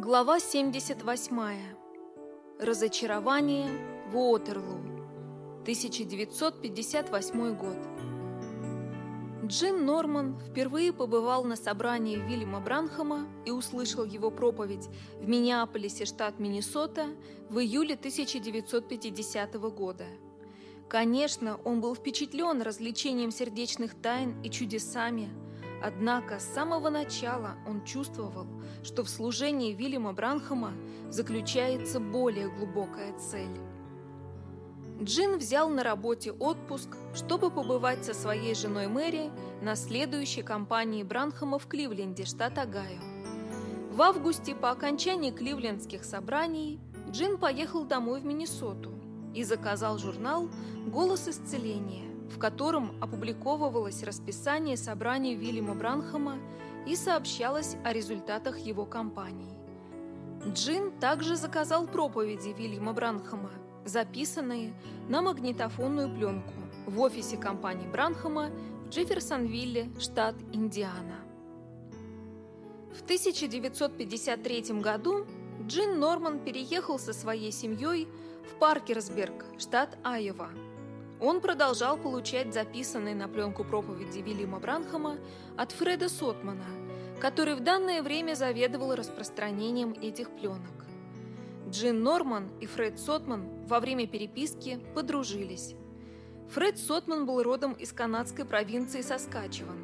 Глава 78. Разочарование в Уотерлу. 1958 год. Джин Норман впервые побывал на собрании Вильяма Бранхама и услышал его проповедь в Миннеаполисе, штат Миннесота, в июле 1950 года. Конечно, он был впечатлен развлечением сердечных тайн и чудесами – Однако с самого начала он чувствовал, что в служении Вильяма Бранхама заключается более глубокая цель. Джин взял на работе отпуск, чтобы побывать со своей женой Мэри на следующей кампании Бранхама в Кливленде, штат Огайо. В августе по окончании кливлендских собраний Джин поехал домой в Миннесоту и заказал журнал «Голос исцеления», в котором опубликовывалось расписание собраний Вильяма Бранхама и сообщалось о результатах его кампании. Джин также заказал проповеди Вильяма Бранхама, записанные на магнитофонную пленку в офисе компании Бранхама в Джефферсонвилле, штат Индиана. В 1953 году Джин Норман переехал со своей семьей в Паркерсберг, штат Айова, он продолжал получать записанные на пленку проповеди Вильяма Бранхама от Фреда Сотмана, который в данное время заведовал распространением этих пленок. Джин Норман и Фред Сотман во время переписки подружились. Фред Сотман был родом из канадской провинции Соскачеван.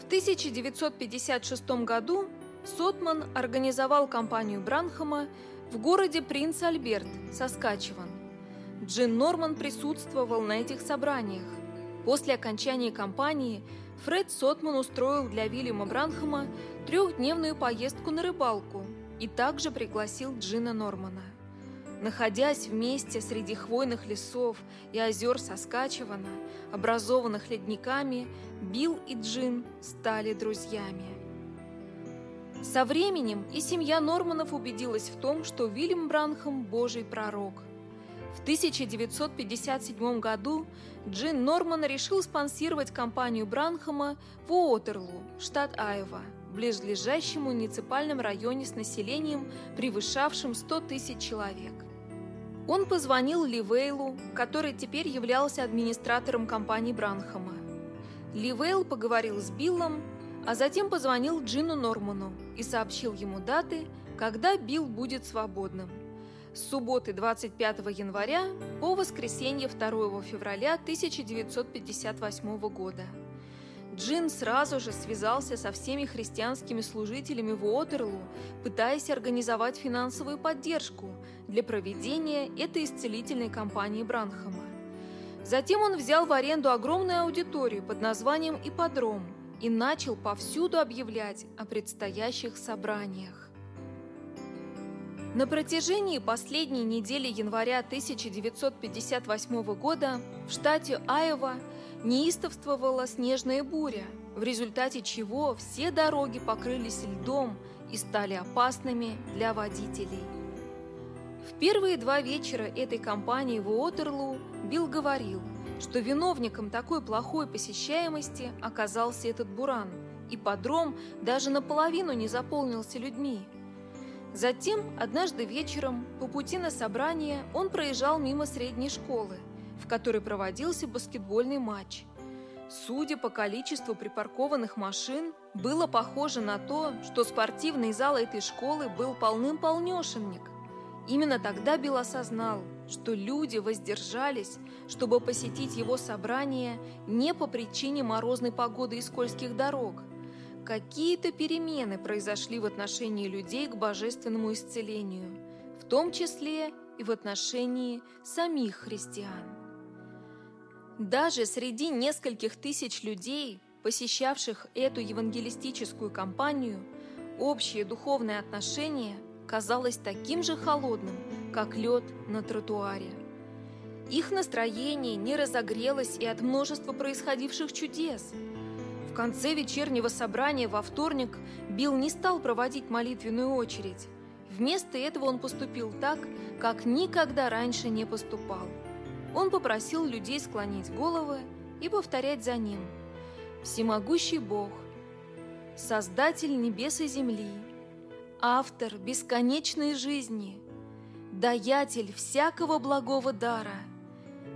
В 1956 году Сотман организовал компанию Бранхама в городе Принц Альберт, Соскачеван, Джин Норман присутствовал на этих собраниях. После окончания кампании Фред Сотман устроил для Вильяма Бранхама трехдневную поездку на рыбалку и также пригласил Джина Нормана. Находясь вместе среди хвойных лесов и озер Соскачевана, образованных ледниками, Билл и Джин стали друзьями. Со временем и семья Норманов убедилась в том, что Вильям Бранхам – божий пророк – в 1957 году Джин Норман решил спонсировать компанию Бранхама в Уотерлу, штат Айова, в близлежащем муниципальном районе с населением, превышавшим 100 тысяч человек. Он позвонил Ливейлу, который теперь являлся администратором компании Бранхама. Ливейл поговорил с Биллом, а затем позвонил Джину Норману и сообщил ему даты, когда Билл будет свободным с субботы 25 января по воскресенье 2 февраля 1958 года. Джин сразу же связался со всеми христианскими служителями в Уотерлу, пытаясь организовать финансовую поддержку для проведения этой исцелительной кампании Бранхама. Затем он взял в аренду огромную аудиторию под названием «Ипподром» и начал повсюду объявлять о предстоящих собраниях. На протяжении последней недели января 1958 года в штате Айова неистовствовала снежная буря, в результате чего все дороги покрылись льдом и стали опасными для водителей. В первые два вечера этой кампании в Уотерлу Билл говорил, что виновником такой плохой посещаемости оказался этот буран, и подром даже наполовину не заполнился людьми – Затем, однажды вечером, по пути на собрание, он проезжал мимо средней школы, в которой проводился баскетбольный матч. Судя по количеству припаркованных машин, было похоже на то, что спортивный зал этой школы был полным-полнешенник. Именно тогда Билл осознал, что люди воздержались, чтобы посетить его собрание не по причине морозной погоды и скользких дорог – Какие-то перемены произошли в отношении людей к божественному исцелению, в том числе и в отношении самих христиан. Даже среди нескольких тысяч людей, посещавших эту евангелистическую кампанию, общее духовное отношение казалось таким же холодным, как лед на тротуаре. Их настроение не разогрелось и от множества происходивших чудес – конце вечернего собрания во вторник Билл не стал проводить молитвенную очередь. Вместо этого он поступил так, как никогда раньше не поступал. Он попросил людей склонить головы и повторять за ним. «Всемогущий Бог, Создатель небес и земли, автор бесконечной жизни, даятель всякого благого дара.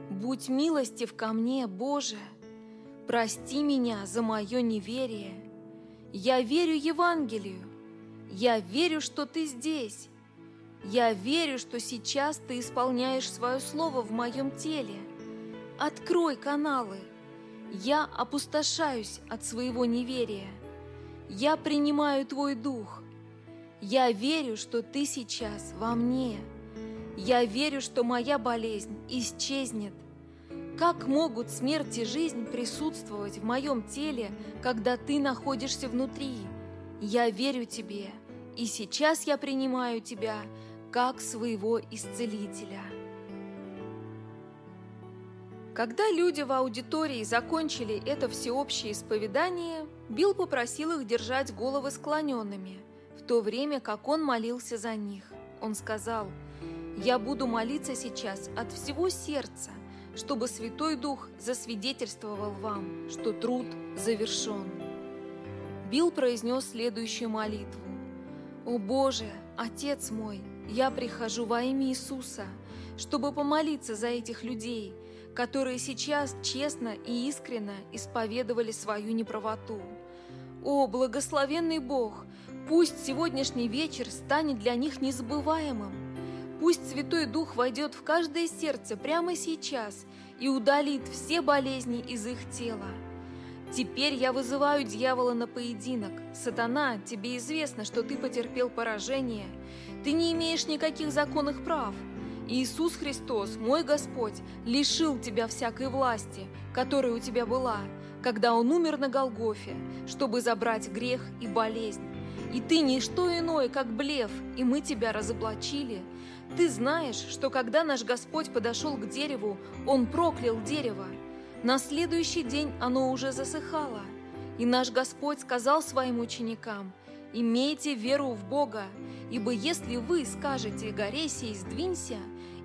Будь милостив ко мне, Боже, прости меня за мое неверие. Я верю Евангелию, я верю, что Ты здесь. Я верю, что сейчас Ты исполняешь свое слово в моем теле. Открой каналы. Я опустошаюсь от своего неверия. Я принимаю Твой Дух. Я верю, что Ты сейчас во мне. Я верю, что моя болезнь исчезнет. Как могут смерть и жизнь присутствовать в моем теле, когда Ты находишься внутри? Я верю Тебе, и сейчас я принимаю Тебя как своего исцелителя. Когда люди в аудитории закончили это всеобщее исповедание, Билл попросил их держать головы склоненными – в то время как он молился за них. Он сказал, «Я буду молиться сейчас от всего сердца, чтобы Святой Дух засвидетельствовал вам, что труд завершен». Билл произнес следующую молитву. «О Боже, Отец мой, я прихожу во имя Иисуса, чтобы помолиться за этих людей, которые сейчас честно и искренно исповедовали свою неправоту. О, благословенный Бог, Пусть сегодняшний вечер станет для них незабываемым. Пусть Святой Дух войдет в каждое сердце прямо сейчас и удалит все болезни из их тела. Теперь я вызываю дьявола на поединок. Сатана, тебе известно, что ты потерпел поражение. Ты не имеешь никаких законных прав. Иисус Христос, мой Господь, лишил тебя всякой власти, которая у тебя была, когда Он умер на Голгофе, чтобы забрать грех и болезнь. И ты не что иное, как блеф, и мы тебя разоблачили. Ты знаешь, что когда наш Господь подошел к дереву, Он проклял дерево. На следующий день оно уже засыхало. И наш Господь сказал своим ученикам, «Имейте веру в Бога, ибо если вы скажете горе сей сдвинься,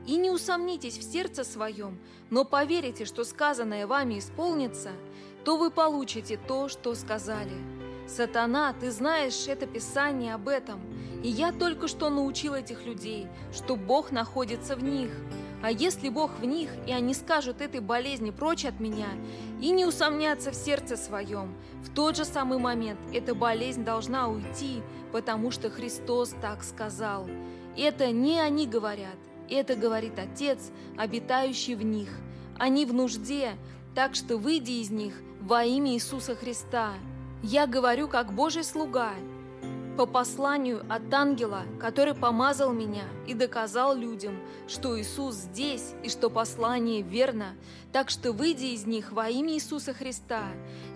и не усомнитесь в сердце своем, но поверите, что сказанное вами исполнится, то вы получите то, что сказали». Сатана, ты знаешь это Писание об этом, и я только что научил этих людей, что Бог находится в них. А если Бог в них, и они скажут этой болезни прочь от меня, и не усомнятся в сердце своем, в тот же самый момент эта болезнь должна уйти, потому что Христос так сказал. Это не они говорят, это говорит Отец, обитающий в них. Они в нужде, так что выйди из них во имя Иисуса Христа. Я говорю как Божий слуга, по посланию от ангела, который помазал меня и доказал людям, что Иисус здесь и что послание верно, так что выйди из них во имя Иисуса Христа.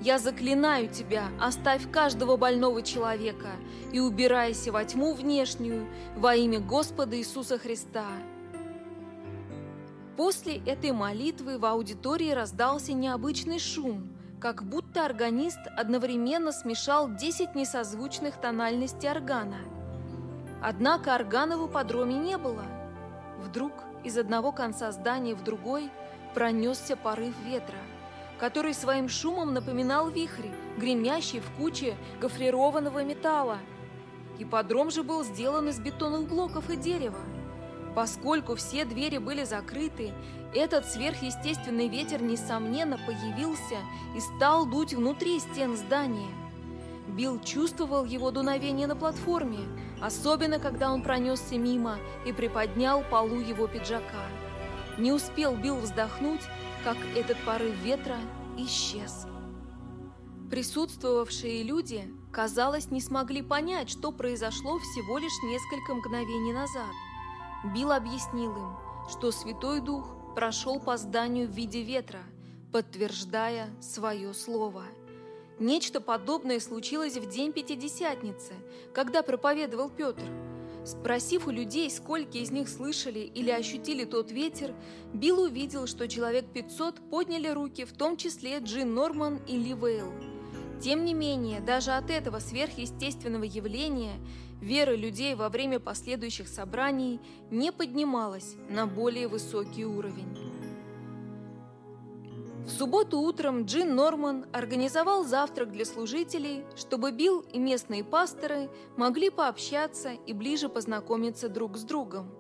Я заклинаю тебя, оставь каждого больного человека и убирайся во тьму внешнюю во имя Господа Иисуса Христа. После этой молитвы в аудитории раздался необычный шум – как будто органист одновременно смешал 10 несозвучных тональностей органа. Однако органа в ипподроме не было. Вдруг из одного конца здания в другой пронесся порыв ветра, который своим шумом напоминал вихрь, гремящий в куче гофрированного металла. Ипподром же был сделан из бетонных блоков и дерева. Поскольку все двери были закрыты, этот сверхъестественный ветер, несомненно, появился и стал дуть внутри стен здания. Билл чувствовал его дуновение на платформе, особенно когда он пронесся мимо и приподнял полу его пиджака. Не успел Билл вздохнуть, как этот порыв ветра исчез. Присутствовавшие люди, казалось, не смогли понять, что произошло всего лишь несколько мгновений назад. Билл объяснил им, что Святой Дух прошел по зданию в виде ветра, подтверждая свое слово. Нечто подобное случилось в день Пятидесятницы, когда проповедовал Петр. Спросив у людей, сколько из них слышали или ощутили тот ветер, Билл увидел, что человек 500 подняли руки, в том числе Джин Норман и Ли Вейл. Тем не менее, даже от этого сверхъестественного явления вера людей во время последующих собраний не поднималась на более высокий уровень. В субботу утром Джин Норман организовал завтрак для служителей, чтобы Билл и местные пасторы могли пообщаться и ближе познакомиться друг с другом.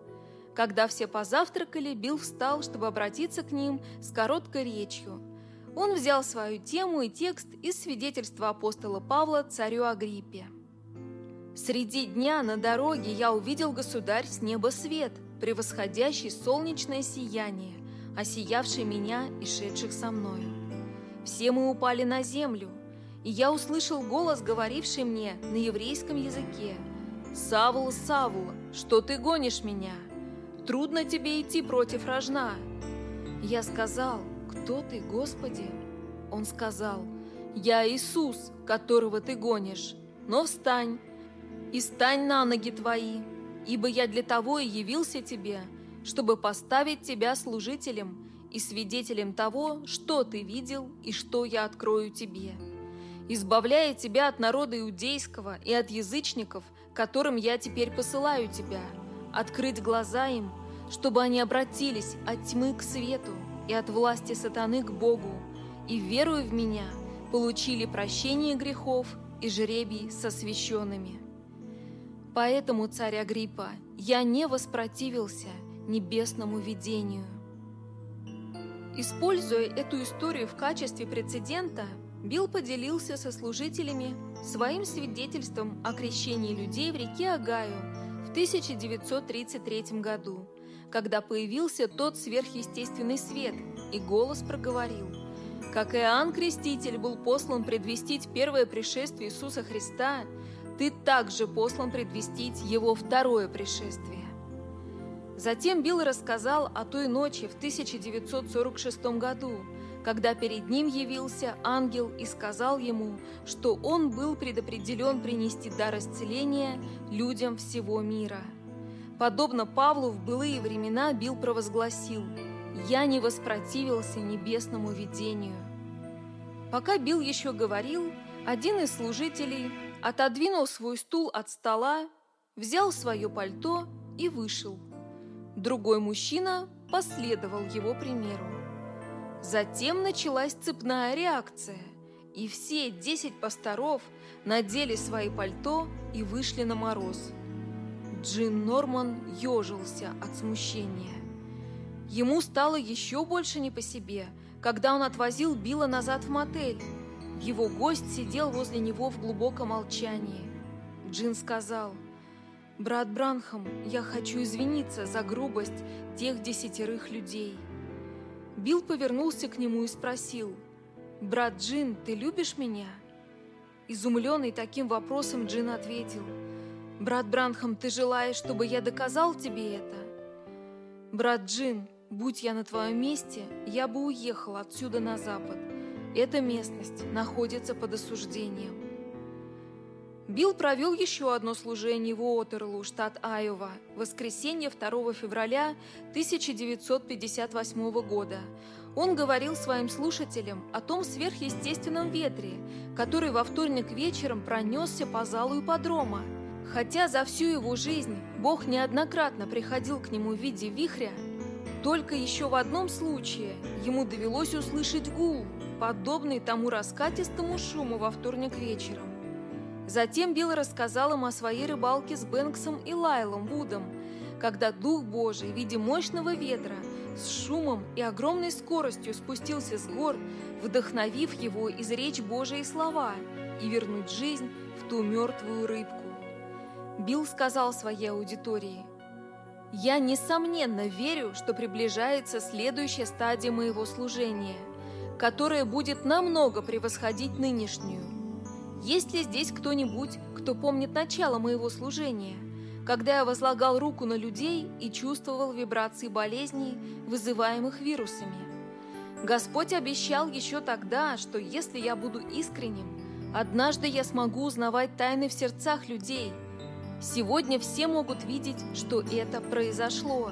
Когда все позавтракали, Билл встал, чтобы обратиться к ним с короткой речью. Он взял свою тему и текст из свидетельства апостола Павла царю Агриппе. «Среди дня на дороге я увидел государь с неба свет, превосходящий солнечное сияние, осиявший меня и шедших со мною. Все мы упали на землю, и я услышал голос, говоривший мне на еврейском языке. «Савл, Савл, что ты гонишь меня? Трудно тебе идти против рожна». Я сказал, «Кто ты, Господи?» Он сказал, «Я Иисус, которого ты гонишь, но встань и стань на ноги твои, ибо я для того и явился тебе, чтобы поставить тебя служителем и свидетелем того, что ты видел и что я открою тебе, избавляя тебя от народа иудейского и от язычников, которым я теперь посылаю тебя, открыть глаза им, чтобы они обратились от тьмы к свету и от власти сатаны к Богу, и, веруя в меня, получили прощение грехов и жребий со священными. Поэтому, царь Агриппа, я не воспротивился – небесному видению. Используя эту историю в качестве прецедента, Билл поделился со служителями своим свидетельством о крещении людей в реке Агаю в 1933 году, когда появился тот сверхъестественный свет, и голос проговорил. Как Иоанн Креститель был послан предвестить первое пришествие Иисуса Христа, ты также послан предвестить Его второе пришествие. Затем Билл рассказал о той ночи в 1946 году, когда перед ним явился ангел и сказал ему, что он был предопределен принести дар исцеления людям всего мира. Подобно Павлу в былые времена Билл провозгласил «Я не воспротивился небесному видению». Пока Билл еще говорил, один из служителей отодвинул свой стул от стола, взял свое пальто и вышел – Другой мужчина последовал его примеру. Затем началась цепная реакция, и все десять пасторов надели свои пальто и вышли на мороз. Джин Норман ежился от смущения. Ему стало еще больше не по себе, когда он отвозил Билла назад в мотель. Его гость сидел возле него в глубоком молчании. Джин сказал, «Брат Бранхам, я хочу извиниться за грубость тех десятерых людей». Билл повернулся к нему и спросил, «Брат Джин, ты любишь меня?» Изумленный таким вопросом Джин ответил, «Брат Бранхам, ты желаешь, чтобы я доказал тебе это?» «Брат Джин, будь я на твоем месте, я бы уехал отсюда на запад. Эта местность находится под осуждением. Билл провел еще одно служение в Уотерлу, штат Айова, в воскресенье 2 февраля 1958 года. Он говорил своим слушателям о том сверхъестественном ветре, который во вторник вечером пронесся по залу ипподрома. Хотя за всю его жизнь Бог неоднократно приходил к нему в виде вихря, только еще в одном случае ему довелось услышать гул, подобный тому раскатистому шуму во вторник вечером. Затем Билл рассказал им о своей рыбалке с Бэнксом и Лайлом Вудом, когда Дух Божий в виде мощного ветра с шумом и огромной скоростью спустился с гор, вдохновив его изречь Божьи слова и вернуть жизнь в ту мертвую рыбку. Билл сказал своей аудитории, «Я, несомненно, верю, что приближается следующая стадия моего служения, которая будет намного превосходить нынешнюю. Есть ли здесь кто-нибудь, кто помнит начало моего служения, когда я возлагал руку на людей и чувствовал вибрации болезней, вызываемых вирусами? Господь обещал еще тогда, что если я буду искренним, однажды я смогу узнавать тайны в сердцах людей. Сегодня все могут видеть, что это произошло.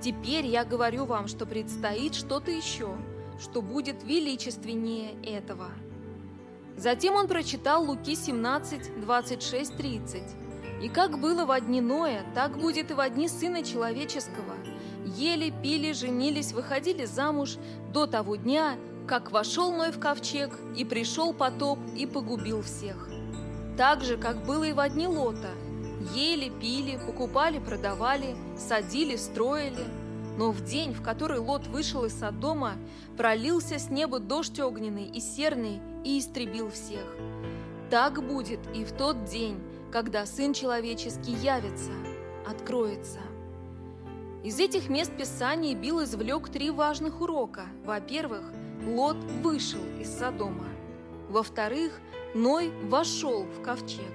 Теперь я говорю вам, что предстоит что-то еще, что будет величественнее этого. Затем он прочитал Луки 17, 26, 30. «И как было во дни Ноя, так будет и во дни Сына Человеческого. Ели, пили, женились, выходили замуж до того дня, как вошел Ной в ковчег, и пришел потоп, и погубил всех. Так же, как было и в дни Лота. Ели, пили, покупали, продавали, садили, строили. Но в день, в который Лот вышел из Содома, пролился с неба дождь огненный и серный и истребил всех. Так будет и в тот день, когда Сын Человеческий явится, откроется. Из этих мест Писания Билл извлек три важных урока. Во-первых, Лот вышел из Содома. Во-вторых, Ной вошел в ковчег.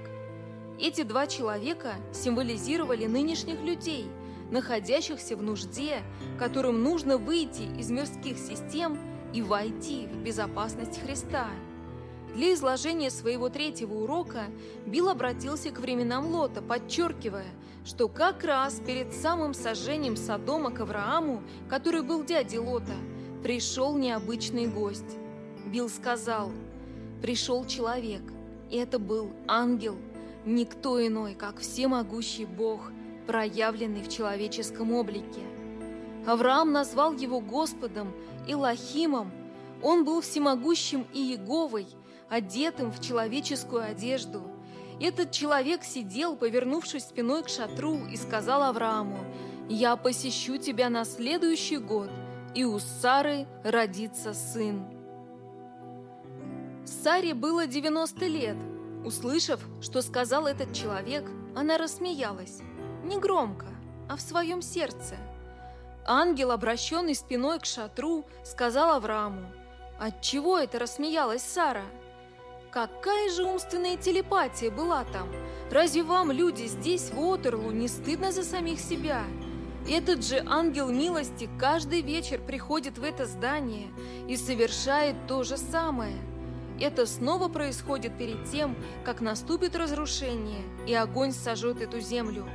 Эти два человека символизировали нынешних людей, находящихся в нужде, которым нужно выйти из мирских систем и войти в безопасность Христа. Для изложения своего третьего урока Билл обратился к временам Лота, подчеркивая, что как раз перед самым сожжением Содома к Аврааму, который был дядей Лота, пришел необычный гость. Билл сказал, пришел человек, и это был ангел, никто иной, как всемогущий Бог, проявленный в человеческом облике. Авраам назвал его Господом и Лахимом, он был всемогущим и Еговой, одетым в человеческую одежду. Этот человек сидел, повернувшись спиной к шатру, и сказал Аврааму, «Я посещу тебя на следующий год, и у Сары родится сын». Саре было 90 лет. Услышав, что сказал этот человек, она рассмеялась. Не громко, а в своем сердце. Ангел, обращенный спиной к шатру, сказал Аврааму, «Отчего это рассмеялась Сара?» Какая же умственная телепатия была там? Разве вам, люди, здесь, в Отерлу, не стыдно за самих себя? Этот же ангел милости каждый вечер приходит в это здание и совершает то же самое. Это снова происходит перед тем, как наступит разрушение, и огонь сожжет эту землю.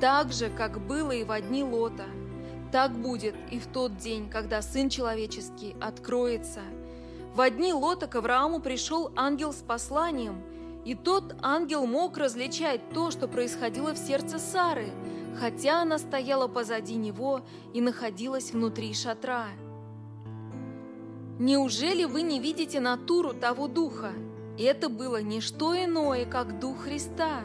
Так же, как было и в дни Лота. Так будет и в тот день, когда Сын Человеческий откроется – в дни Лота к Аврааму пришел ангел с посланием, и тот ангел мог различать то, что происходило в сердце Сары, хотя она стояла позади него и находилась внутри шатра. Неужели вы не видите натуру того духа? Это было не что иное, как дух Христа.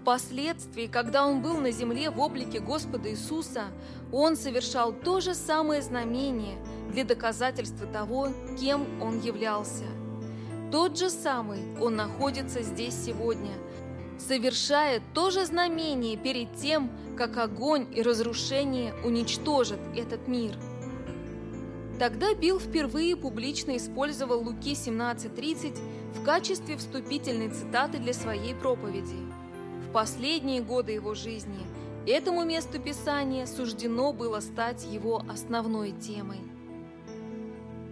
Впоследствии, когда он был на земле в облике Господа Иисуса, он совершал то же самое знамение – для доказательства того, кем он являлся. Тот же самый он находится здесь сегодня, совершая то же знамение перед тем, как огонь и разрушение уничтожат этот мир. Тогда Билл впервые публично использовал Луки 17.30 в качестве вступительной цитаты для своей проповеди. В последние годы его жизни этому месту Писания суждено было стать его основной темой.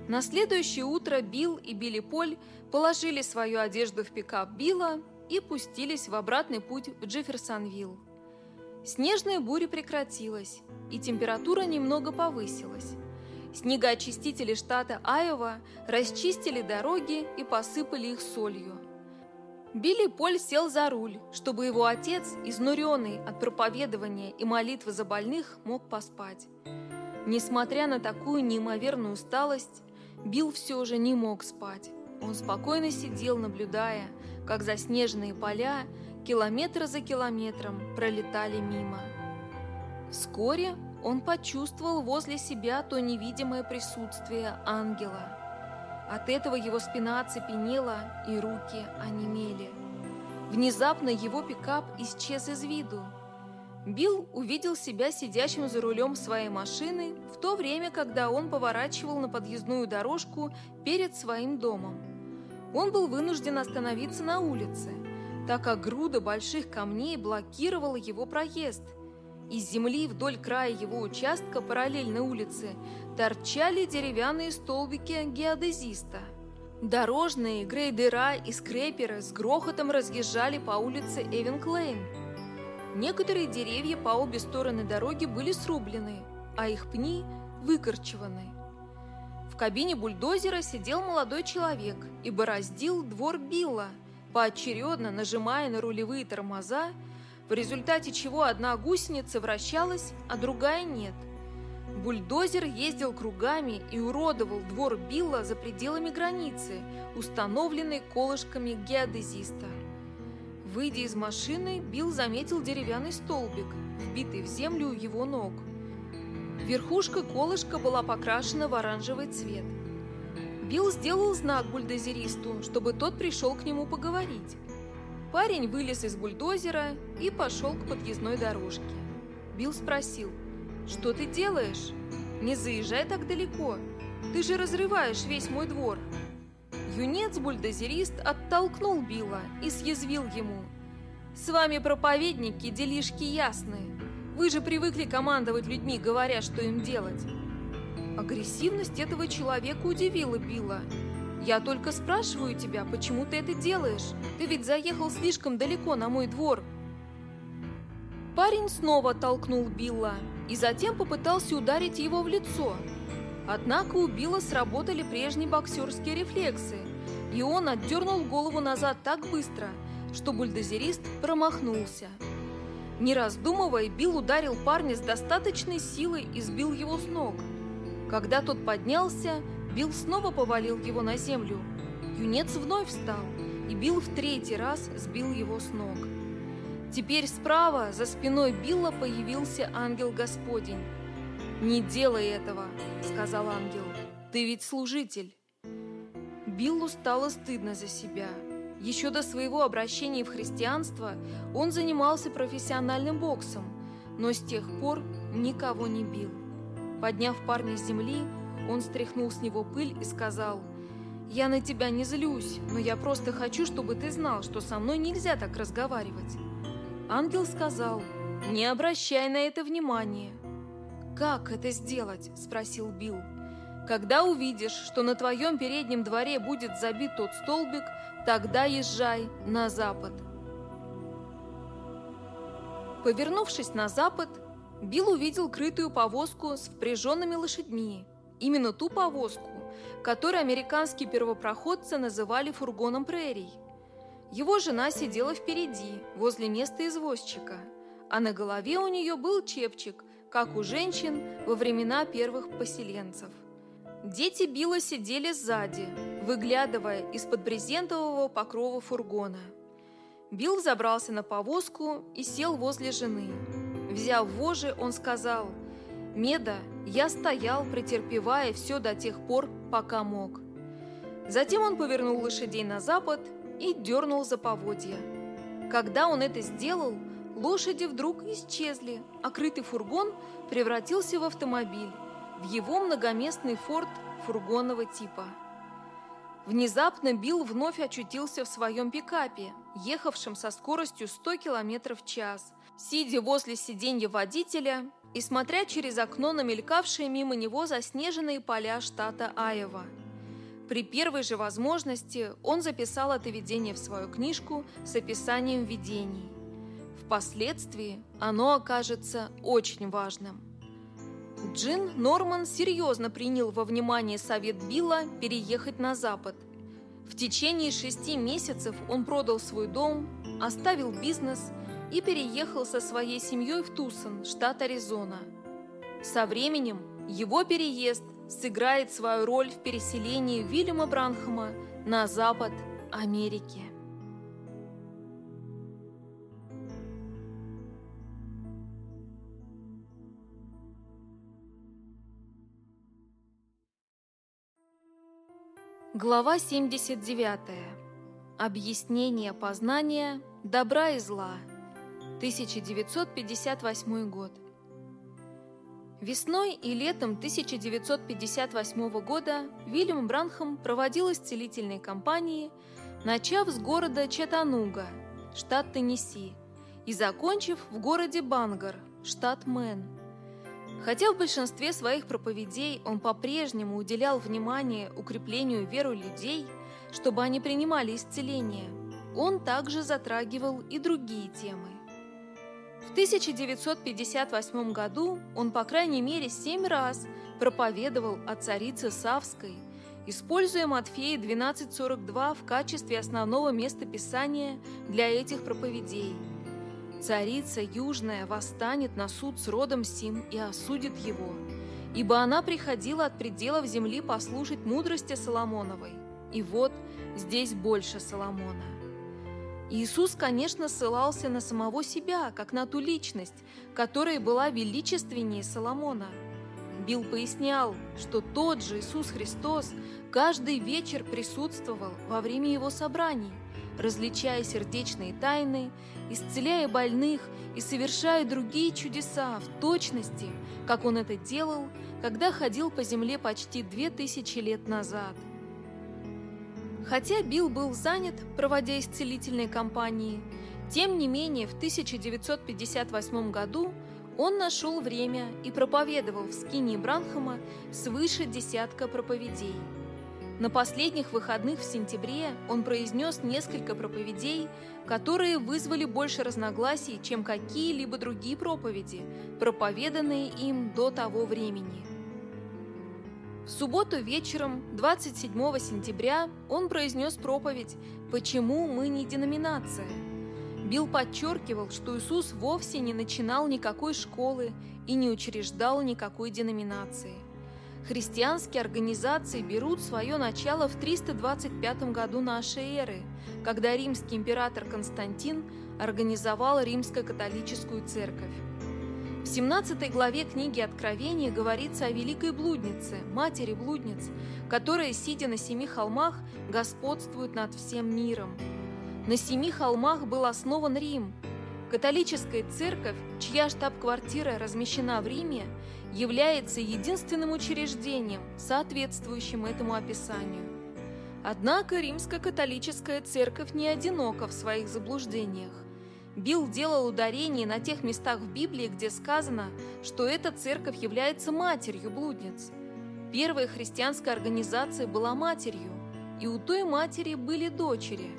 На следующее утро Билл и Билли Поль положили свою одежду в пикап Билла и пустились в обратный путь в Джефферсонвилл. Снежная буря прекратилась, и температура немного повысилась. Снегоочистители штата Айова расчистили дороги и посыпали их солью. Билли Поль сел за руль, чтобы его отец, изнуренный от проповедования и молитвы за больных, мог поспать. Несмотря на такую неимоверную усталость, Билл все же не мог спать. Он спокойно сидел, наблюдая, как заснеженные поля километр за километром пролетали мимо. Вскоре он почувствовал возле себя то невидимое присутствие ангела. От этого его спина оцепенела и руки онемели. Внезапно его пикап исчез из виду. Билл увидел себя сидящим за рулем своей машины в то время, когда он поворачивал на подъездную дорожку перед своим домом. Он был вынужден остановиться на улице, так как груда больших камней блокировала его проезд. Из земли вдоль края его участка параллельно улице торчали деревянные столбики геодезиста. Дорожные грейдера и скреперы с грохотом разъезжали по улице Эвенклейн. Некоторые деревья по обе стороны дороги были срублены, а их пни выкорчеваны. В кабине бульдозера сидел молодой человек и бороздил двор Билла, поочередно нажимая на рулевые тормоза, в результате чего одна гусеница вращалась, а другая нет. Бульдозер ездил кругами и уродовал двор Билла за пределами границы, установленной колышками геодезиста. Выйдя из машины, Билл заметил деревянный столбик, вбитый в землю у его ног. Верхушка колышка была покрашена в оранжевый цвет. Билл сделал знак бульдозеристу, чтобы тот пришел к нему поговорить. Парень вылез из бульдозера и пошел к подъездной дорожке. Билл спросил, «Что ты делаешь? Не заезжай так далеко. Ты же разрываешь весь мой двор». Юнец-бульдозерист оттолкнул Билла и съязвил ему. «С вами, проповедники, делишки ясные. Вы же привыкли командовать людьми, говоря, что им делать». Агрессивность этого человека удивила Билла. «Я только спрашиваю тебя, почему ты это делаешь? Ты ведь заехал слишком далеко на мой двор». Парень снова толкнул Билла и затем попытался ударить его в лицо. Однако у Билла сработали прежние боксерские рефлексы, и он отдернул голову назад так быстро, что бульдозерист промахнулся. Не раздумывая, Билл ударил парня с достаточной силой и сбил его с ног. Когда тот поднялся, Билл снова повалил его на землю. Юнец вновь встал, и Билл в третий раз сбил его с ног. Теперь справа, за спиной Билла, появился ангел Господень. «Не делай этого», — сказал ангел. «Ты ведь служитель». Биллу стало стыдно за себя. Еще до своего обращения в христианство он занимался профессиональным боксом, но с тех пор никого не бил. Подняв парня с земли, он стряхнул с него пыль и сказал, «Я на тебя не злюсь, но я просто хочу, чтобы ты знал, что со мной нельзя так разговаривать». Ангел сказал, «Не обращай на это внимания». «Как это сделать?» – спросил Билл. «Когда увидишь, что на твоем переднем дворе будет забит тот столбик, тогда езжай на запад». Повернувшись на запад, Билл увидел крытую повозку с впряженными лошадьми. Именно ту повозку, которую американские первопроходцы называли фургоном прерий – его жена сидела впереди, возле места извозчика, а на голове у нее был чепчик, как у женщин во времена первых поселенцев. Дети Билла сидели сзади, выглядывая из-под брезентового покрова фургона. Билл забрался на повозку и сел возле жены. Взяв вожжи, он сказал, «Меда, я стоял, претерпевая все до тех пор, пока мог». Затем он повернул лошадей на запад и дернул за поводья. Когда он это сделал, лошади вдруг исчезли, а крытый фургон превратился в автомобиль, в его многоместный форт фургонного типа. Внезапно Билл вновь очутился в своем пикапе, ехавшем со скоростью 100 км в час, сидя возле сиденья водителя и смотря через окно на мелькавшие мимо него заснеженные поля штата Айова – при первой же возможности он записал это видение в свою книжку с описанием видений. Впоследствии оно окажется очень важным. Джин Норман серьезно принял во внимание совет Билла переехать на Запад. В течение шести месяцев он продал свой дом, оставил бизнес и переехал со своей семьей в Тусон, штат Аризона. Со временем его переезд сыграет свою роль в переселении Вильяма Бранхама на запад Америки. Глава 79. Объяснение познания добра и зла. 1958 год. Весной и летом 1958 года Вильям Бранхам проводил исцелительные кампании, начав с города Чатануга, штат Теннесси, и закончив в городе Бангар, штат Мэн. Хотя в большинстве своих проповедей он по-прежнему уделял внимание укреплению веры людей, чтобы они принимали исцеление, он также затрагивал и другие темы. В 1958 году он, по крайней мере, семь раз проповедовал о царице Савской, используя Матфея 12.42 в качестве основного места Писания для этих проповедей. Царица Южная восстанет на суд с родом сим и осудит его, ибо она приходила от пределов земли послушать мудрости Соломоновой. И вот здесь больше Соломона. Иисус, конечно, ссылался на самого себя, как на ту личность, которая была величественнее Соломона. Билл пояснял, что тот же Иисус Христос каждый вечер присутствовал во время его собраний, различая сердечные тайны, исцеляя больных и совершая другие чудеса в точности, как он это делал, когда ходил по земле почти две тысячи лет назад. Хотя Билл был занят, проводя исцелительные кампании, тем не менее в 1958 году он нашел время и проповедовал в Скине Бранхама свыше десятка проповедей. На последних выходных в сентябре он произнес несколько проповедей, которые вызвали больше разногласий, чем какие-либо другие проповеди, проповеданные им до того времени. В субботу вечером, 27 сентября, он произнес проповедь «Почему мы не деноминация?». Билл подчеркивал, что Иисус вовсе не начинал никакой школы и не учреждал никакой деноминации. Христианские организации берут свое начало в 325 году нашей эры, когда римский император Константин организовал римско-католическую церковь. В 17 главе книги Откровения говорится о великой блуднице, матери блудниц, которая, сидя на семи холмах, господствует над всем миром. На семи холмах был основан Рим. Католическая церковь, чья штаб-квартира размещена в Риме, является единственным учреждением, соответствующим этому описанию. Однако римская католическая церковь не одинока в своих заблуждениях. Билл делал ударение на тех местах в Библии, где сказано, что эта церковь является матерью блудниц. Первая христианская организация была матерью, и у той матери были дочери.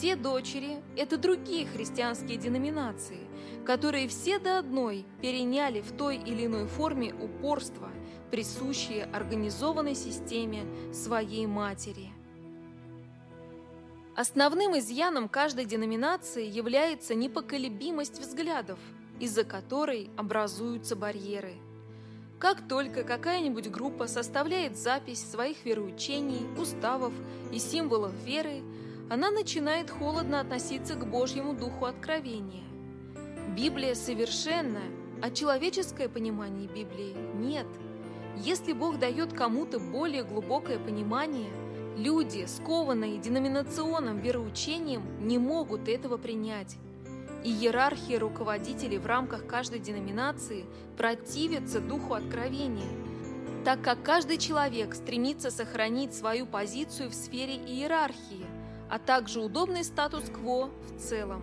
Те дочери – это другие христианские деноминации, которые все до одной переняли в той или иной форме упорство, присущее организованной системе своей матери. Основным изъяном каждой деноминации является непоколебимость взглядов, из-за которой образуются барьеры. Как только какая-нибудь группа составляет запись своих вероучений, уставов и символов веры, она начинает холодно относиться к Божьему Духу Откровения. Библия совершенная, а человеческое понимание Библии нет. Если Бог дает кому-то более глубокое понимание – Люди, скованные деноминационным вероучением, не могут этого принять. И иерархия руководителей в рамках каждой деноминации противится духу откровения, так как каждый человек стремится сохранить свою позицию в сфере иерархии, а также удобный статус-кво в целом.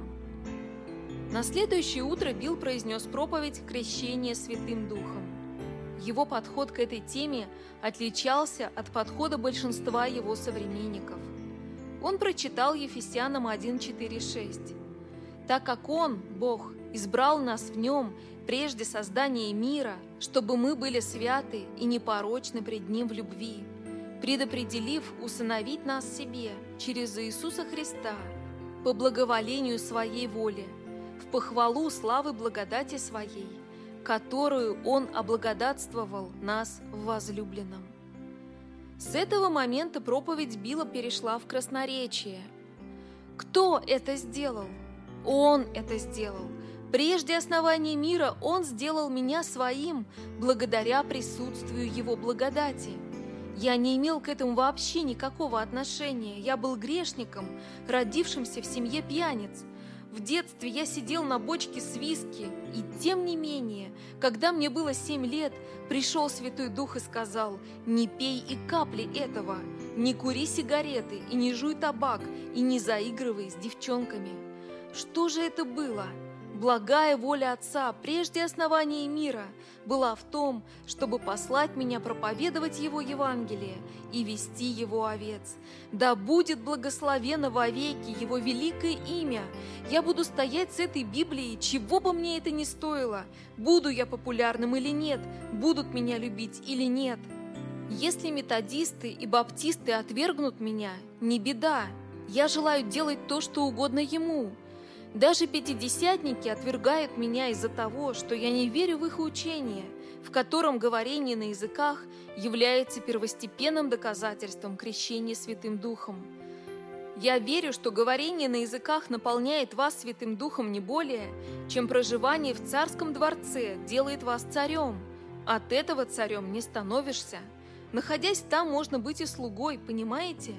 На следующее утро Билл произнес проповедь «Крещение Святым Духом». Его подход к этой теме отличался от подхода большинства его современников. Он прочитал Ефесянам 1.4.6. «Так как Он, Бог, избрал нас в Нем прежде создания мира, чтобы мы были святы и непорочны пред Ним в любви, предопределив усыновить нас себе через Иисуса Христа по благоволению Своей воли, в похвалу славы благодати Своей, которую Он облагодатствовал нас в возлюбленном. С этого момента проповедь Билла перешла в красноречие. Кто это сделал? Он это сделал. Прежде основания мира Он сделал меня своим, благодаря присутствию Его благодати. Я не имел к этому вообще никакого отношения. Я был грешником, родившимся в семье пьяниц – в детстве я сидел на бочке с виски, и тем не менее, когда мне было семь лет, пришел Святой Дух и сказал, «Не пей и капли этого, не кури сигареты и не жуй табак, и не заигрывай с девчонками». Что же это было? Благая воля Отца прежде основания мира была в том, чтобы послать меня проповедовать Его Евангелие и вести Его овец. Да будет благословено вовеки Его великое имя. Я буду стоять с этой Библией, чего бы мне это ни стоило. Буду я популярным или нет, будут меня любить или нет. Если методисты и баптисты отвергнут меня, не беда. Я желаю делать то, что угодно Ему – Даже пятидесятники отвергают меня из-за того, что я не верю в их учение, в котором говорение на языках является первостепенным доказательством крещения Святым Духом. Я верю, что говорение на языках наполняет вас Святым Духом не более, чем проживание в царском дворце делает вас царем. От этого царем не становишься. Находясь там, можно быть и слугой, понимаете?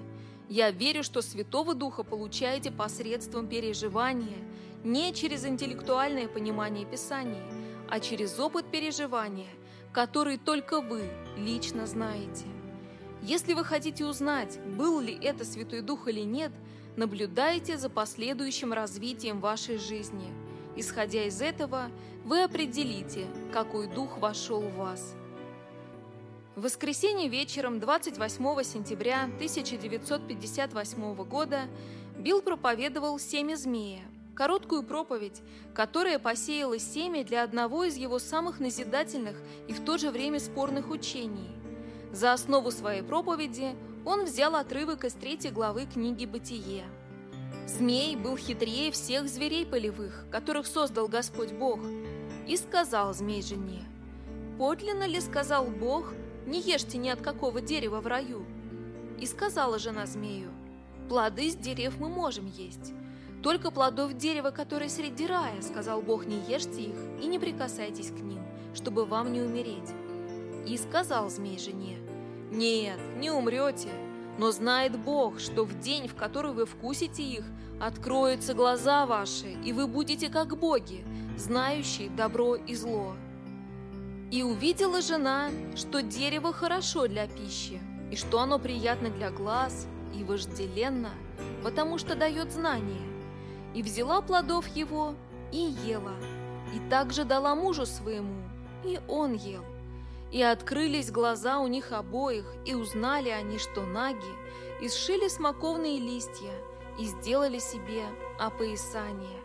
Я верю, что Святого Духа получаете посредством переживания, не через интеллектуальное понимание Писания, а через опыт переживания, который только вы лично знаете. Если вы хотите узнать, был ли это Святой Дух или нет, наблюдайте за последующим развитием вашей жизни. Исходя из этого, вы определите, какой дух вошел в вас. В воскресенье вечером 28 сентября 1958 года Билл проповедовал «Семя змея», короткую проповедь, которая посеяла семя для одного из его самых назидательных и в то же время спорных учений. За основу своей проповеди он взял отрывок из третьей главы книги «Бытие». Змей был хитрее всех зверей полевых, которых создал Господь Бог, и сказал змей жене, «Подлинно ли сказал Бог, не ешьте ни от какого дерева в раю. И сказала жена змею, плоды с дерев мы можем есть. Только плодов дерева, которые среди рая, сказал Бог, не ешьте их и не прикасайтесь к ним, чтобы вам не умереть. И сказал змей жене, нет, не умрете, но знает Бог, что в день, в который вы вкусите их, откроются глаза ваши, и вы будете как боги, знающие добро и зло. И увидела жена, что дерево хорошо для пищи, и что оно приятно для глаз и вожделенно, потому что дает знание. И взяла плодов его и ела, и также дала мужу своему, и он ел. И открылись глаза у них обоих, и узнали они, что наги, и сшили смоковные листья, и сделали себе опоясание.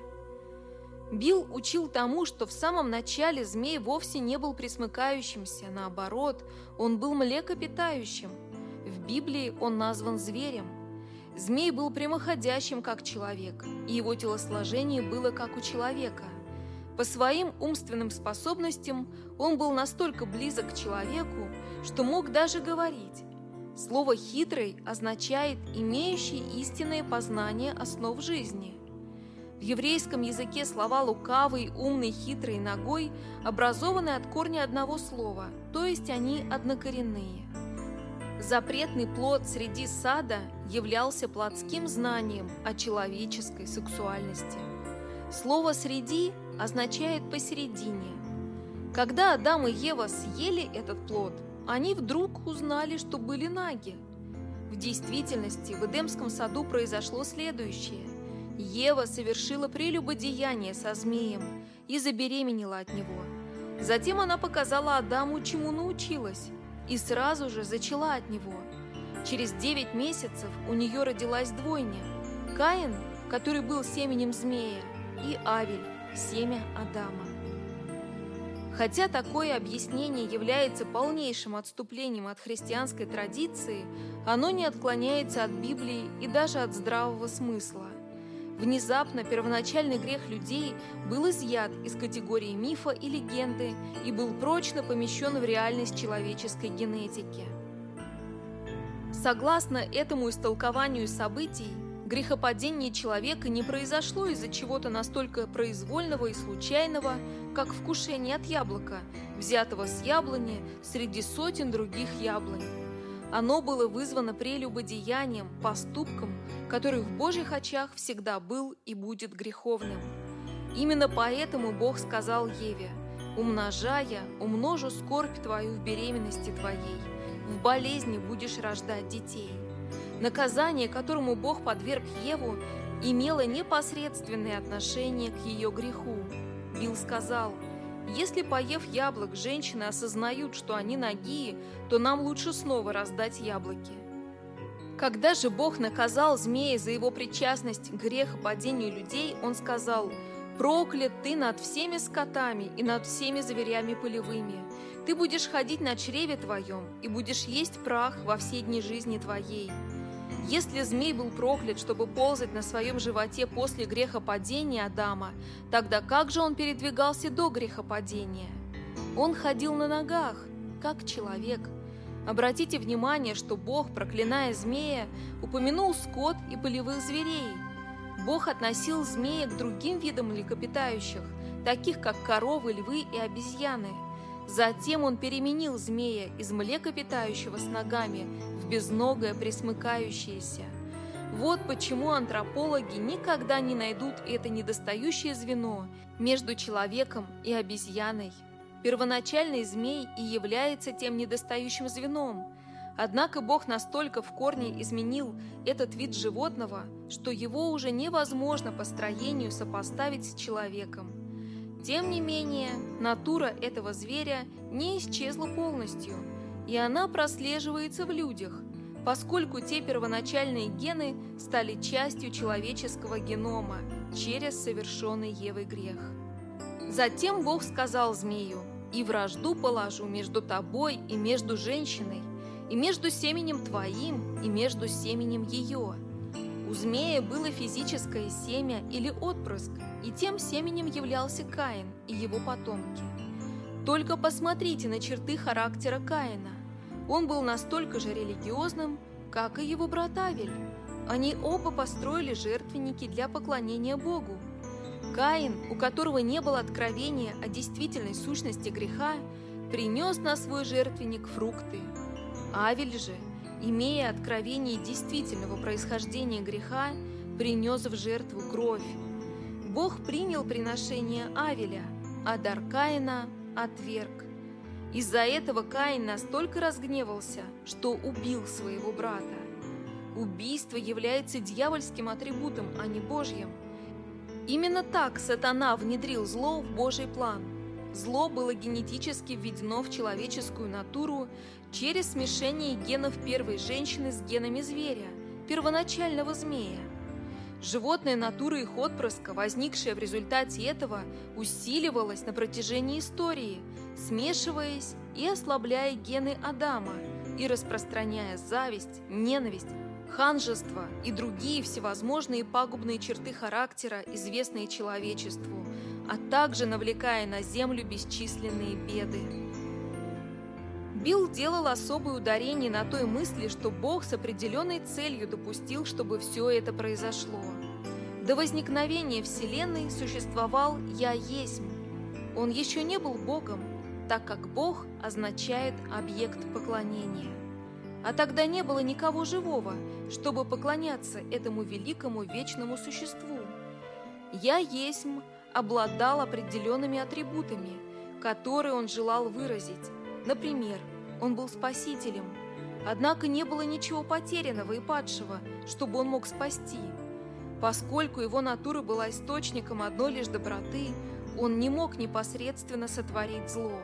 Билл учил тому, что в самом начале змей вовсе не был присмыкающимся, наоборот, он был млекопитающим. В Библии он назван зверем. Змей был прямоходящим, как человек, и его телосложение было как у человека. По своим умственным способностям он был настолько близок к человеку, что мог даже говорить. Слово «хитрый» означает «имеющий истинное познание основ жизни». В еврейском языке слова «лукавый», «умный», «хитрый», «ногой» образованы от корня одного слова, то есть они однокоренные. Запретный плод среди сада являлся плотским знанием о человеческой сексуальности. Слово «среди» означает «посередине». Когда Адам и Ева съели этот плод, они вдруг узнали, что были наги. В действительности в Эдемском саду произошло следующее. Ева совершила прелюбодеяние со змеем и забеременела от него. Затем она показала Адаму, чему научилась, и сразу же зачала от него. Через девять месяцев у нее родилась двойня – Каин, который был семенем змея, и Авель – семя Адама. Хотя такое объяснение является полнейшим отступлением от христианской традиции, оно не отклоняется от Библии и даже от здравого смысла – Внезапно первоначальный грех людей был изъят из категории мифа и легенды и был прочно помещен в реальность человеческой генетики. Согласно этому истолкованию событий, грехопадение человека не произошло из-за чего-то настолько произвольного и случайного, как вкушение от яблока, взятого с яблони среди сотен других яблонь. Оно было вызвано прелюбодеянием, поступком, который в Божьих очах всегда был и будет греховным. Именно поэтому Бог сказал Еве, «Умножая, умножу скорбь твою в беременности твоей, в болезни будешь рождать детей». Наказание, которому Бог подверг Еву, имело непосредственное отношение к ее греху. Билл сказал – если, поев яблок, женщины осознают, что они нагие, то нам лучше снова раздать яблоки. Когда же Бог наказал змея за его причастность к грехопадению людей, он сказал, «Проклят ты над всеми скотами и над всеми зверями полевыми. Ты будешь ходить на чреве твоем и будешь есть прах во все дни жизни твоей. Если змей был проклят, чтобы ползать на своем животе после грехопадения Адама, тогда как же он передвигался до грехопадения? Он ходил на ногах, как человек. Обратите внимание, что Бог, проклиная змея, упомянул скот и полевых зверей. Бог относил змея к другим видам млекопитающих, таких как коровы, львы и обезьяны. Затем он переменил змея из млекопитающего с ногами в безногое присмыкающееся. Вот почему антропологи никогда не найдут это недостающее звено между человеком и обезьяной. Первоначальный змей и является тем недостающим звеном. Однако Бог настолько в корне изменил этот вид животного, что его уже невозможно по строению сопоставить с человеком. Тем не менее, натура этого зверя не исчезла полностью, и она прослеживается в людях, поскольку те первоначальные гены стали частью человеческого генома через совершенный Евой грех. Затем Бог сказал змею, «И вражду положу между тобой и между женщиной, и между семенем твоим и между семенем ее». У змея было физическое семя или отпрыск, и тем семенем являлся Каин и его потомки. Только посмотрите на черты характера Каина. Он был настолько же религиозным, как и его брат Авель. Они оба построили жертвенники для поклонения Богу, Каин, у которого не было откровения о действительной сущности греха, принес на свой жертвенник фрукты. Авель же, имея откровение действительного происхождения греха, принес в жертву кровь. Бог принял приношение Авеля, а дар Каина отверг. Из-за этого Каин настолько разгневался, что убил своего брата. Убийство является дьявольским атрибутом, а не Божьим – Именно так сатана внедрил зло в Божий план. Зло было генетически введено в человеческую натуру через смешение генов первой женщины с генами зверя, первоначального змея. Животная натура их отпрыска, возникшая в результате этого, усиливалась на протяжении истории, смешиваясь и ослабляя гены Адама и распространяя зависть, ненависть, ханжество и другие всевозможные пагубные черты характера, известные человечеству, а также навлекая на землю бесчисленные беды. Билл делал особое ударение на той мысли, что Бог с определенной целью допустил, чтобы все это произошло. До возникновения Вселенной существовал «Я есть». Он еще не был Богом, так как Бог означает объект поклонения. А тогда не было никого живого, чтобы поклоняться этому великому вечному существу. Я есмь обладал определенными атрибутами, которые он желал выразить. Например, он был спасителем, однако не было ничего потерянного и падшего, чтобы он мог спасти. Поскольку его натура была источником одной лишь доброты, он не мог непосредственно сотворить зло.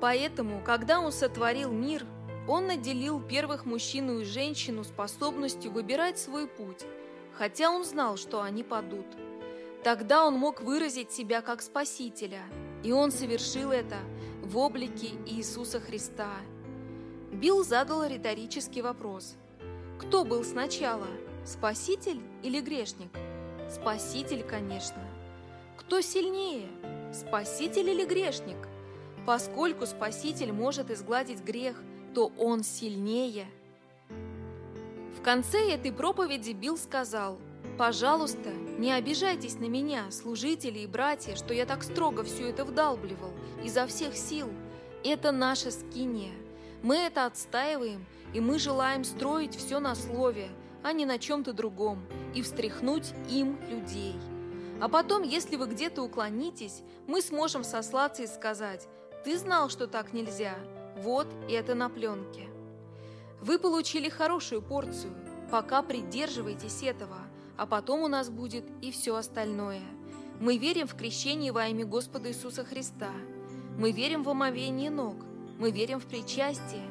Поэтому, когда он сотворил мир – он наделил первых мужчину и женщину способностью выбирать свой путь, хотя он знал, что они падут. Тогда он мог выразить себя как Спасителя, и он совершил это в облике Иисуса Христа. Билл задал риторический вопрос. Кто был сначала, Спаситель или грешник? Спаситель, конечно. Кто сильнее, Спаситель или грешник? Поскольку Спаситель может изгладить грех – то он сильнее. В конце этой проповеди Билл сказал, «Пожалуйста, не обижайтесь на меня, служители и братья, что я так строго все это вдалбливал, изо всех сил. Это наша скиния. Мы это отстаиваем, и мы желаем строить все на слове, а не на чем-то другом, и встряхнуть им людей. А потом, если вы где-то уклонитесь, мы сможем сослаться и сказать, «Ты знал, что так нельзя», вот это на пленке. Вы получили хорошую порцию, пока придерживайтесь этого, а потом у нас будет и все остальное. Мы верим в крещение во имя Господа Иисуса Христа. Мы верим в омовение ног. Мы верим в причастие.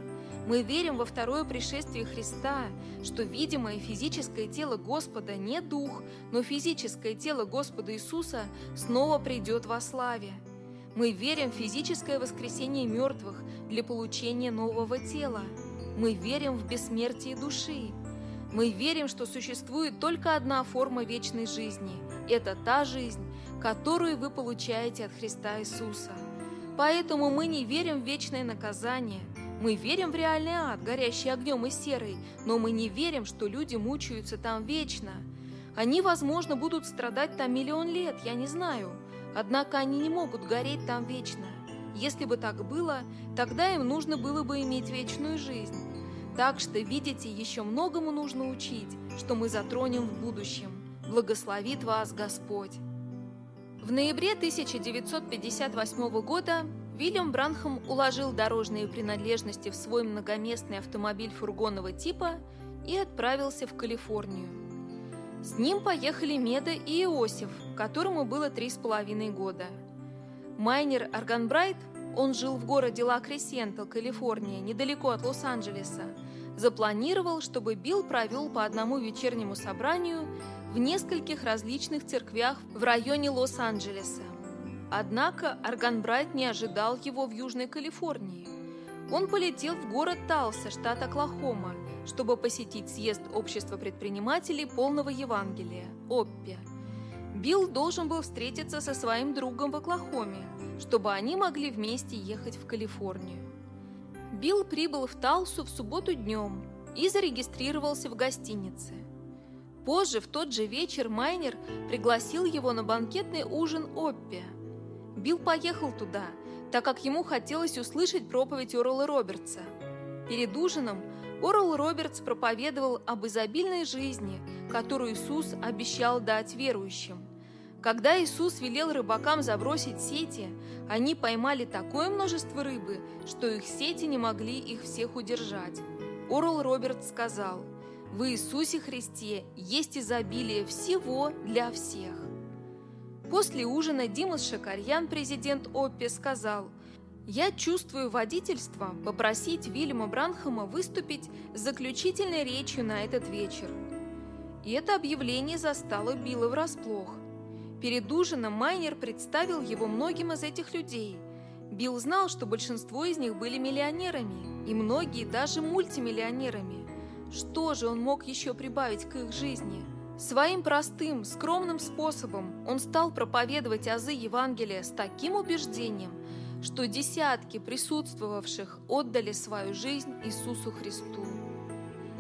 Мы верим во второе пришествие Христа, что видимое физическое тело Господа не дух, но физическое тело Господа Иисуса снова придет во славе. Мы верим в физическое воскресение мертвых для получения нового тела. Мы верим в бессмертие души. Мы верим, что существует только одна форма вечной жизни. Это та жизнь, которую вы получаете от Христа Иисуса. Поэтому мы не верим в вечное наказание. Мы верим в реальный ад, горящий огнем и серой, но мы не верим, что люди мучаются там вечно. Они, возможно, будут страдать там миллион лет, я не знаю. Однако они не могут гореть там вечно. Если бы так было, тогда им нужно было бы иметь вечную жизнь. Так что, видите, еще многому нужно учить, что мы затронем в будущем. Благословит вас Господь. В ноябре 1958 года Вильям Бранхам уложил дорожные принадлежности в свой многоместный автомобиль фургонного типа и отправился в Калифорнию. С ним поехали Меда и Иосиф, которому было три с половиной года. Майнер Арганбрайт он жил в городе Ла-Кресента, Калифорния, недалеко от Лос-Анджелеса. Запланировал, чтобы Билл провел по одному вечернему собранию в нескольких различных церквях в районе Лос-Анджелеса. Однако Арганбрайт не ожидал его в Южной Калифорнии. Он полетел в город Талса, штат Оклахома, чтобы посетить съезд Общества предпринимателей полного Евангелия, ОППЕ. Билл должен был встретиться со своим другом в Оклахоме, чтобы они могли вместе ехать в Калифорнию. Билл прибыл в Талсу в субботу днем и зарегистрировался в гостинице. Позже, в тот же вечер, Майнер пригласил его на банкетный ужин Оппи. Билл поехал туда, так как ему хотелось услышать проповедь Орла Робертса. Перед ужином Орл Робертс проповедовал об изобильной жизни, которую Иисус обещал дать верующим. Когда Иисус велел рыбакам забросить сети, они поймали такое множество рыбы, что их сети не могли их всех удержать. Орл Роберт сказал, «В Иисусе Христе есть изобилие всего для всех». После ужина Димас Шакарьян, президент ОППИ, сказал, «Я чувствую водительство попросить Вильяма Бранхама выступить с заключительной речью на этот вечер». И это объявление застало Билла врасплох. Перед ужином Майнер представил его многим из этих людей. Билл знал, что большинство из них были миллионерами, и многие даже мультимиллионерами. Что же он мог еще прибавить к их жизни? Своим простым, скромным способом он стал проповедовать азы Евангелия с таким убеждением, что десятки присутствовавших отдали свою жизнь Иисусу Христу.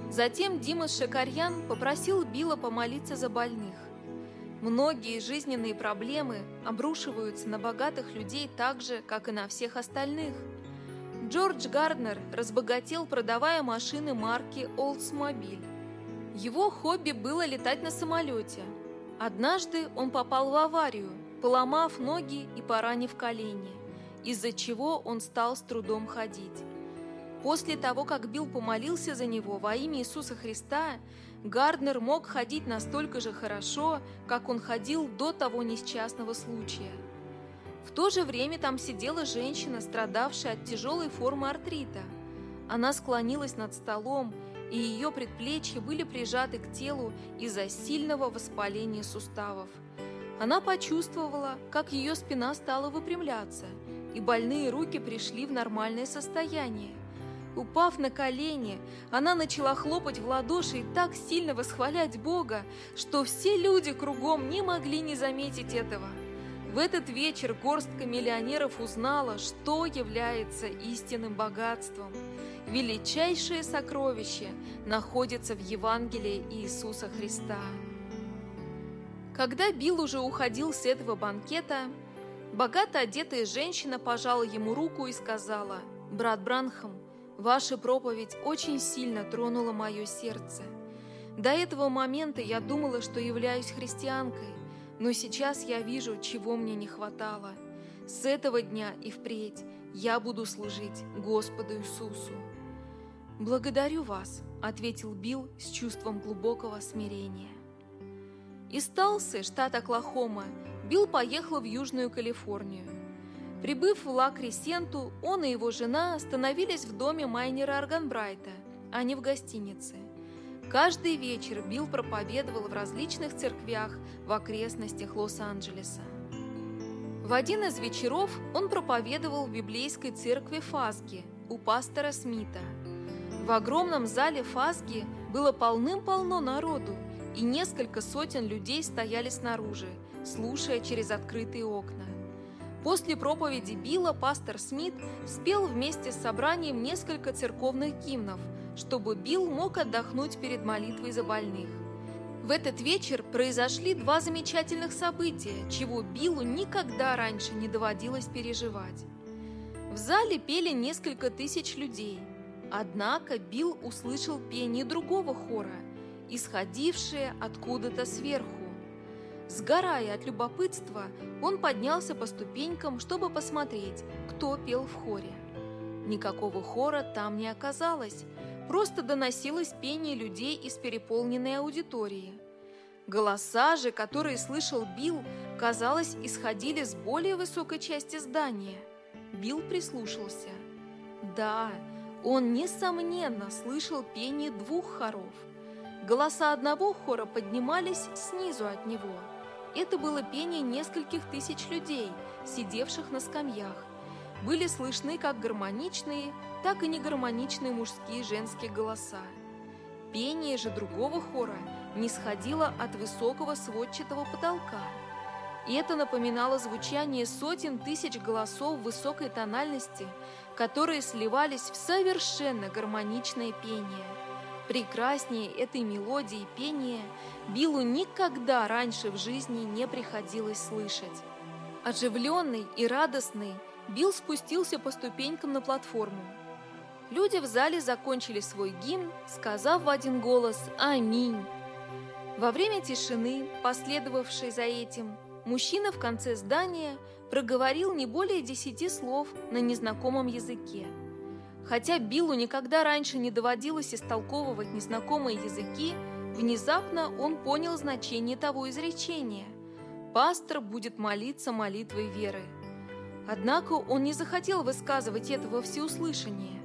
Затем Димас Шакарьян попросил Билла помолиться за больных. Многие жизненные проблемы обрушиваются на богатых людей так же, как и на всех остальных. Джордж Гарднер разбогател, продавая машины марки Oldsmobile. Его хобби было летать на самолете. Однажды он попал в аварию, поломав ноги и поранив колени, из-за чего он стал с трудом ходить. После того, как Билл помолился за него во имя Иисуса Христа, Гарднер мог ходить настолько же хорошо, как он ходил до того несчастного случая. В то же время там сидела женщина, страдавшая от тяжелой формы артрита. Она склонилась над столом, и ее предплечья были прижаты к телу из-за сильного воспаления суставов. Она почувствовала, как ее спина стала выпрямляться, и больные руки пришли в нормальное состояние. Упав на колени, она начала хлопать в ладоши и так сильно восхвалять Бога, что все люди кругом не могли не заметить этого. В этот вечер горстка миллионеров узнала, что является истинным богатством. Величайшее сокровище находится в Евангелии Иисуса Христа. Когда Билл уже уходил с этого банкета, богато одетая женщина пожала ему руку и сказала, «Брат Бранхам, Ваша проповедь очень сильно тронула мое сердце. До этого момента я думала, что являюсь христианкой, но сейчас я вижу, чего мне не хватало. С этого дня и впредь я буду служить Господу Иисусу. «Благодарю вас», — ответил Билл с чувством глубокого смирения. Из Талсы, штат Оклахома, Билл поехал в Южную Калифорнию. Прибыв в Ла-Кресенту, он и его жена остановились в доме Майнера Арганбрайта, а не в гостинице. Каждый вечер Билл проповедовал в различных церквях в окрестностях Лос-Анджелеса. В один из вечеров он проповедовал в библейской церкви Фазги у пастора Смита. В огромном зале Фазги было полным-полно народу, и несколько сотен людей стояли снаружи, слушая через открытые окна. После проповеди Билла пастор Смит спел вместе с собранием несколько церковных гимнов, чтобы Билл мог отдохнуть перед молитвой за больных. В этот вечер произошли два замечательных события, чего Биллу никогда раньше не доводилось переживать. В зале пели несколько тысяч людей, однако Билл услышал пение другого хора, исходившее откуда-то сверху. Сгорая от любопытства, он поднялся по ступенькам, чтобы посмотреть, кто пел в хоре. Никакого хора там не оказалось, Просто доносилось пение людей из переполненной аудитории. Голоса же, которые слышал Билл, казалось, исходили с более высокой части здания. Билл прислушался. Да, он, несомненно, слышал пение двух хоров. Голоса одного хора поднимались снизу от него. Это было пение нескольких тысяч людей, сидевших на скамьях. Были слышны как гармоничные, так и негармоничные мужские и женские голоса. Пение же другого хора не сходило от высокого сводчатого потолка. И это напоминало звучание сотен тысяч голосов высокой тональности, которые сливались в совершенно гармоничное пение. Прекраснее этой мелодии пения Биллу никогда раньше в жизни не приходилось слышать. Оживленный и радостный, Билл спустился по ступенькам на платформу. Люди в зале закончили свой гимн, сказав в один голос «Аминь». Во время тишины, последовавшей за этим, мужчина в конце здания проговорил не более десяти слов на незнакомом языке. Хотя Биллу никогда раньше не доводилось истолковывать незнакомые языки, внезапно он понял значение того изречения. Пастор будет молиться молитвой веры. Однако он не захотел высказывать этого всеуслышания.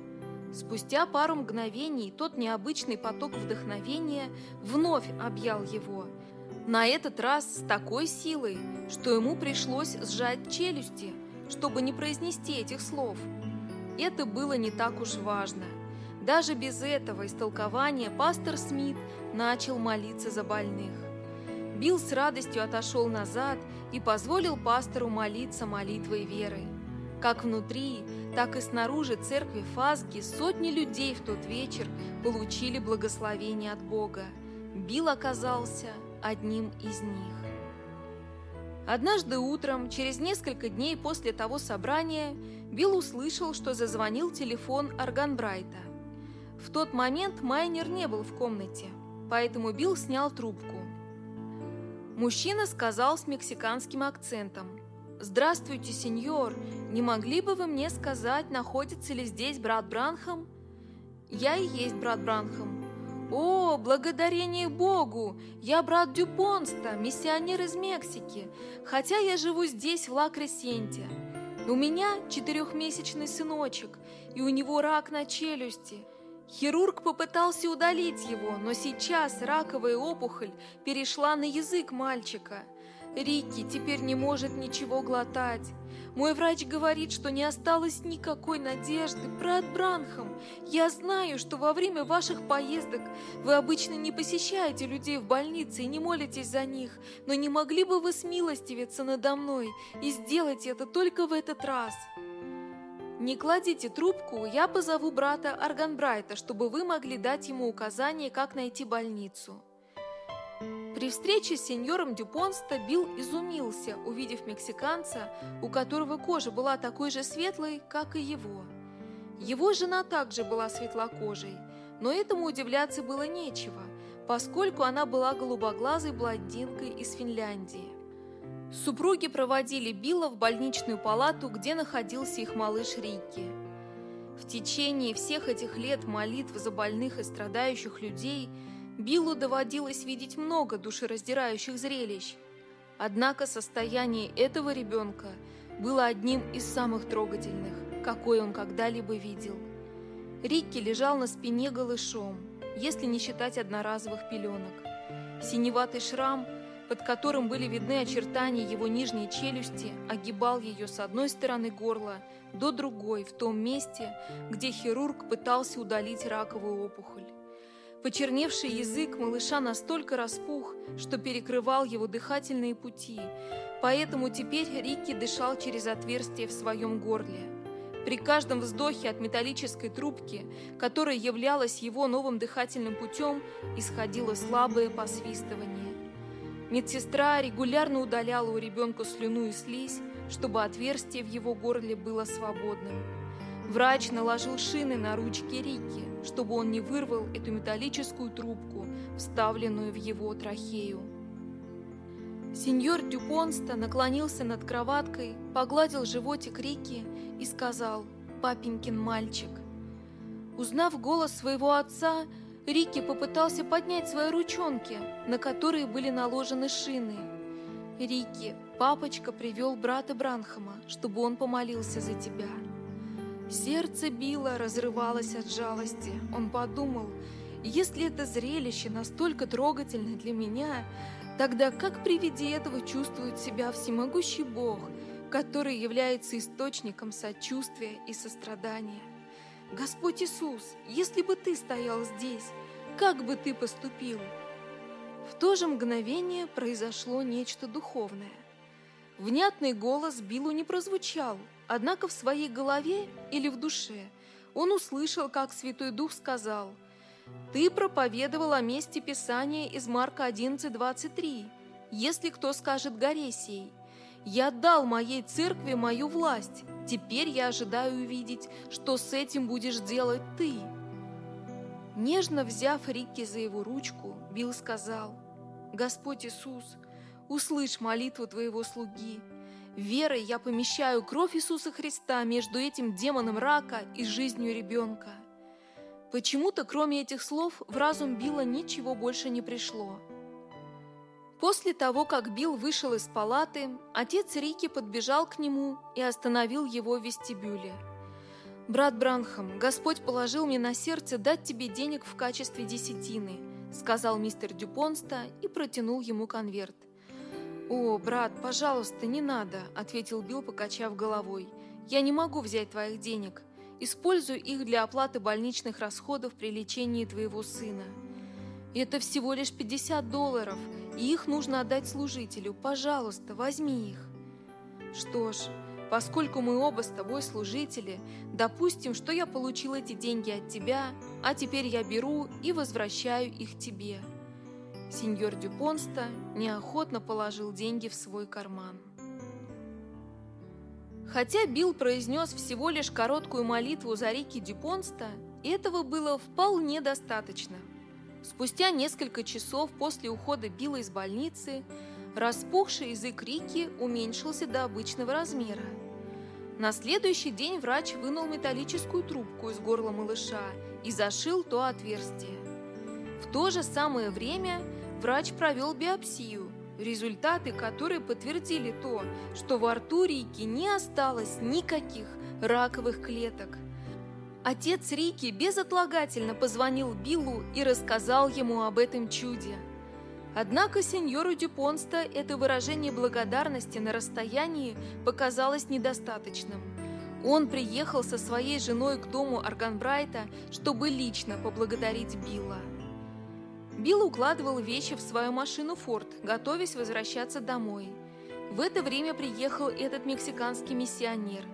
Спустя пару мгновений тот необычный поток вдохновения вновь объял его. На этот раз с такой силой, что ему пришлось сжать челюсти, чтобы не произнести этих слов. Это было не так уж важно. Даже без этого истолкования пастор Смит начал молиться за больных. Билл с радостью отошел назад и позволил пастору молиться молитвой веры. Как внутри, так и снаружи церкви Фазги сотни людей в тот вечер получили благословение от Бога. Билл оказался одним из них. Однажды утром, через несколько дней после того собрания, Билл услышал, что зазвонил телефон Арганбрайта. В тот момент Майнер не был в комнате, поэтому Билл снял трубку. Мужчина сказал с мексиканским акцентом – «Здравствуйте, сеньор! Не могли бы вы мне сказать, находится ли здесь брат Бранхам?» «Я и есть брат Бранхам». «О, благодарение Богу! Я брат Дюпонста, миссионер из Мексики, хотя я живу здесь, в Ла-Кресенте. У меня четырехмесячный сыночек, и у него рак на челюсти». Хирург попытался удалить его, но сейчас раковая опухоль перешла на язык мальчика – Рикки теперь не может ничего глотать. Мой врач говорит, что не осталось никакой надежды. Брат Бранхам, я знаю, что во время ваших поездок вы обычно не посещаете людей в больнице и не молитесь за них, но не могли бы вы смилостивиться надо мной и сделать это только в этот раз? Не кладите трубку, я позову брата Арганбрайта, чтобы вы могли дать ему указание, как найти больницу. При встрече с сеньором Дюпонста Билл изумился, увидев мексиканца, у которого кожа была такой же светлой, как и его. Его жена также была светлокожей, но этому удивляться было нечего, поскольку она была голубоглазой блондинкой из Финляндии. Супруги проводили Билла в больничную палату, где находился их малыш Рикки. В течение всех этих лет молитв за больных и страдающих людей – Биллу доводилось видеть много душераздирающих зрелищ. Однако состояние этого ребенка было одним из самых трогательных, какой он когда-либо видел. Рикки лежал на спине голышом, если не считать одноразовых пеленок. Синеватый шрам, под которым были видны очертания его нижней челюсти, огибал ее с одной стороны горла до другой, в том месте, где хирург пытался удалить раковую опухоль. Почерневший язык малыша настолько распух, что перекрывал его дыхательные пути, поэтому теперь Рикки дышал через отверстие в своем горле. При каждом вздохе от металлической трубки, которая являлась его новым дыхательным путем, исходило слабое посвистывание. Медсестра регулярно удаляла у ребенка слюну и слизь, чтобы отверстие в его горле было свободным. Врач наложил шины на ручки Рики, чтобы он не вырвал эту металлическую трубку, вставленную в его трахею. Сеньор Дюпонста наклонился над кроваткой, погладил животик Рики и сказал «Папенькин мальчик». Узнав голос своего отца, Рики попытался поднять свои ручонки, на которые были наложены шины. «Рики, папочка привел брата Бранхама, чтобы он помолился за тебя». Сердце било, разрывалось от жалости. Он подумал, если это зрелище настолько трогательно для меня, тогда как при виде этого чувствует себя всемогущий Бог, который является источником сочувствия и сострадания? Господь Иисус, если бы Ты стоял здесь, как бы Ты поступил? В то же мгновение произошло нечто духовное. Внятный голос Биллу не прозвучал – Однако в своей голове или в душе он услышал, как Святой Дух сказал, «Ты проповедовал о месте Писания из Марка 11.23. Если кто скажет горе я дал моей церкви мою власть, теперь я ожидаю увидеть, что с этим будешь делать ты». Нежно взяв Рикки за его ручку, Билл сказал, «Господь Иисус, услышь молитву твоего слуги, Верой я помещаю кровь Иисуса Христа между этим демоном рака и жизнью ребенка. Почему-то, кроме этих слов, в разум Билла ничего больше не пришло. После того, как Билл вышел из палаты, отец Рики подбежал к нему и остановил его в вестибюле. «Брат Бранхам, Господь положил мне на сердце дать тебе денег в качестве десятины», сказал мистер Дюпонста и протянул ему конверт. «О, брат, пожалуйста, не надо», — ответил Билл, покачав головой. «Я не могу взять твоих денег. Используй их для оплаты больничных расходов при лечении твоего сына. Это всего лишь 50 долларов, и их нужно отдать служителю. Пожалуйста, возьми их». «Что ж, поскольку мы оба с тобой служители, допустим, что я получил эти деньги от тебя, а теперь я беру и возвращаю их тебе». Сеньор Дюпонста неохотно положил деньги в свой карман. Хотя Билл произнес всего лишь короткую молитву за Рики Дюпонста, этого было вполне достаточно. Спустя несколько часов после ухода Билла из больницы, распухший язык Рики уменьшился до обычного размера. На следующий день врач вынул металлическую трубку из горла малыша и зашил то отверстие. В то же самое время врач провел биопсию, результаты которой подтвердили то, что во рту Рики не осталось никаких раковых клеток. Отец Рики безотлагательно позвонил Биллу и рассказал ему об этом чуде. Однако сеньору Дюпонста это выражение благодарности на расстоянии показалось недостаточным. Он приехал со своей женой к дому Арганбрайта, чтобы лично поблагодарить Билла. Билл укладывал вещи в свою машину «Форд», готовясь возвращаться домой. В это время приехал этот мексиканский миссионер.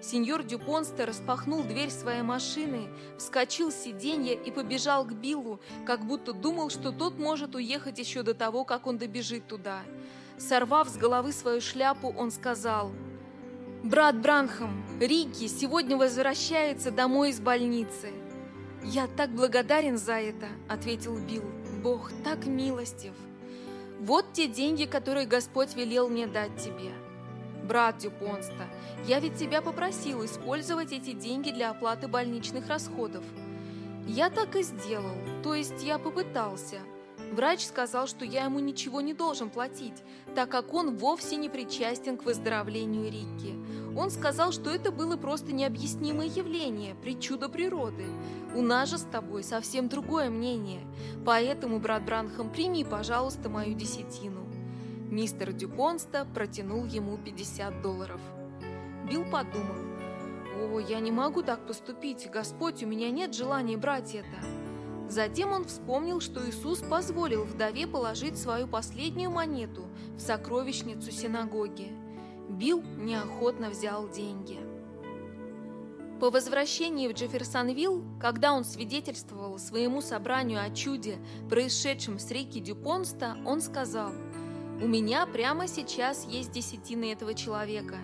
Сеньор Дюпонста распахнул дверь своей машины, вскочил с сиденья и побежал к Биллу, как будто думал, что тот может уехать еще до того, как он добежит туда. Сорвав с головы свою шляпу, он сказал, «Брат Бранхам, Рики сегодня возвращается домой из больницы». «Я так благодарен за это», — ответил Билл. Бог так милостив. Вот те деньги, которые Господь велел мне дать тебе. Брат Дюпонста, я ведь тебя попросил использовать эти деньги для оплаты больничных расходов. Я так и сделал, то есть я попытался. Врач сказал, что я ему ничего не должен платить, так как он вовсе не причастен к выздоровлению Рикки. Он сказал, что это было просто необъяснимое явление, причуда природы. У нас же с тобой совсем другое мнение. Поэтому, брат Бранхам, прими, пожалуйста, мою десятину. Мистер Дюпонста протянул ему 50 долларов. Билл подумал, «О, я не могу так поступить, Господь, у меня нет желания брать это». Затем он вспомнил, что Иисус позволил вдове положить свою последнюю монету в сокровищницу синагоги. Билл неохотно взял деньги. По возвращении в Джефферсонвилл, когда он свидетельствовал своему собранию о чуде, происшедшем с реки Дюпонста, он сказал, «У меня прямо сейчас есть десятины этого человека.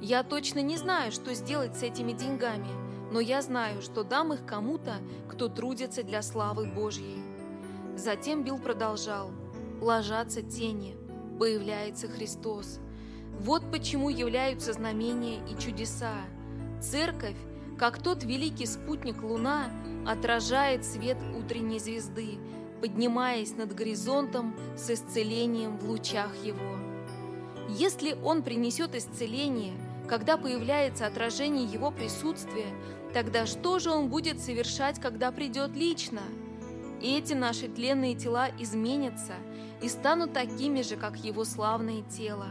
Я точно не знаю, что сделать с этими деньгами, но я знаю, что дам их кому-то, кто трудится для славы Божьей». Затем Билл продолжал, «Ложатся тени, появляется Христос. Вот почему являются знамения и чудеса. Церковь как тот великий спутник Луна отражает свет утренней звезды, поднимаясь над горизонтом с исцелением в лучах его. Если он принесет исцеление, когда появляется отражение его присутствия, тогда что же он будет совершать, когда придет лично? И эти наши тленные тела изменятся и станут такими же, как его славное тело.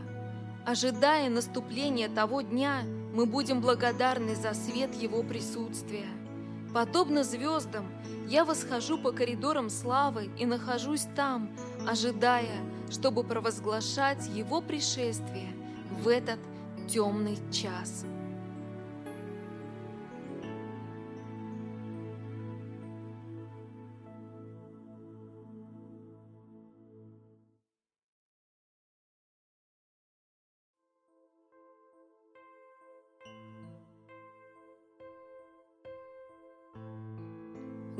Ожидая наступления того дня, мы будем благодарны за свет Его присутствия. Подобно звездам, я восхожу по коридорам славы и нахожусь там, ожидая, чтобы провозглашать Его пришествие в этот темный час.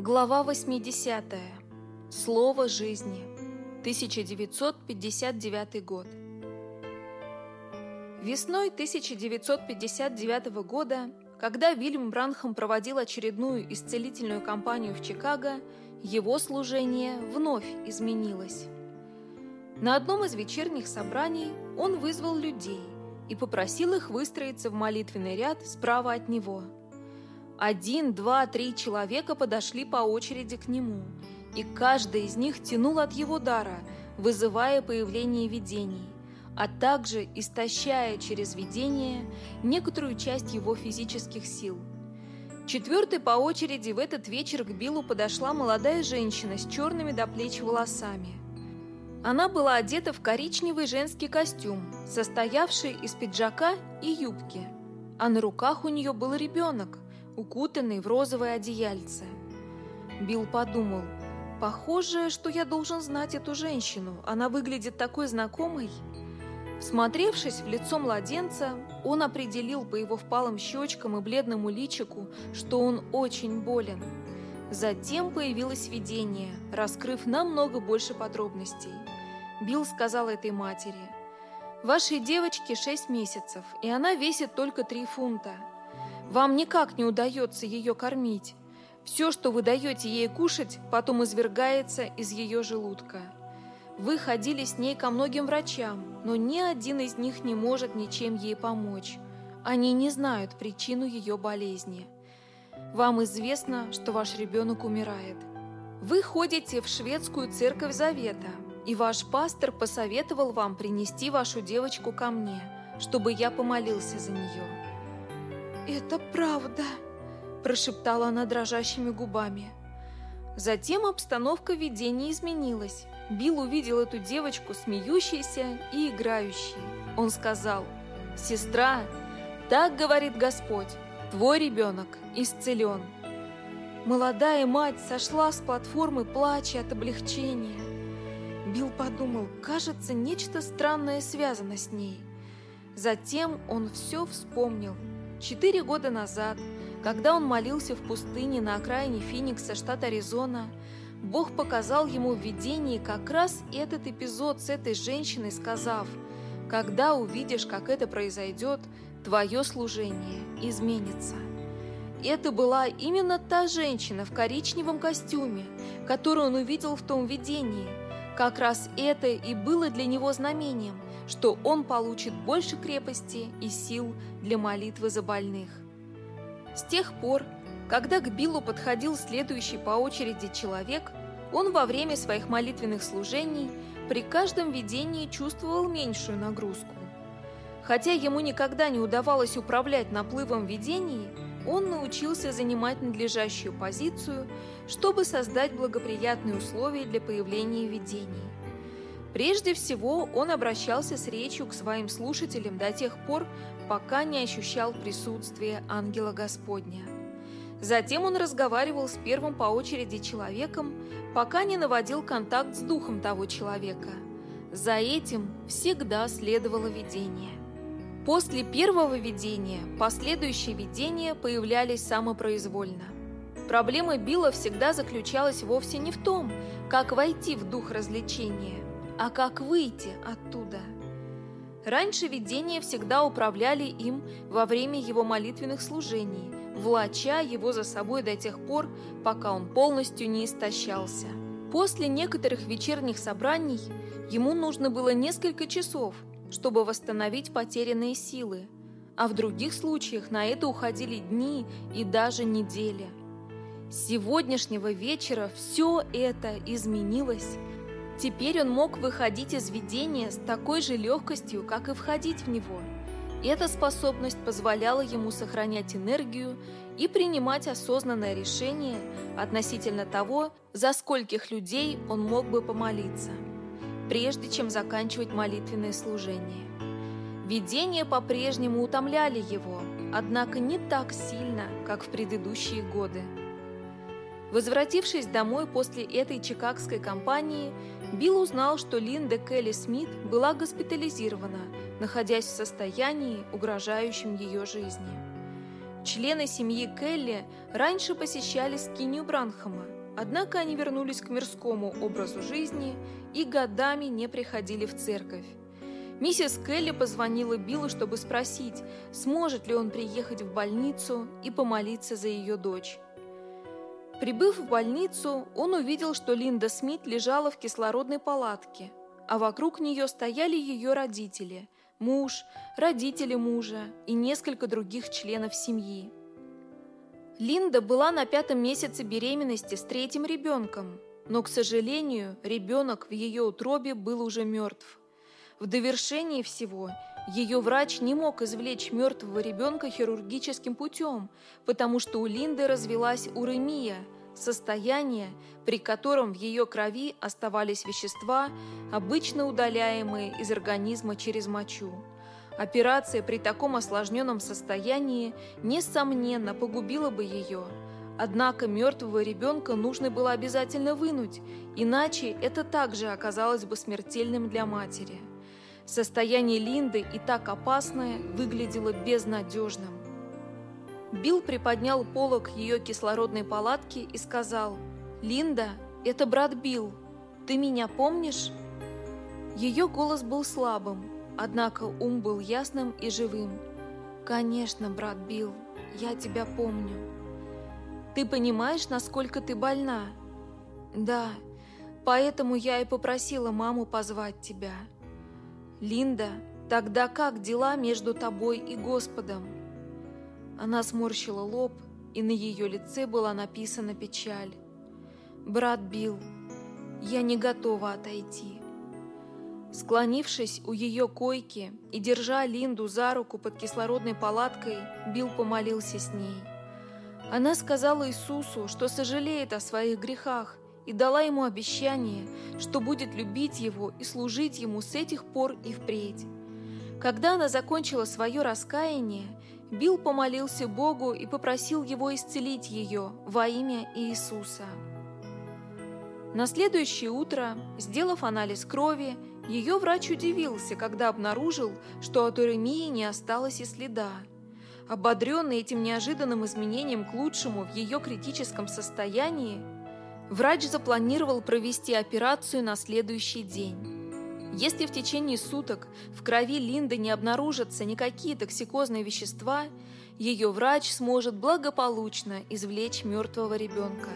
Глава 80. Слово жизни. 1959 год. Весной 1959 года, когда Вильям Бранхам проводил очередную исцелительную кампанию в Чикаго, его служение вновь изменилось. На одном из вечерних собраний он вызвал людей и попросил их выстроиться в молитвенный ряд справа от него – один, два, три человека подошли по очереди к нему, и каждый из них тянул от его дара, вызывая появление видений, а также истощая через видение некоторую часть его физических сил. Четвертой по очереди в этот вечер к Биллу подошла молодая женщина с черными до плеч волосами. Она была одета в коричневый женский костюм, состоявший из пиджака и юбки, а на руках у нее был ребенок, укутанный в розовое одеяльце. Билл подумал, похоже, что я должен знать эту женщину, она выглядит такой знакомой. Всмотревшись в лицо младенца, он определил по его впалым щечкам и бледному личику, что он очень болен. Затем появилось видение, раскрыв намного больше подробностей. Билл сказал этой матери, «Вашей девочке 6 месяцев, и она весит только 3 фунта. Вам никак не удается ее кормить. Все, что вы даете ей кушать, потом извергается из ее желудка. Вы ходили с ней ко многим врачам, но ни один из них не может ничем ей помочь. Они не знают причину ее болезни. Вам известно, что ваш ребенок умирает. Вы ходите в шведскую церковь Завета, и ваш пастор посоветовал вам принести вашу девочку ко мне, чтобы я помолился за нее. «Это правда», – прошептала она дрожащими губами. Затем обстановка видения изменилась. Билл увидел эту девочку, смеющейся и играющей. Он сказал, «Сестра, так говорит Господь, твой ребенок исцелен». Молодая мать сошла с платформы, плача от облегчения. Билл подумал, кажется, нечто странное связано с ней. Затем он все вспомнил – Четыре года назад, когда он молился в пустыне на окраине Финикса, штат Аризона, Бог показал ему в видении как раз этот эпизод с этой женщиной, сказав, «Когда увидишь, как это произойдет, твое служение изменится». Это была именно та женщина в коричневом костюме, которую он увидел в том видении. Как раз это и было для него знамением – что он получит больше крепости и сил для молитвы за больных. С тех пор, когда к Биллу подходил следующий по очереди человек, он во время своих молитвенных служений при каждом видении чувствовал меньшую нагрузку. Хотя ему никогда не удавалось управлять наплывом видений, он научился занимать надлежащую позицию, чтобы создать благоприятные условия для появления видений. Прежде всего, он обращался с речью к своим слушателям до тех пор, пока не ощущал присутствие ангела Господня. Затем он разговаривал с первым по очереди человеком, пока не наводил контакт с духом того человека. За этим всегда следовало видение. После первого видения последующие видения появлялись самопроизвольно. Проблема Билла всегда заключалась вовсе не в том, как войти в дух развлечения, а как выйти оттуда. Раньше видения всегда управляли им во время его молитвенных служений, влача его за собой до тех пор, пока он полностью не истощался. После некоторых вечерних собраний ему нужно было несколько часов – чтобы восстановить потерянные силы, а в других случаях на это уходили дни и даже недели. С сегодняшнего вечера все это изменилось. Теперь он мог выходить из видения с такой же легкостью, как и входить в него. Эта способность позволяла ему сохранять энергию и принимать осознанное решение относительно того, за скольких людей он мог бы помолиться прежде чем заканчивать молитвенное служение. Видения по-прежнему утомляли его, однако не так сильно, как в предыдущие годы. Возвратившись домой после этой чикагской кампании, Билл узнал, что Линда Келли Смит была госпитализирована, находясь в состоянии, угрожающем ее жизни. Члены семьи Келли раньше посещали скинию Бранхама – Однако они вернулись к мирскому образу жизни и годами не приходили в церковь. Миссис Келли позвонила Биллу, чтобы спросить, сможет ли он приехать в больницу и помолиться за ее дочь. Прибыв в больницу, он увидел, что Линда Смит лежала в кислородной палатке, а вокруг нее стояли ее родители, муж, родители мужа и несколько других членов семьи. Линда была на пятом месяце беременности с третьим ребенком, но, к сожалению, ребенок в ее утробе был уже мертв. В довершении всего, ее врач не мог извлечь мертвого ребенка хирургическим путем, потому что у Линды развелась уремия, состояние, при котором в ее крови оставались вещества, обычно удаляемые из организма через мочу. Операция при таком осложненном состоянии, несомненно, погубила бы ее. Однако мертвого ребенка нужно было обязательно вынуть, иначе это также оказалось бы смертельным для матери. Состояние Линды и так опасное выглядело безнадежным. Билл приподнял полок ее кислородной палатки и сказал, «Линда, это брат Билл. Ты меня помнишь?» Ее голос был слабым, Однако ум был ясным и живым. «Конечно, брат Билл, я тебя помню». «Ты понимаешь, насколько ты больна?» «Да, поэтому я и попросила маму позвать тебя». «Линда, тогда как дела между тобой и Господом?» Она сморщила лоб, и на ее лице была написана печаль. «Брат Билл, я не готова отойти». Склонившись у ее койки и держа Линду за руку под кислородной палаткой, Билл помолился с ней. Она сказала Иисусу, что сожалеет о своих грехах, и дала ему обещание, что будет любить его и служить ему с этих пор и впредь. Когда она закончила свое раскаяние, Билл помолился Богу и попросил его исцелить ее во имя Иисуса. На следующее утро, сделав анализ крови, ее врач удивился, когда обнаружил, что от уремии не осталось и следа. Ободренный этим неожиданным изменением к лучшему в ее критическом состоянии, врач запланировал провести операцию на следующий день. Если в течение суток в крови Линды не обнаружатся никакие токсикозные вещества, ее врач сможет благополучно извлечь мертвого ребенка.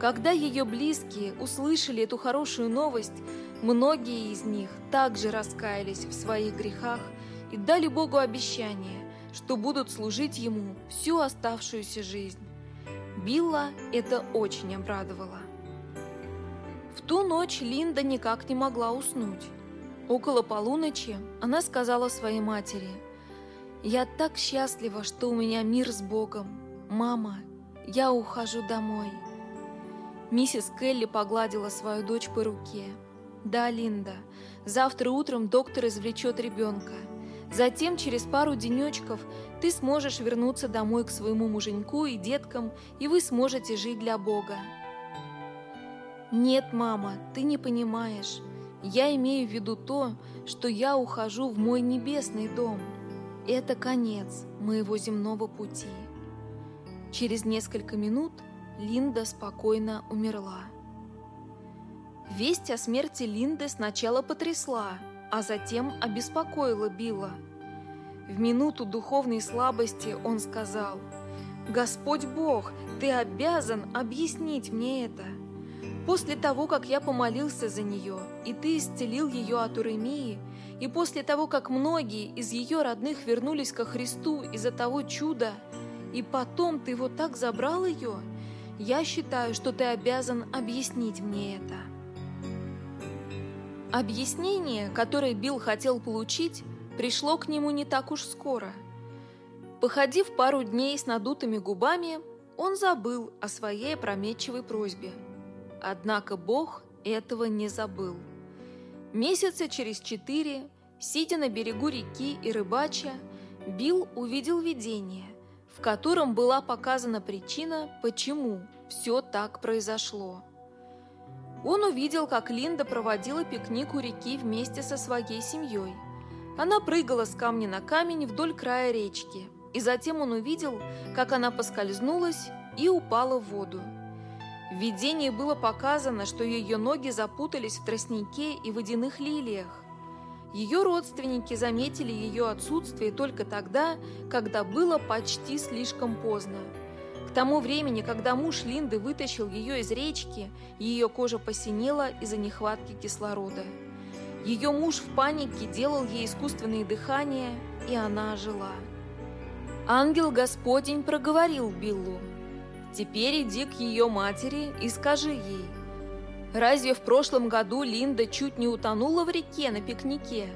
Когда ее близкие услышали эту хорошую новость, многие из них также раскаялись в своих грехах и дали Богу обещание, что будут служить Ему всю оставшуюся жизнь. Билла это очень обрадовало. В ту ночь Линда никак не могла уснуть. Около полуночи она сказала своей матери, Я так счастлива, что у меня мир с Богом. Мама, я ухожу домой. Миссис Келли погладила свою дочь по руке. Да, Линда, завтра утром доктор извлечет ребенка. Затем, через пару денечков, ты сможешь вернуться домой к своему муженьку и деткам, и вы сможете жить для Бога. Нет, мама, ты не понимаешь. Я имею в виду то, что я ухожу в мой небесный дом. Это конец моего земного пути. Через несколько минут Линда спокойно умерла. Весть о смерти Линды сначала потрясла, а затем обеспокоила Билла. В минуту духовной слабости он сказал, «Господь Бог, ты обязан объяснить мне это. После того, как я помолился за нее, и ты исцелил ее от уремии, и после того, как многие из ее родных вернулись ко Христу из-за того чуда, и потом ты вот так забрал ее, я считаю, что ты обязан объяснить мне это. Объяснение, которое Билл хотел получить, пришло к нему не так уж скоро. Походив пару дней с надутыми губами, он забыл о своей опрометчивой просьбе. Однако Бог этого не забыл. Месяца через четыре, сидя на берегу реки и рыбача, Билл увидел видение, в котором была показана причина, почему все так произошло. Он увидел, как Линда проводила пикник у реки вместе со своей семьей. Она прыгала с камня на камень вдоль края речки, и затем он увидел, как она поскользнулась и упала в воду. В видении было показано, что ее ноги запутались в тростнике и водяных лилиях. Ее родственники заметили ее отсутствие только тогда, когда было почти слишком поздно. К тому времени, когда муж Линды вытащил ее из речки, ее кожа посинела из-за нехватки кислорода. Ее муж в панике делал ей искусственные дыхания, и она ожила. Ангел Господень проговорил Биллу – Теперь иди к ее матери и скажи ей. Разве в прошлом году Линда чуть не утонула в реке на пикнике?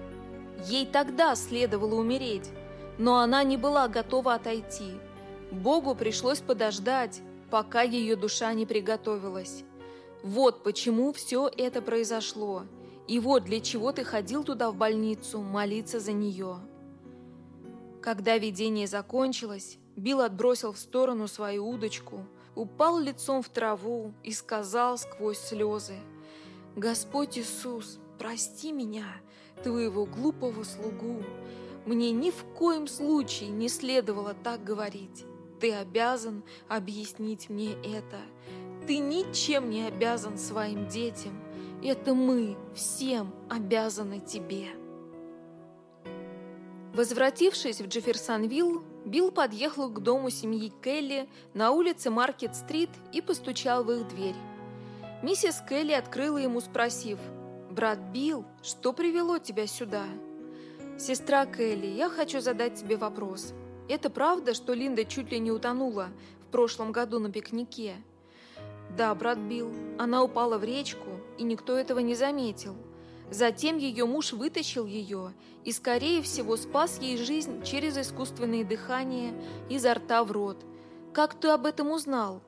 Ей тогда следовало умереть, но она не была готова отойти. Богу пришлось подождать, пока ее душа не приготовилась. Вот почему все это произошло, и вот для чего ты ходил туда в больницу молиться за нее. Когда видение закончилось, Билл отбросил в сторону свою удочку, упал лицом в траву и сказал сквозь слезы, «Господь Иисус, прости меня, твоего глупого слугу. Мне ни в коем случае не следовало так говорить. Ты обязан объяснить мне это. Ты ничем не обязан своим детям. Это мы всем обязаны тебе». Возвратившись в Джефферсонвилл, Билл подъехал к дому семьи Келли на улице Маркет-стрит и постучал в их дверь. Миссис Келли открыла ему, спросив, «Брат Билл, что привело тебя сюда?» «Сестра Келли, я хочу задать тебе вопрос. Это правда, что Линда чуть ли не утонула в прошлом году на пикнике?» «Да, брат Билл, она упала в речку, и никто этого не заметил. Затем ее муж вытащил ее и, скорее всего, спас ей жизнь через искусственное дыхание изо рта в рот. Как ты об этом узнал?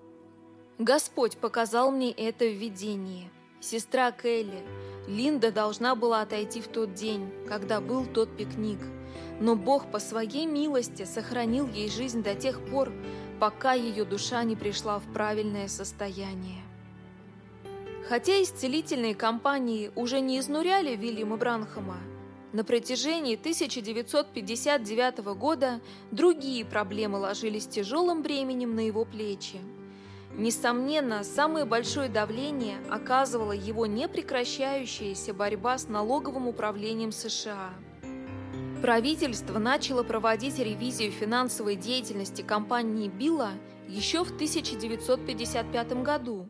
Господь показал мне это в видении. Сестра Келли, Линда должна была отойти в тот день, когда был тот пикник. Но Бог по своей милости сохранил ей жизнь до тех пор, пока ее душа не пришла в правильное состояние. Хотя исцелительные кампании уже не изнуряли Вильяма Бранхама, на протяжении 1959 года другие проблемы ложились тяжелым бременем на его плечи. Несомненно, самое большое давление оказывала его непрекращающаяся борьба с налоговым управлением США. Правительство начало проводить ревизию финансовой деятельности компании Билла еще в 1955 году,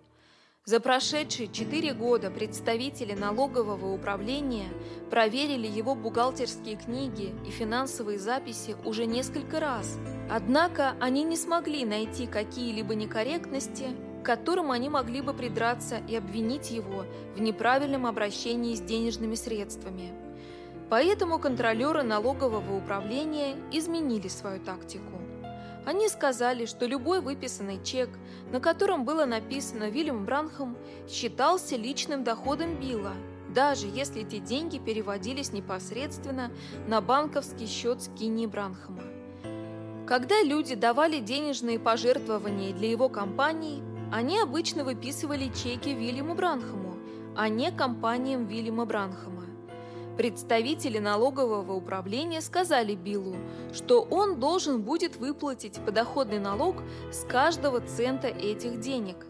за прошедшие четыре года представители налогового управления проверили его бухгалтерские книги и финансовые записи уже несколько раз. Однако они не смогли найти какие-либо некорректности, к которым они могли бы придраться и обвинить его в неправильном обращении с денежными средствами. Поэтому контролеры налогового управления изменили свою тактику. Они сказали, что любой выписанный чек, на котором было написано Вильям Бранхам, считался личным доходом Билла, даже если эти деньги переводились непосредственно на банковский счет Скинни Бранхама. Когда люди давали денежные пожертвования для его компании, они обычно выписывали чеки Вильяму Бранхаму, а не компаниям Вильяма Бранхама. Представители налогового управления сказали Биллу, что он должен будет выплатить подоходный налог с каждого цента этих денег.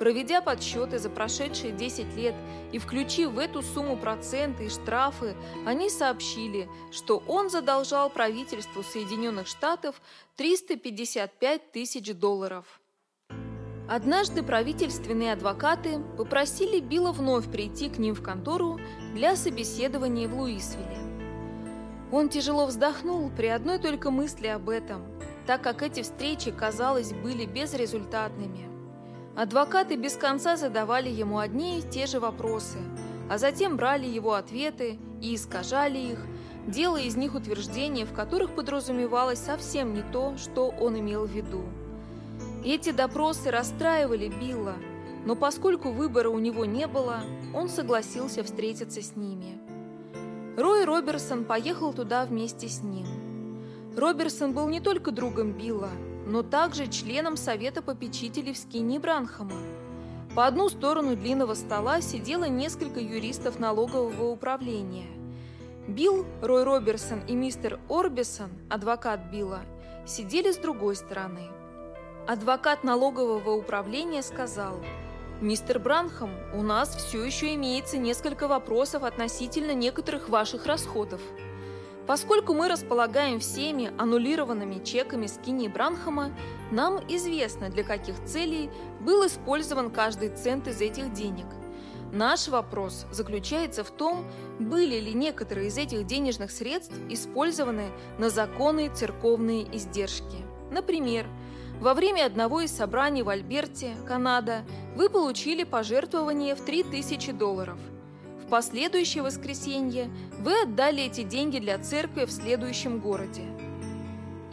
Проведя подсчеты за прошедшие 10 лет и включив в эту сумму проценты и штрафы, они сообщили, что он задолжал правительству Соединенных Штатов 355 тысяч долларов. Однажды правительственные адвокаты попросили Билла вновь прийти к ним в контору для собеседования в Луисвилле. Он тяжело вздохнул при одной только мысли об этом, так как эти встречи, казалось, были безрезультатными. Адвокаты без конца задавали ему одни и те же вопросы, а затем брали его ответы и искажали их, делая из них утверждения, в которых подразумевалось совсем не то, что он имел в виду. Эти допросы расстраивали Билла, но поскольку выбора у него не было, он согласился встретиться с ними. Рой Роберсон поехал туда вместе с ним. Роберсон был не только другом Билла, но также членом Совета попечителей в Скине Бранхама. По одну сторону длинного стола сидело несколько юристов налогового управления. Билл, Рой Роберсон и мистер Орбисон, адвокат Билла, сидели с другой стороны – Адвокат налогового управления сказал, «Мистер Бранхам, у нас все еще имеется несколько вопросов относительно некоторых ваших расходов. Поскольку мы располагаем всеми аннулированными чеками Скинни Бранхама, нам известно, для каких целей был использован каждый цент из этих денег. Наш вопрос заключается в том, были ли некоторые из этих денежных средств использованы на законные церковные издержки. Например, во время одного из собраний в Альберте, Канада, вы получили пожертвование в 3000 долларов. В последующее воскресенье вы отдали эти деньги для церкви в следующем городе.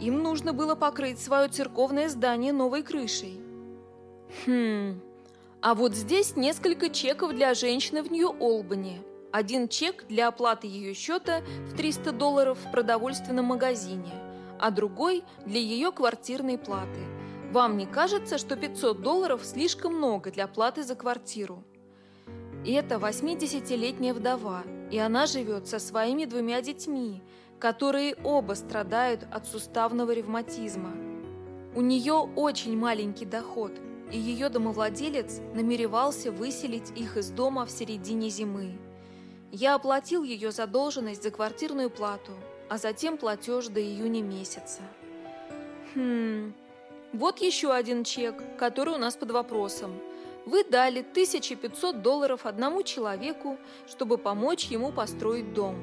Им нужно было покрыть свое церковное здание новой крышей. Хм, а вот здесь несколько чеков для женщины в Нью-Олбани. Один чек для оплаты ее счета в 300 долларов в продовольственном магазине, а другой для ее квартирной платы – вам не кажется, что 500 долларов слишком много для платы за квартиру? И это 80-летняя вдова, и она живет со своими двумя детьми, которые оба страдают от суставного ревматизма. У нее очень маленький доход, и ее домовладелец намеревался выселить их из дома в середине зимы. Я оплатил ее задолженность за квартирную плату, а затем платеж до июня месяца. Хм, вот еще один чек, который у нас под вопросом. Вы дали 1500 долларов одному человеку, чтобы помочь ему построить дом.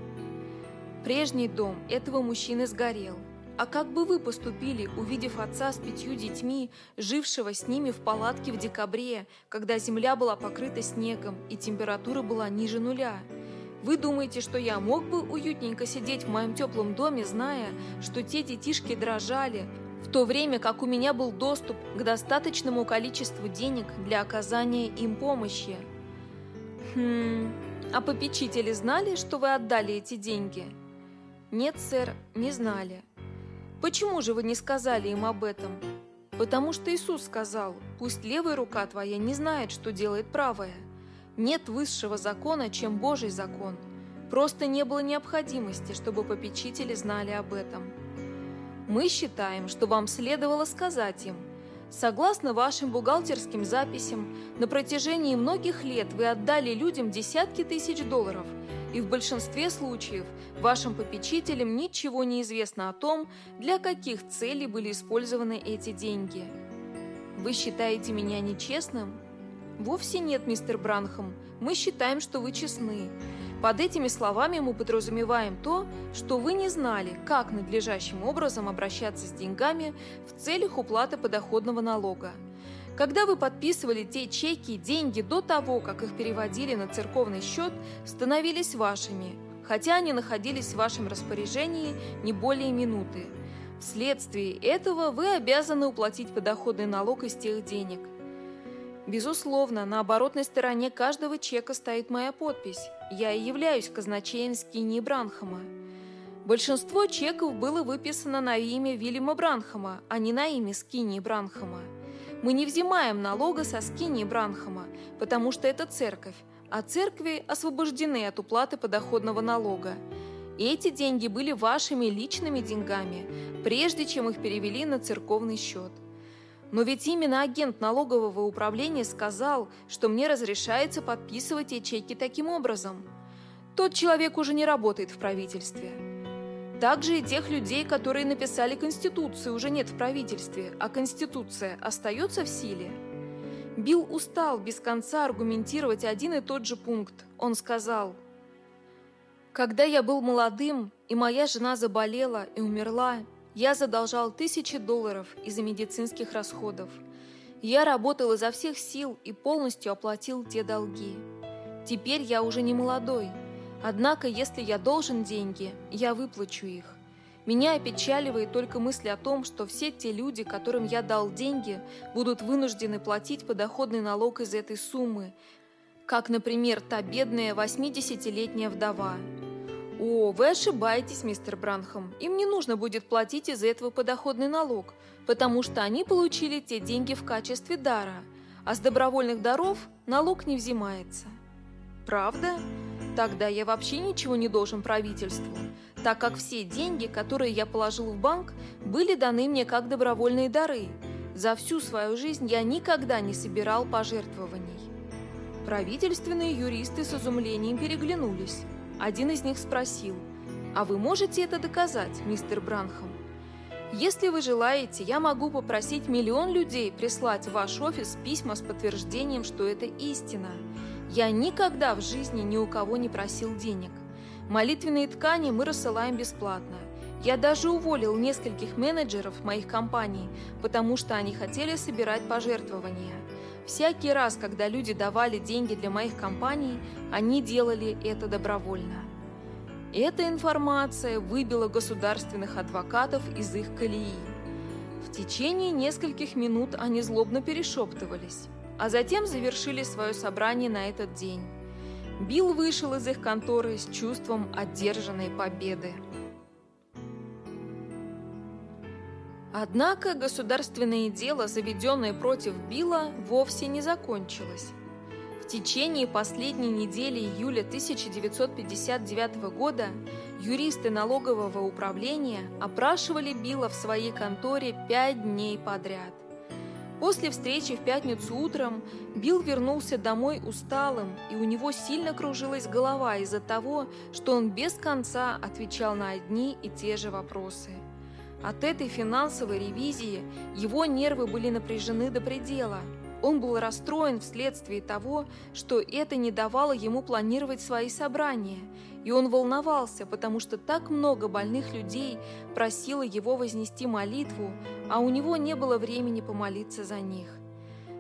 Прежний дом этого мужчины сгорел. А как бы вы поступили, увидев отца с пятью детьми, жившего с ними в палатке в декабре, когда земля была покрыта снегом и температура была ниже нуля? Вы думаете, что я мог бы уютненько сидеть в моем теплом доме, зная, что те детишки дрожали, в то время как у меня был доступ к достаточному количеству денег для оказания им помощи. Хм, а попечители знали, что вы отдали эти деньги? Нет, сэр, не знали. Почему же вы не сказали им об этом? Потому что Иисус сказал, пусть левая рука твоя не знает, что делает правая. Нет высшего закона, чем Божий закон. Просто не было необходимости, чтобы попечители знали об этом. Мы считаем, что вам следовало сказать им, согласно вашим бухгалтерским записям, на протяжении многих лет вы отдали людям десятки тысяч долларов, и в большинстве случаев вашим попечителям ничего не известно о том, для каких целей были использованы эти деньги. Вы считаете меня нечестным? Вовсе нет, мистер Бранхам. Мы считаем, что вы честны. Под этими словами мы подразумеваем то, что вы не знали, как надлежащим образом обращаться с деньгами в целях уплаты подоходного налога. Когда вы подписывали те чеки, деньги до того, как их переводили на церковный счет, становились вашими, хотя они находились в вашем распоряжении не более минуты. Вследствие этого вы обязаны уплатить подоходный налог из тех денег. Безусловно, на оборотной стороне каждого чека стоит моя подпись. Я и являюсь казначеем Скинни Бранхама. Большинство чеков было выписано на имя Вильяма Бранхама, а не на имя Скинни Бранхама. Мы не взимаем налога со Скинни Бранхама, потому что это церковь, а церкви освобождены от уплаты подоходного налога. И эти деньги были вашими личными деньгами, прежде чем их перевели на церковный счет. Но ведь именно агент налогового управления сказал, что мне разрешается подписывать чеки таким образом. Тот человек уже не работает в правительстве. Также и тех людей, которые написали Конституцию, уже нет в правительстве, а Конституция остается в силе. Билл устал без конца аргументировать один и тот же пункт. Он сказал, «Когда я был молодым, и моя жена заболела и умерла, я задолжал тысячи долларов из-за медицинских расходов. Я работал изо всех сил и полностью оплатил те долги. Теперь я уже не молодой, однако если я должен деньги, я выплачу их. Меня опечаливает только мысль о том, что все те люди, которым я дал деньги, будут вынуждены платить подоходный налог из этой суммы, как, например, та бедная 80-летняя вдова. О, вы ошибаетесь, мистер Бранхам. Им не нужно будет платить из этого подоходный налог, потому что они получили те деньги в качестве дара, а с добровольных даров налог не взимается. Правда? Тогда я вообще ничего не должен правительству, так как все деньги, которые я положил в банк, были даны мне как добровольные дары. За всю свою жизнь я никогда не собирал пожертвований. Правительственные юристы с изумлением переглянулись. Один из них спросил, «А вы можете это доказать, мистер Бранхам?» Если вы желаете, я могу попросить миллион людей прислать в ваш офис письма с подтверждением, что это истина. Я никогда в жизни ни у кого не просил денег. Молитвенные ткани мы рассылаем бесплатно. Я даже уволил нескольких менеджеров моих компаний, потому что они хотели собирать пожертвования. Всякий раз, когда люди давали деньги для моих компаний, они делали это добровольно. Эта информация выбила государственных адвокатов из их колеи. В течение нескольких минут они злобно перешептывались, а затем завершили свое собрание на этот день. Билл вышел из их конторы с чувством одержанной победы. Однако государственное дело, заведенное против Билла, вовсе не закончилось. В течение последней недели июля 1959 года юристы налогового управления опрашивали Билла в своей конторе пять дней подряд. После встречи в пятницу утром Билл вернулся домой усталым, и у него сильно кружилась голова из-за того, что он без конца отвечал на одни и те же вопросы – от этой финансовой ревизии его нервы были напряжены до предела. Он был расстроен вследствие того, что это не давало ему планировать свои собрания, и он волновался, потому что так много больных людей просило его вознести молитву, а у него не было времени помолиться за них.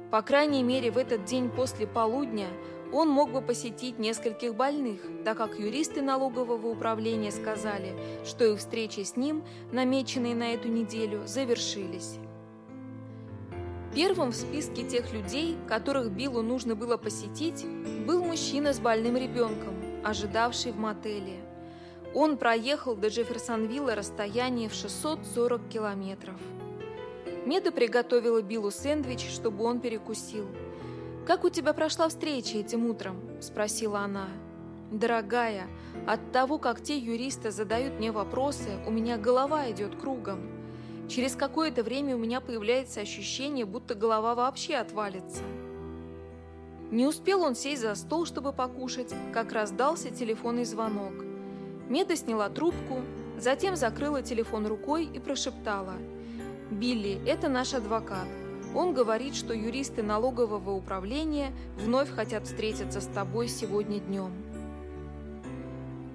По крайней мере, в этот день после полудня он мог бы посетить нескольких больных, так как юристы налогового управления сказали, что их встречи с ним, намеченные на эту неделю, завершились. Первым в списке тех людей, которых Биллу нужно было посетить, был мужчина с больным ребенком, ожидавший в мотеле. Он проехал до Джефферсонвилла расстояние в 640 километров. Меда приготовила Биллу сэндвич, чтобы он перекусил – «Как у тебя прошла встреча этим утром?» – спросила она. «Дорогая, от того, как те юристы задают мне вопросы, у меня голова идет кругом. Через какое-то время у меня появляется ощущение, будто голова вообще отвалится». Не успел он сесть за стол, чтобы покушать, как раздался телефонный звонок. Меда сняла трубку, затем закрыла телефон рукой и прошептала. «Билли, это наш адвокат. Он говорит, что юристы налогового управления вновь хотят встретиться с тобой сегодня днем.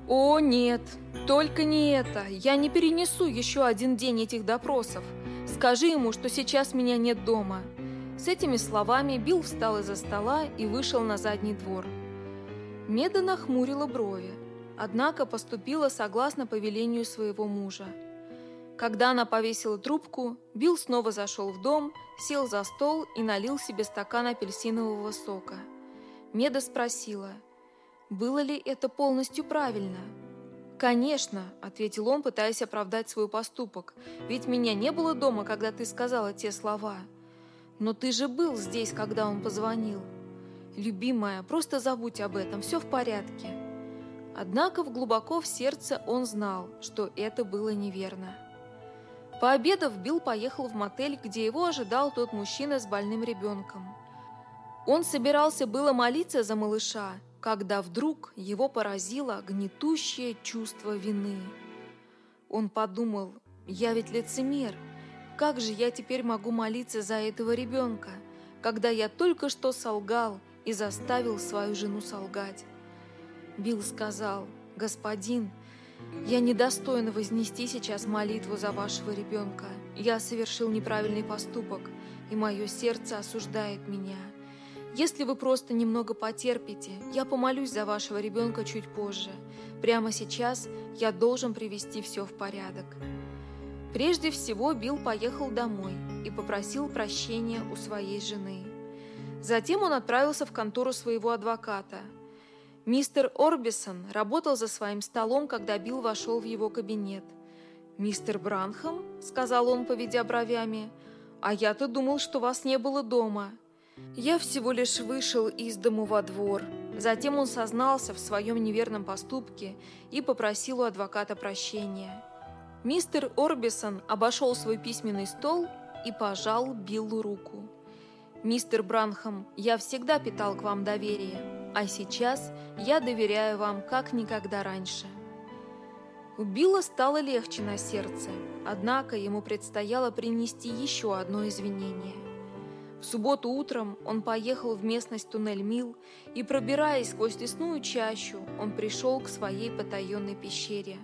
«О, нет, только не это. Я не перенесу еще один день этих допросов. Скажи ему, что сейчас меня нет дома». С этими словами Билл встал из-за стола и вышел на задний двор. Меда нахмурила брови. однако поступила согласно повелению своего мужа. Когда она повесила трубку, Билл снова зашел в дом, сел за стол и налил себе стакан апельсинового сока. Меда спросила, было ли это полностью правильно. «Конечно», — ответил он, пытаясь оправдать свой поступок, «ведь меня не было дома, когда ты сказала те слова. Но ты же был здесь, когда он позвонил. Любимая, просто забудь об этом, все в порядке». Однако в глубоко в сердце он знал, что это было неверно. Пообедав, Билл поехал в мотель, где его ожидал тот мужчина с больным ребенком. Он собирался было молиться за малыша, когда вдруг его поразило гнетущее чувство вины. Он подумал, я ведь лицемер, как же я теперь могу молиться за этого ребенка, когда я только что солгал и заставил свою жену солгать? Билл сказал, господин, я недостойна вознести сейчас молитву за вашего ребенка. Я совершил неправильный поступок, и мое сердце осуждает меня. Если вы просто немного потерпите, я помолюсь за вашего ребенка чуть позже. Прямо сейчас я должен привести все в порядок. Прежде всего Билл поехал домой и попросил прощения у своей жены. Затем он отправился в контору своего адвоката. Мистер Орбисон работал за своим столом, когда Билл вошел в его кабинет. «Мистер Бранхам?» – сказал он, поведя бровями. «А я-то думал, что вас не было дома». Я всего лишь вышел из дому во двор. Затем он сознался в своем неверном поступке и попросил у адвоката прощения. Мистер Орбисон обошел свой письменный стол и пожал Биллу руку. «Мистер Бранхам, я всегда питал к вам доверие, а сейчас я доверяю вам как никогда раньше». У Билла стало легче на сердце, однако ему предстояло принести еще одно извинение. В субботу утром он поехал в местность Туннель-Мил, и, пробираясь сквозь лесную чащу, он пришел к своей потаенной пещере.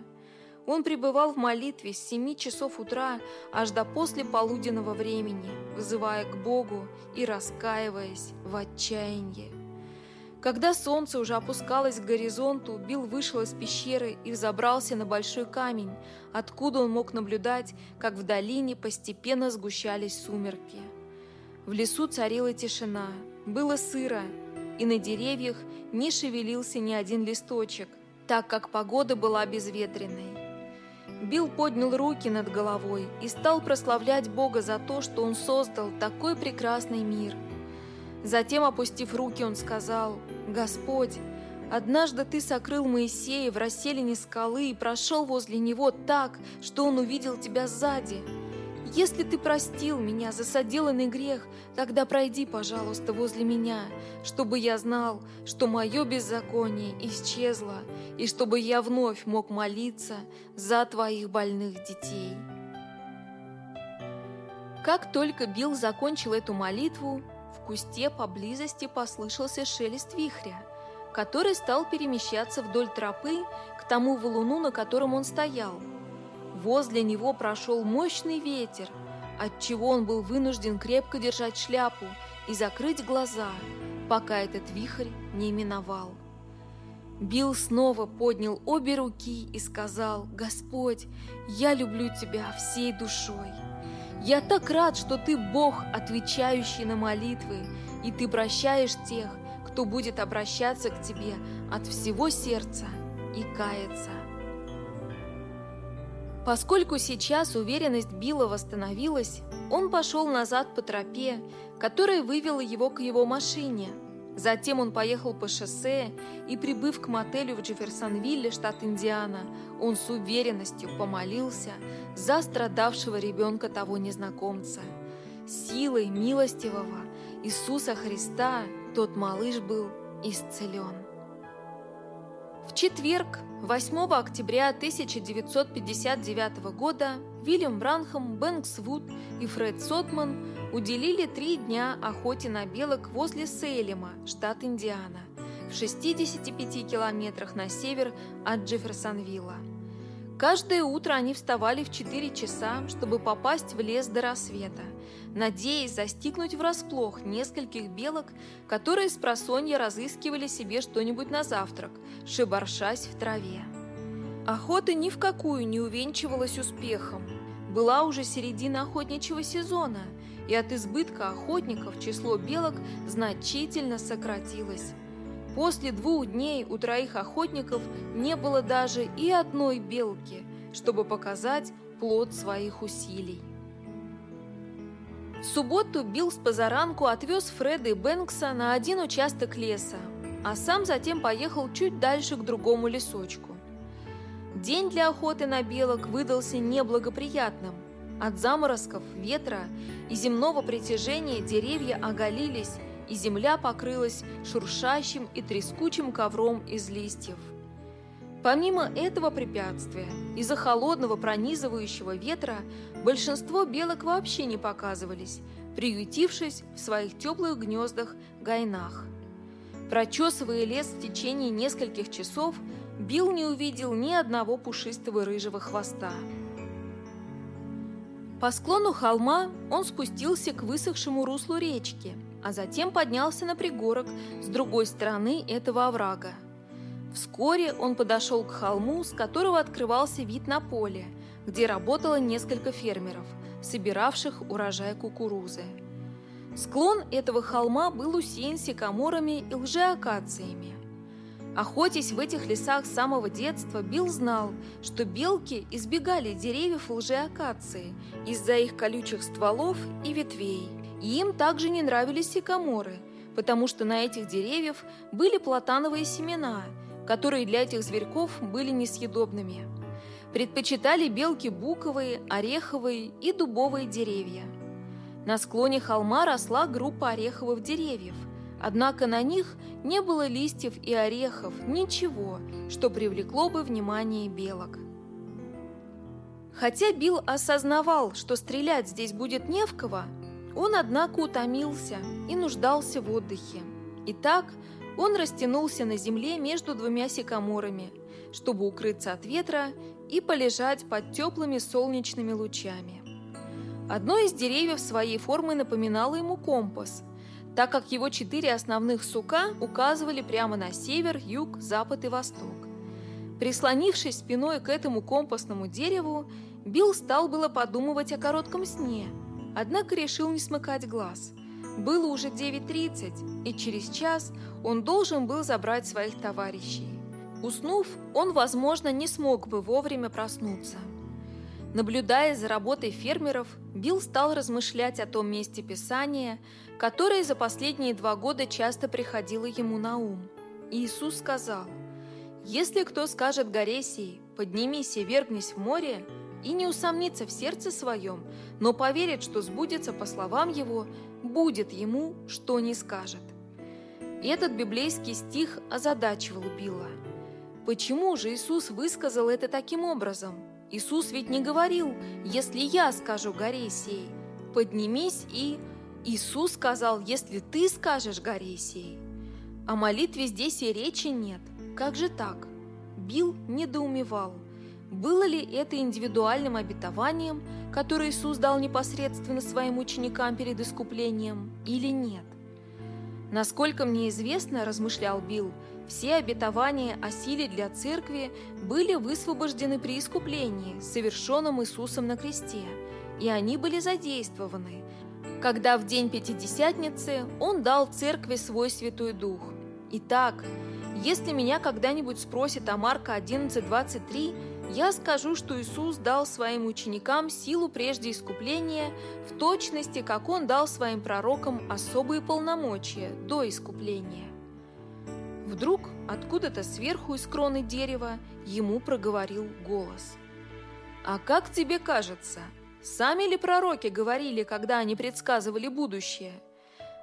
Он пребывал в молитве с семи часов утра аж до после полуденного времени, вызывая к Богу и раскаиваясь в отчаянии. Когда солнце уже опускалось к горизонту, Билл вышел из пещеры и взобрался на большой камень, откуда он мог наблюдать, как в долине постепенно сгущались сумерки. В лесу царила тишина, было сыро, и на деревьях не шевелился ни один листочек, так как погода была безветренной. Билл поднял руки над головой и стал прославлять Бога за то, что Он создал такой прекрасный мир. Затем, опустив руки, он сказал, «Господь, однажды Ты сокрыл Моисея в расселине скалы и прошел возле него так, что он увидел Тебя сзади». Если ты простил меня за соделанный грех, тогда пройди, пожалуйста, возле меня, чтобы я знал, что мое беззаконие исчезло, и чтобы я вновь мог молиться за твоих больных детей». Как только Билл закончил эту молитву, кусте поблизости послышался шелест вихря, который стал перемещаться вдоль тропы к тому валуну, на котором он стоял – Возле него прошел мощный ветер, отчего он был вынужден крепко держать шляпу и закрыть глаза, пока этот вихрь не миновал. Билл снова поднял обе руки и сказал, «Господь, я люблю Тебя всей душой. Я так рад, что Ты Бог, отвечающий на молитвы, и Ты прощаешь тех, кто будет обращаться к Тебе от всего сердца и каяться. Поскольку сейчас уверенность Билла восстановилась, он пошел назад по тропе, которая вывела его к его машине. Затем он поехал по шоссе и, прибыв к мотелю в Джефферсонвилле, штат Индиана, он с уверенностью помолился за страдавшего ребенка того незнакомца. Силой милостивого Иисуса Христа тот малыш был исцелен. В четверг, 8 октября 1959 года, Вильям Бранхам, Бэнкс Вуд и Фред Сотман уделили три дня охоте на белок возле Сейлема, штат Индиана, в 65 километрах на север от Джефферсонвилла. Каждое утро они вставали в 4 часа, чтобы попасть в лес до рассвета, надеясь застигнуть врасплох нескольких белок, которые с просонья разыскивали себе что-нибудь на завтрак, шибаршась в траве. Охота ни в какую не увенчивалась успехом. Была уже середина охотничьего сезона, и от избытка охотников число белок значительно сократилось. После двух дней у троих охотников не было даже и одной белки, чтобы показать плод своих усилий. В субботу Билл с позаранку отвез Фреда и Бэнкса на один участок леса, а сам затем поехал чуть дальше к другому лесочку. День для охоты на белок выдался неблагоприятным. От заморозков, ветра и земного притяжения деревья оголились, и земля покрылась шуршащим и трескучим ковром из листьев. Помимо этого препятствия, из-за холодного пронизывающего ветра большинство белок вообще не показывались, приютившись в своих теплых гнездах гайнах. Прочесывая лес в течение нескольких часов, Билл не увидел ни одного пушистого рыжего хвоста. По склону холма он спустился к высохшему руслу речки – а затем поднялся на пригорок с другой стороны этого оврага. Вскоре он подошел к холму, с которого открывался вид на поле, где работало несколько фермеров, собиравших урожай кукурузы. Склон этого холма был усеян сикаморами и лжеакациями. Охотясь в этих лесах с самого детства, Билл знал, что белки избегали деревьев лжеакации из-за их колючих стволов и ветвей – им также не нравились сикаморы, потому что на этих деревьев были платановые семена, которые для этих зверьков были несъедобными. Предпочитали белки буковые, ореховые и дубовые деревья. На склоне холма росла группа ореховых деревьев, однако на них не было листьев и орехов, ничего, что привлекло бы внимание белок. Хотя Билл осознавал, что стрелять здесь будет не в кого, он, однако, утомился и нуждался в отдыхе. Итак, он растянулся на земле между двумя сикаморами, чтобы укрыться от ветра и полежать под теплыми солнечными лучами. Одно из деревьев своей формы напоминало ему компас, так как его четыре основных сука указывали прямо на север, юг, запад и восток. Прислонившись спиной к этому компасному дереву, Билл стал было подумывать о коротком сне – однако решил не смыкать глаз. Было уже 9.30, и через час он должен был забрать своих товарищей. Уснув, он, возможно, не смог бы вовремя проснуться. Наблюдая за работой фермеров, Билл стал размышлять о том месте Писания, которое за последние два года часто приходило ему на ум. Иисус сказал, «Если кто скажет горе поднимись и вергнись в море, и не усомнится в сердце своем, но поверит, что сбудется по словам его, будет ему, что не скажет. Этот библейский стих озадачивал Билла. Почему же Иисус высказал это таким образом? Иисус ведь не говорил, если я скажу горе поднимись и... Иисус сказал, если ты скажешь горе сей. О молитве здесь и речи нет. Как же так? Билл недоумевал – было ли это индивидуальным обетованием, которое Иисус дал непосредственно своим ученикам перед искуплением, или нет? Насколько мне известно, размышлял Билл, все обетования о силе для церкви были высвобождены при искуплении, совершенном Иисусом на кресте, и они были задействованы, когда в день Пятидесятницы Он дал церкви свой Святой Дух. Итак, если меня когда-нибудь спросят о Марка 11.23, я скажу, что Иисус дал своим ученикам силу прежде искупления, в точности, как Он дал своим пророкам особые полномочия до искупления. Вдруг откуда-то сверху из кроны дерева ему проговорил голос. «А как тебе кажется, сами ли пророки говорили, когда они предсказывали будущее?»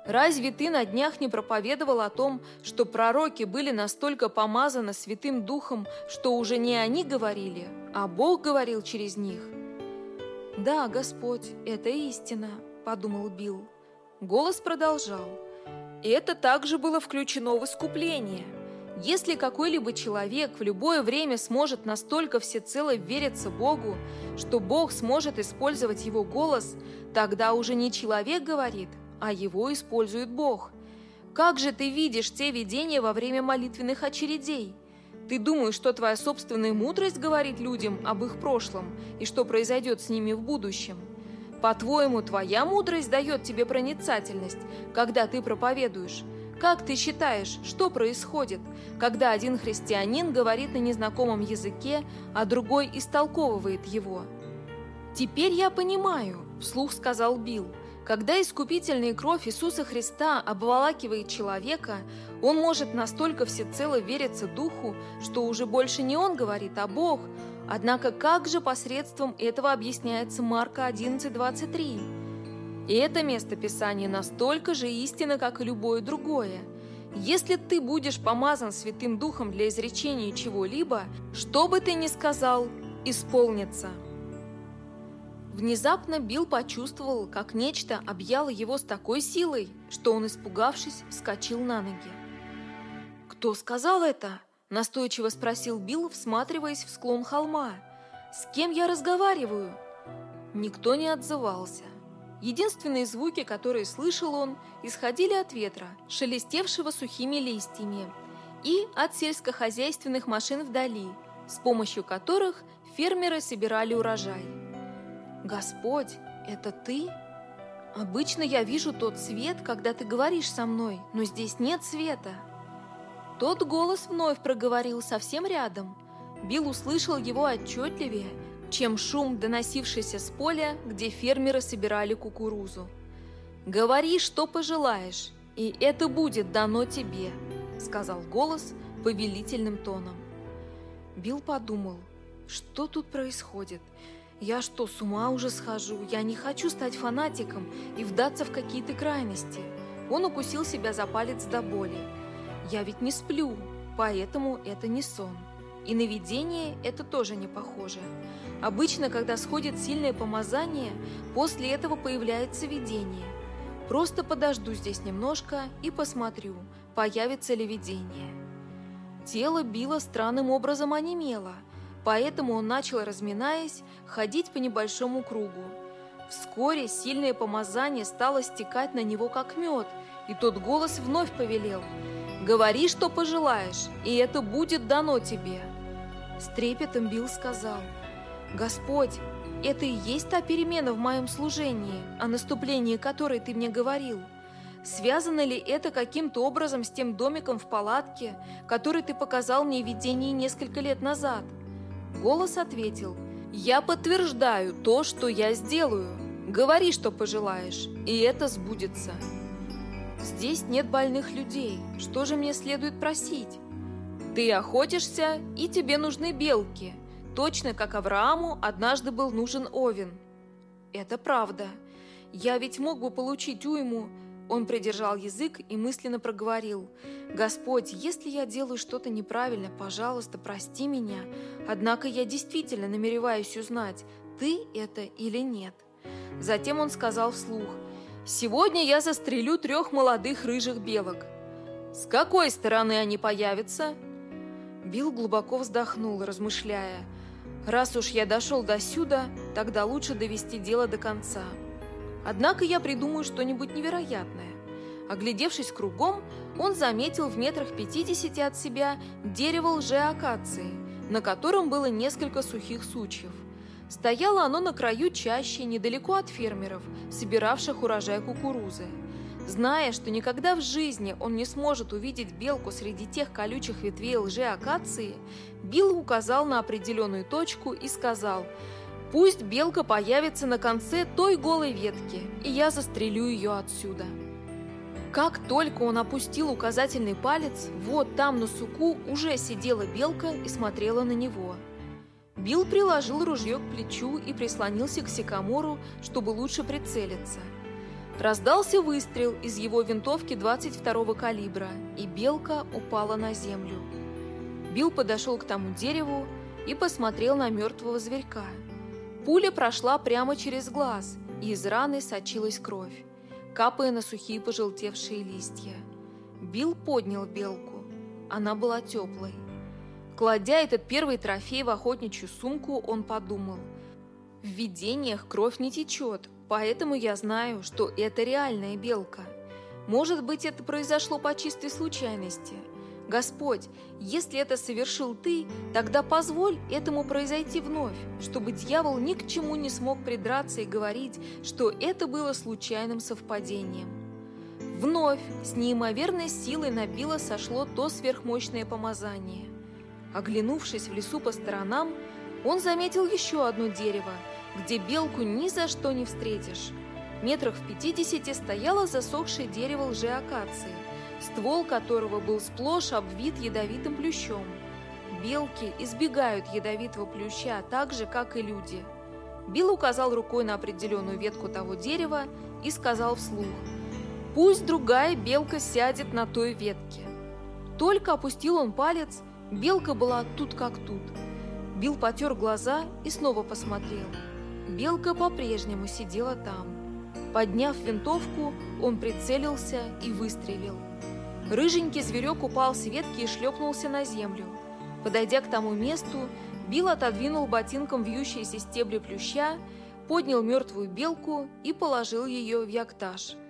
Разве ты на днях не проповедовал о том, что пророки были настолько помазаны Святым Духом, что уже не они говорили, а Бог говорил через них? «Да, Господь, это истина», — подумал Билл. Голос продолжал. «Это также было включено в искупление. Если какой-либо человек в любое время сможет настолько всецело вериться Богу, что Бог сможет использовать его голос, тогда уже не человек говорит, а его использует Бог. Как же ты видишь те видения во время молитвенных очередей? Ты думаешь, что твоя собственная мудрость говорит людям об их прошлом и что произойдет с ними в будущем? По-твоему, твоя мудрость дает тебе проницательность, когда ты проповедуешь? Как ты считаешь, что происходит, когда один христианин говорит на незнакомом языке, а другой истолковывает его? «Теперь я понимаю», – вслух сказал Билл, когда искупительная кровь Иисуса Христа обволакивает человека, он может настолько всецело вериться Духу, что уже больше не он говорит, а Бог. Однако как же посредством этого объясняется Марка 11.23? И это место Писания настолько же истинно, как и любое другое. Если ты будешь помазан Святым Духом для изречения чего-либо, что бы ты ни сказал, исполнится. Внезапно Билл почувствовал, как нечто объяло его с такой силой, что он, испугавшись, вскочил на ноги. «Кто сказал это?» – настойчиво спросил Билл, всматриваясь в склон холма. «С кем я разговариваю?» Никто не отзывался. Единственные звуки, которые слышал он, исходили от ветра, шелестевшего сухими листьями, и от сельскохозяйственных машин вдали, с помощью которых фермеры собирали урожай. «Господь, это ты?» «Обычно я вижу тот свет, когда ты говоришь со мной, но здесь нет света». Тот голос вновь проговорил совсем рядом. Билл услышал его отчетливее, чем шум, доносившийся с поля, где фермеры собирали кукурузу. «Говори, что пожелаешь, и это будет дано тебе», — сказал голос повелительным тоном. Билл подумал, что тут происходит — я что, с ума уже схожу? Я не хочу стать фанатиком и вдаться в какие-то крайности. Он укусил себя за палец до боли. Я ведь не сплю, поэтому это не сон. И на видение это тоже не похоже. Обычно, когда сходит сильное помазание, после этого появляется видение. Просто подожду здесь немножко и посмотрю, появится ли видение. Тело било странным образом онемело – Поэтому он начал, разминаясь, ходить по небольшому кругу. Вскоре сильное помазание стало стекать на него как мед, и тот голос вновь повелел «Говори, что пожелаешь, и это будет дано тебе». С трепетом Билл сказал «Господь, это и есть та перемена в моем служении, о наступлении которой ты мне говорил. Связано ли это каким-то образом с тем домиком в палатке, который ты показал мне в видении несколько лет назад?» Голос ответил, «Я подтверждаю то, что я сделаю. Говори, что пожелаешь, и это сбудется». «Здесь нет больных людей. Что же мне следует просить?» «Ты охотишься, и тебе нужны белки, точно как Аврааму однажды был нужен Овен». «Это правда. Я ведь мог бы получить уйму, он придержал язык и мысленно проговорил. «Господь, если я делаю что-то неправильно, пожалуйста, прости меня. Однако я действительно намереваюсь узнать, ты это или нет». Затем он сказал вслух. «Сегодня я застрелю трех молодых рыжих белок. С какой стороны они появятся?» Билл глубоко вздохнул, размышляя. «Раз уж я дошел до сюда, тогда лучше довести дело до конца». Однако я придумаю что-нибудь невероятное. Оглядевшись кругом, он заметил в метрах пятидесяти от себя дерево лжеакации, на котором было несколько сухих сучьев. Стояло оно на краю чаще, недалеко от фермеров, собиравших урожай кукурузы. Зная, что никогда в жизни он не сможет увидеть белку среди тех колючих ветвей лжеакации, Билл указал на определенную точку и сказал – Пусть белка появится на конце той голой ветки, и я застрелю ее отсюда. Как только он опустил указательный палец, вот там на суку уже сидела белка и смотрела на него. Билл приложил ружье к плечу и прислонился к сикамору, чтобы лучше прицелиться. Раздался выстрел из его винтовки 22-го калибра, и белка упала на землю. Билл подошел к тому дереву и посмотрел на мертвого зверька – Пуля прошла прямо через глаз, и из раны сочилась кровь, капая на сухие пожелтевшие листья. Билл поднял белку. Она была теплой. Кладя этот первый трофей в охотничью сумку, он подумал. В видениях кровь не течет, поэтому я знаю, что это реальная белка. Может быть, это произошло по чистой случайности. Господь, если это совершил Ты, тогда позволь этому произойти вновь, чтобы дьявол ни к чему не смог придраться и говорить, что это было случайным совпадением. Вновь с неимоверной силой на Билла сошло то сверхмощное помазание. Оглянувшись в лесу по сторонам, он заметил еще одно дерево, где белку ни за что не встретишь. Метрах в пятидесяти стояло засохшее дерево лжеакации, ствол которого был сплошь обвит ядовитым плющом. Белки избегают ядовитого плюща так же, как и люди. Билл указал рукой на определенную ветку того дерева и сказал вслух – Пусть другая белка сядет на той ветке. Только опустил он палец, белка была тут как тут. Бил потер глаза и снова посмотрел. Белка по-прежнему сидела там. Подняв винтовку, он прицелился и выстрелил. Рыженький зверек упал с ветки и шлепнулся на землю. Подойдя к тому месту, Билл отодвинул ботинком вьющиеся стебли плюща, поднял мертвую белку и положил ее в яктаж –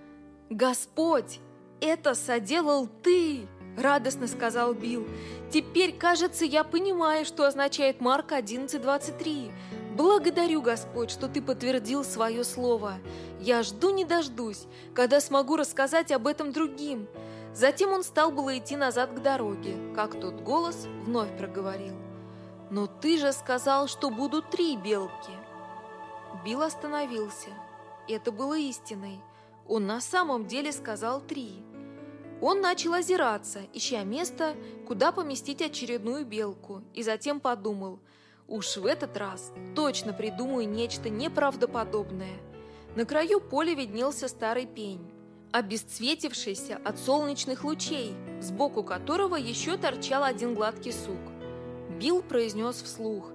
«Господь, это соделал ты!» – радостно сказал Билл. «Теперь, кажется, я понимаю, что означает Марк 11.23. Благодарю, Господь, что ты подтвердил свое слово. Я жду не дождусь, когда смогу рассказать об этом другим». Затем он стал было идти назад к дороге, как тот голос вновь проговорил. «Но ты же сказал, что будут три белки!» Билл остановился. Это было истиной. Он на самом деле сказал три. Он начал озираться, ища место, куда поместить очередную белку, и затем подумал, уж в этот раз точно придумаю нечто неправдоподобное. На краю поля виднелся старый пень, обесцветившийся от солнечных лучей, сбоку которого еще торчал один гладкий сук. Билл произнес вслух,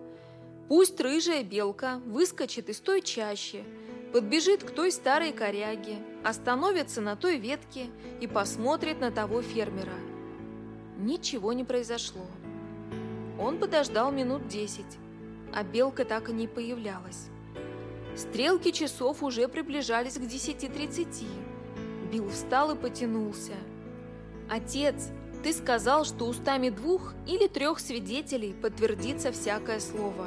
«Пусть рыжая белка выскочит из той чащи, подбежит к той старой коряге, остановится на той ветке и посмотрит на того фермера. Ничего не произошло. Он подождал минут десять, а белка так и не появлялась. Стрелки часов уже приближались к 10.30. Билл встал и потянулся. «Отец, ты сказал, что устами двух или трех свидетелей подтвердится всякое слово.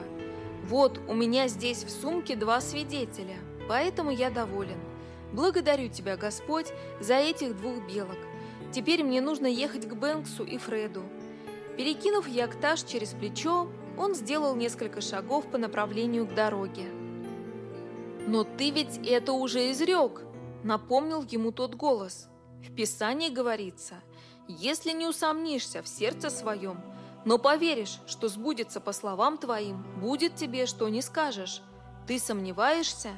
Вот, у меня здесь в сумке два свидетеля». Поэтому я доволен. Благодарю тебя, Господь, за этих двух белок. Теперь мне нужно ехать к Бэнксу и Фреду. Перекинув яктаж через плечо, он сделал несколько шагов по направлению к дороге. «Но ты ведь это уже изрек!» – напомнил ему тот голос. В Писании говорится, «Если не усомнишься в сердце своем, но поверишь, что сбудется по словам твоим, будет тебе, что не скажешь. Ты сомневаешься?»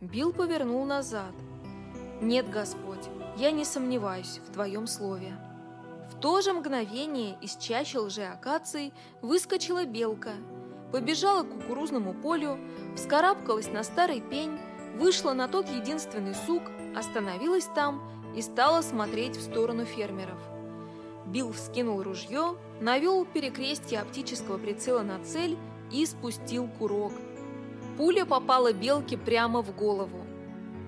Билл повернул назад. «Нет, Господь, я не сомневаюсь в Твоем слове». В то же мгновение из чащи лжеакаций выскочила белка, побежала к кукурузному полю, вскарабкалась на старый пень, вышла на тот единственный сук, остановилась там и стала смотреть в сторону фермеров. Билл вскинул ружье, навел перекрестие оптического прицела на цель и спустил курок – Пуля попала белке прямо в голову.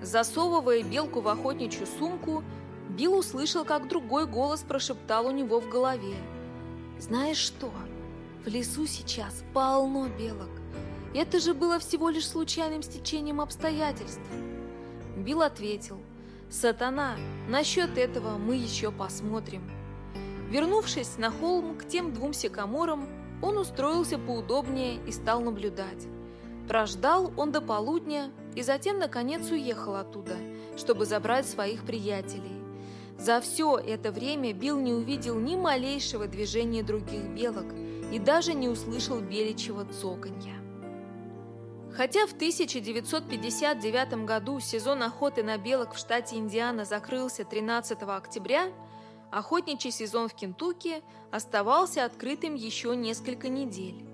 Засовывая белку в охотничью сумку, Билл услышал, как другой голос прошептал у него в голове. «Знаешь что? В лесу сейчас полно белок. Это же было всего лишь случайным стечением обстоятельств». Билл ответил. «Сатана, насчет этого мы еще посмотрим». Вернувшись на холм к тем двум сикаморам, он устроился поудобнее и стал наблюдать. Прождал он до полудня и затем, наконец, уехал оттуда, чтобы забрать своих приятелей. За все это время Билл не увидел ни малейшего движения других белок и даже не услышал беличьего цоканья. Хотя в 1959 году сезон охоты на белок в штате Индиана закрылся 13 октября, охотничий сезон в Кентукки оставался открытым еще несколько недель.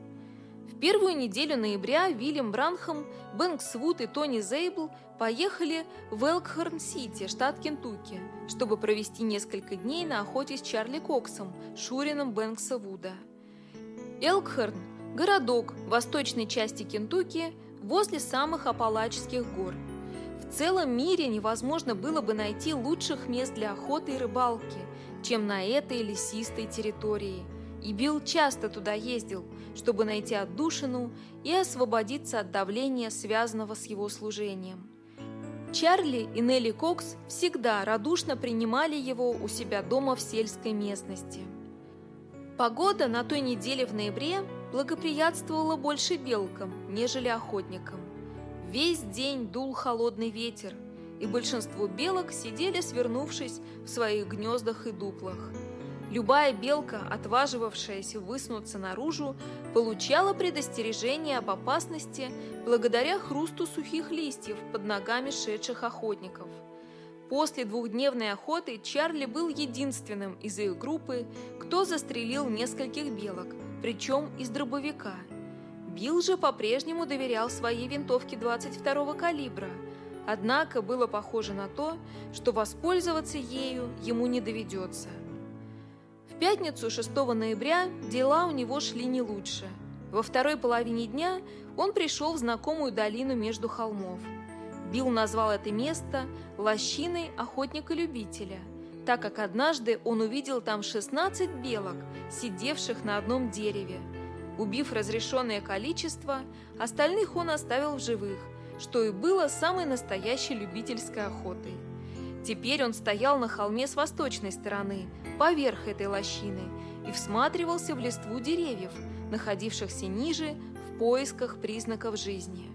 Первую неделю ноября Вильям Бранхам, Бэнкс Вуд и Тони Зейбл поехали в Элкхорн-Сити, штат Кентукки, чтобы провести несколько дней на охоте с Чарли Коксом, Шурином Бэнкса Вуда. Элкхорн – городок в восточной части Кентукки возле самых Апалачских гор. В целом мире невозможно было бы найти лучших мест для охоты и рыбалки, чем на этой лесистой территории. И Билл часто туда ездил, чтобы найти отдушину и освободиться от давления, связанного с его служением. Чарли и Нелли Кокс всегда радушно принимали его у себя дома в сельской местности. Погода на той неделе в ноябре благоприятствовала больше белкам, нежели охотникам. Весь день дул холодный ветер, и большинство белок сидели, свернувшись в своих гнездах и дуплах. Любая белка, отваживавшаяся высунуться наружу, получала предостережение об опасности благодаря хрусту сухих листьев под ногами шедших охотников. После двухдневной охоты Чарли был единственным из их группы, кто застрелил нескольких белок, причем из дробовика. Билл же по-прежнему доверял своей винтовке 22-го калибра, однако было похоже на то, что воспользоваться ею ему не доведется пятницу 6 ноября дела у него шли не лучше. Во второй половине дня он пришел в знакомую долину между холмов. Билл назвал это место «Лощиной охотника-любителя», так как однажды он увидел там 16 белок, сидевших на одном дереве. Убив разрешенное количество, остальных он оставил в живых, что и было самой настоящей любительской охотой. Теперь он стоял на холме с восточной стороны, поверх этой лощины, и всматривался в листву деревьев, находившихся ниже, в поисках признаков жизни.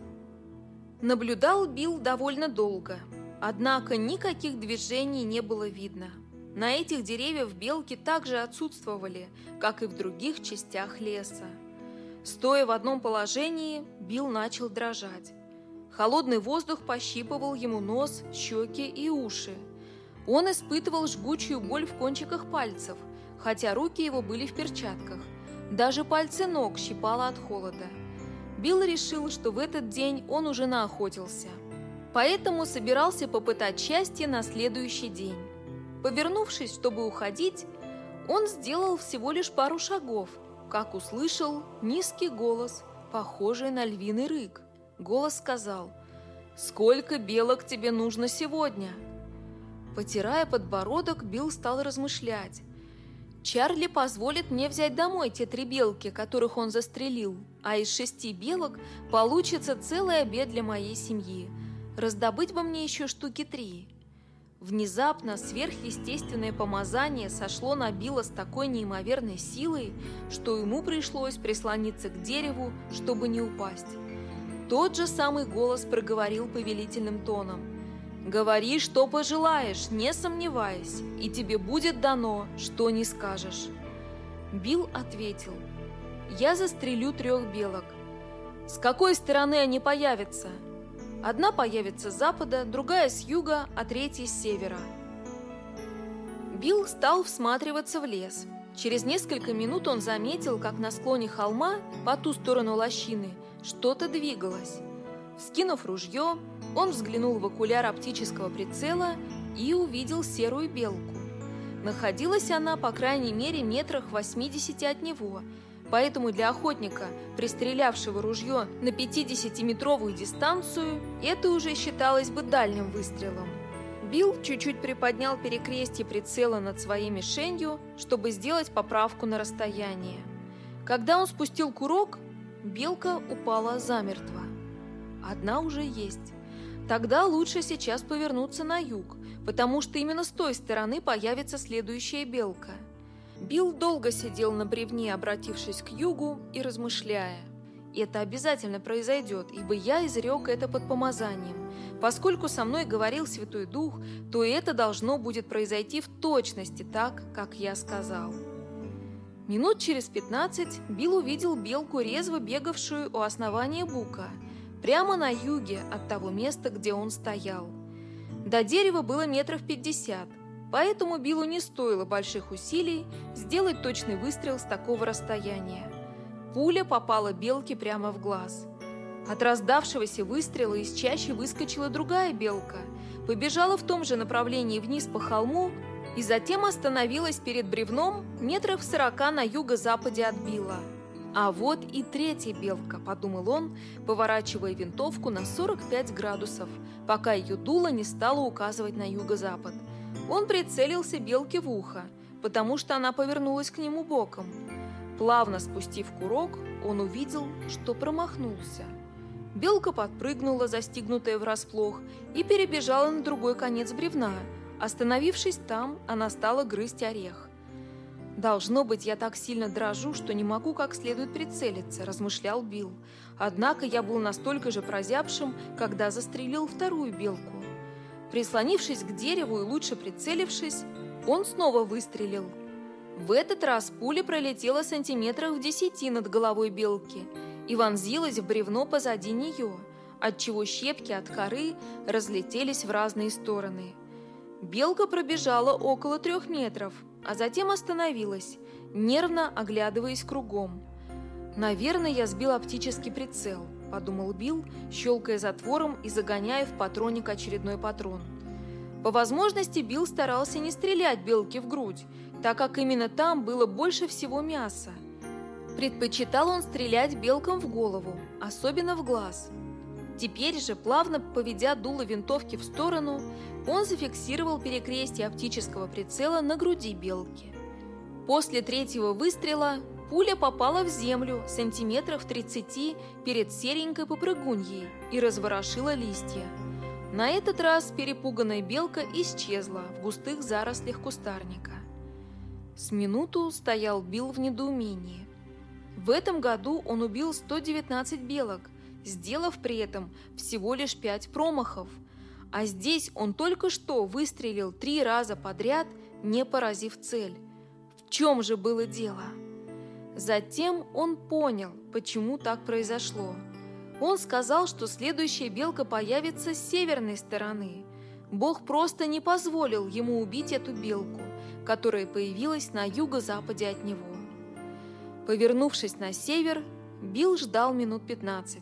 Наблюдал Билл довольно долго, однако никаких движений не было видно. На этих деревьях белки также отсутствовали, как и в других частях леса. Стоя в одном положении, Билл начал дрожать. Холодный воздух пощипывал ему нос, щеки и уши. Он испытывал жгучую боль в кончиках пальцев, хотя руки его были в перчатках. Даже пальцы ног щипало от холода. Билл решил, что в этот день он уже наохотился. Поэтому собирался попытать счастье на следующий день. Повернувшись, чтобы уходить, он сделал всего лишь пару шагов, как услышал низкий голос, похожий на львиный рык. Голос сказал, «Сколько белок тебе нужно сегодня?» Потирая подбородок, Билл стал размышлять. «Чарли позволит мне взять домой те три белки, которых он застрелил, а из шести белок получится целый обед для моей семьи. Раздобыть бы мне еще штуки три». Внезапно сверхъестественное помазание сошло на Билла с такой неимоверной силой, что ему пришлось прислониться к дереву, чтобы не упасть. Тот же самый голос проговорил повелительным тоном. «Говори, что пожелаешь, не сомневаясь, и тебе будет дано, что не скажешь». Билл ответил. «Я застрелю трех белок. С какой стороны они появятся?» Одна появится с запада, другая с юга, а третья с севера. Билл стал всматриваться в лес. Через несколько минут он заметил, как на склоне холма, по ту сторону лощины, что-то двигалось. Вскинув ружье, он взглянул в окуляр оптического прицела и увидел серую белку. Находилась она, по крайней мере, метрах 80 от него, поэтому для охотника, пристрелявшего ружье на 50-метровую дистанцию, это уже считалось бы дальним выстрелом. Билл чуть-чуть приподнял перекрестие прицела над своей мишенью, чтобы сделать поправку на расстояние. Когда он спустил курок, Белка упала замертво. Одна уже есть. Тогда лучше сейчас повернуться на юг, потому что именно с той стороны появится следующая белка. Билл долго сидел на бревне, обратившись к югу и размышляя. Это обязательно произойдет, ибо я изрек это под помазанием. Поскольку со мной говорил Святой Дух, то это должно будет произойти в точности так, как я сказал. Минут через пятнадцать Билл увидел белку, резво бегавшую у основания бука, прямо на юге от того места, где он стоял. До дерева было метров пятьдесят, поэтому Биллу не стоило больших усилий сделать точный выстрел с такого расстояния. Пуля попала белке прямо в глаз. От раздавшегося выстрела из чащи выскочила другая белка, побежала в том же направлении вниз по холму и затем остановилась перед бревном метров сорока на юго-западе от Билла. А вот и третья белка, подумал он, поворачивая винтовку на 45 градусов, пока ее дуло не стало указывать на юго-запад. Он прицелился белке в ухо, потому что она повернулась к нему боком. Плавно спустив курок, он увидел, что промахнулся. Белка подпрыгнула, застигнутая врасплох, и перебежала на другой конец бревна. Остановившись там, она стала грызть орех. «Должно быть, я так сильно дрожу, что не могу как следует прицелиться», – размышлял Билл. Однако я был настолько же прозябшим, когда застрелил вторую белку. Прислонившись к дереву и лучше прицелившись, он снова выстрелил. В этот раз пуля пролетела сантиметрах в десяти над головой белки и вонзилась в бревно позади нее, отчего щепки от коры разлетелись в разные стороны. Белка пробежала около трех метров – а затем остановилась, нервно оглядываясь кругом. «Наверное, я сбил оптический прицел», – подумал Билл, щелкая затвором и загоняя в патроник очередной патрон. По возможности Билл старался не стрелять белке в грудь, так как именно там было больше всего мяса. Предпочитал он стрелять белкам в голову, особенно в глаз. Теперь же, плавно поведя дуло винтовки в сторону, он зафиксировал перекрестие оптического прицела на груди белки. После третьего выстрела пуля попала в землю сантиметров 30 перед серенькой попрыгуньей и разворошила листья. На этот раз перепуганная белка исчезла в густых зарослях кустарника. С минуту стоял Билл в недоумении. В этом году он убил 119 белок, сделав при этом всего лишь 5 промахов – а здесь он только что выстрелил три раза подряд, не поразив цель. В чем же было дело? Затем он понял, почему так произошло. Он сказал, что следующая белка появится с северной стороны. Бог просто не позволил ему убить эту белку, которая появилась на юго-западе от него. Повернувшись на север, Билл ждал минут 15.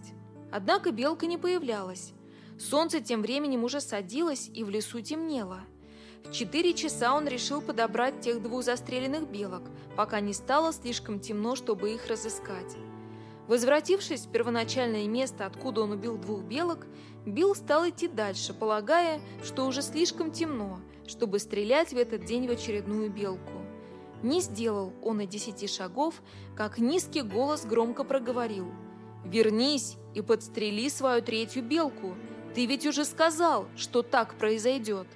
Однако белка не появлялась. Солнце тем временем уже садилось, и в лесу темнело. В четыре часа он решил подобрать тех двух застреленных белок, пока не стало слишком темно, чтобы их разыскать. Возвратившись в первоначальное место, откуда он убил двух белок, Билл стал идти дальше, полагая, что уже слишком темно, чтобы стрелять в этот день в очередную белку. Не сделал он и десяти шагов, как низкий голос громко проговорил. «Вернись и подстрели свою третью белку!» Ты ведь уже сказал, что так произойдет.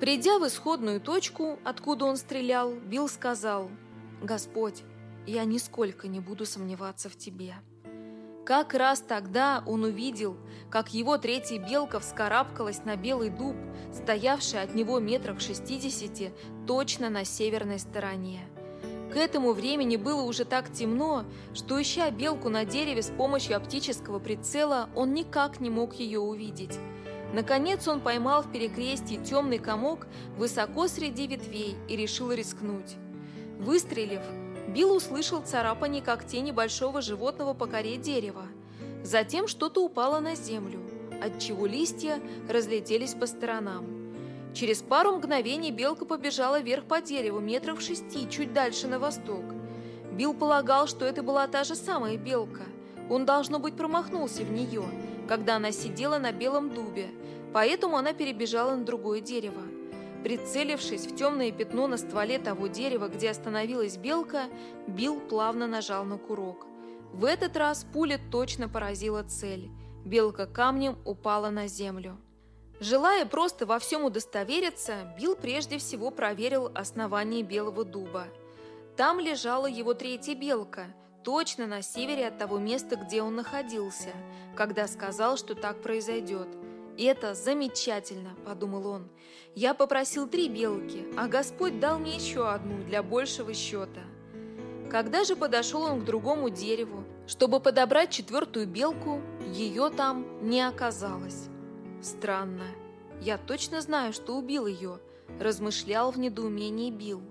Придя в исходную точку, откуда он стрелял, Билл сказал, «Господь, я нисколько не буду сомневаться в Тебе». Как раз тогда он увидел, как его третья белка вскарабкалась на белый дуб, стоявший от него метров шестидесяти, точно на северной стороне. К этому времени было уже так темно, что, ища белку на дереве с помощью оптического прицела, он никак не мог ее увидеть. Наконец он поймал в перекрестии темный комок высоко среди ветвей и решил рискнуть. Выстрелив, Билл услышал царапание когтей небольшого животного по коре дерева. Затем что-то упало на землю, отчего листья разлетелись по сторонам. Через пару мгновений белка побежала вверх по дереву, метров шести, чуть дальше на восток. Билл полагал, что это была та же самая белка. Он, должно быть, промахнулся в нее, когда она сидела на белом дубе, поэтому она перебежала на другое дерево. Прицелившись в темное пятно на стволе того дерева, где остановилась белка, Билл плавно нажал на курок. В этот раз пуля точно поразила цель. Белка камнем упала на землю. Желая просто во всем удостовериться, Билл прежде всего проверил основание белого дуба. Там лежала его третья белка, точно на севере от того места, где он находился, когда сказал, что так произойдет. «Это замечательно», – подумал он. «Я попросил три белки, а Господь дал мне еще одну для большего счета». Когда же подошел он к другому дереву, чтобы подобрать четвертую белку, ее там не оказалось. Странно. Я точно знаю, что убил ее, размышлял в недоумении Билл.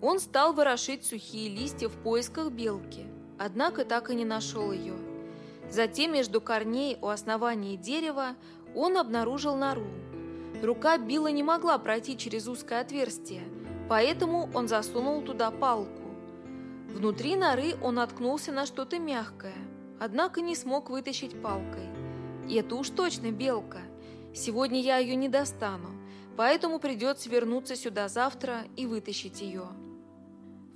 Он стал ворошить сухие листья в поисках белки. однако так и не нашел ее. Затем между корней у основания дерева он обнаружил нору. Рука Билла не могла пройти через узкое отверстие, поэтому он засунул туда палку. Внутри норы он наткнулся на что-то мягкое, однако не смог вытащить палкой. И это уж точно белка. Сегодня я ее не достану, поэтому придется вернуться сюда завтра и вытащить ее.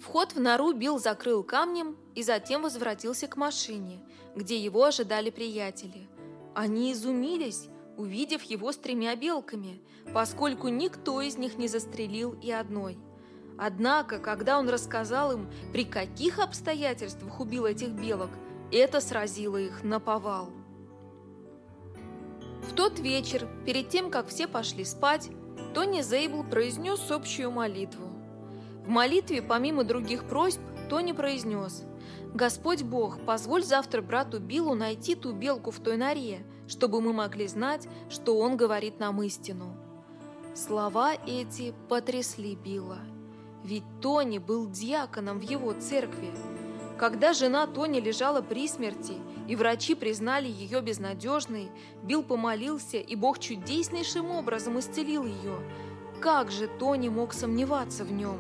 Вход в нору Билл закрыл камнем и затем возвратился к машине, где его ожидали приятели. Они изумились, увидев его с тремя белками, поскольку никто из них не застрелил и одной. Однако, когда он рассказал им, при каких обстоятельствах убил этих белок, это сразило их на повал. В тот вечер, перед тем, как все пошли спать, Тони Зейбл произнес общую молитву. В молитве, помимо других просьб, Тони произнес «Господь Бог, позволь завтра брату Биллу найти ту белку в той норе, чтобы мы могли знать, что он говорит нам истину». Слова эти потрясли Билла. Ведь Тони был диаконом в его церкви. Когда жена Тони лежала при смерти, и врачи признали ее безнадежной, Билл помолился, и Бог чудеснейшим образом исцелил ее. Как же Тони мог сомневаться в нем?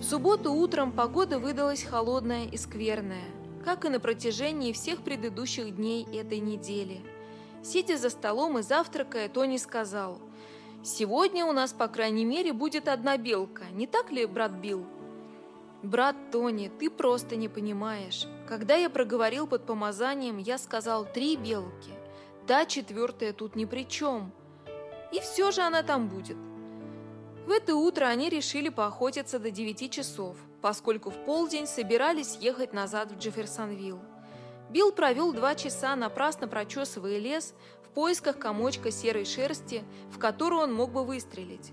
В субботу утром погода выдалась холодная и скверная, как и на протяжении всех предыдущих дней этой недели. Сидя за столом и завтракая, Тони сказал – Сегодня у нас, по крайней мере, будет одна белка, не так ли, брат Билл? Брат Тони, ты просто не понимаешь. Когда я проговорил под помазанием, я сказал три белки. Та четвертая тут ни при чем. И все же она там будет. В это утро они решили поохотиться до 9 часов, поскольку в полдень собирались ехать назад в Джефферсонвилл. Билл провел два часа, напрасно прочесывая лес, поисках комочка серой шерсти, в которую он мог бы выстрелить.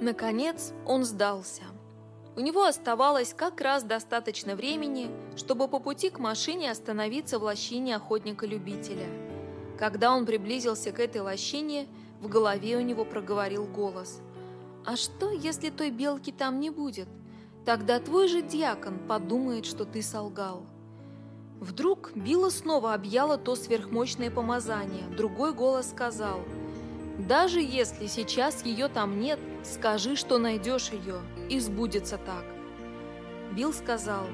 Наконец он сдался. У него оставалось как раз достаточно времени, чтобы по пути к машине остановиться в лощине охотника-любителя. Когда он приблизился к этой лощине, в голове у него проговорил голос. «А что, если той белки там не будет? Тогда твой же дьякон подумает, что ты солгал». Вдруг Билла снова объяло то сверхмощное помазание. Другой голос сказал, «Даже если сейчас ее там нет, скажи, что найдешь ее, и сбудется так». Билл сказал,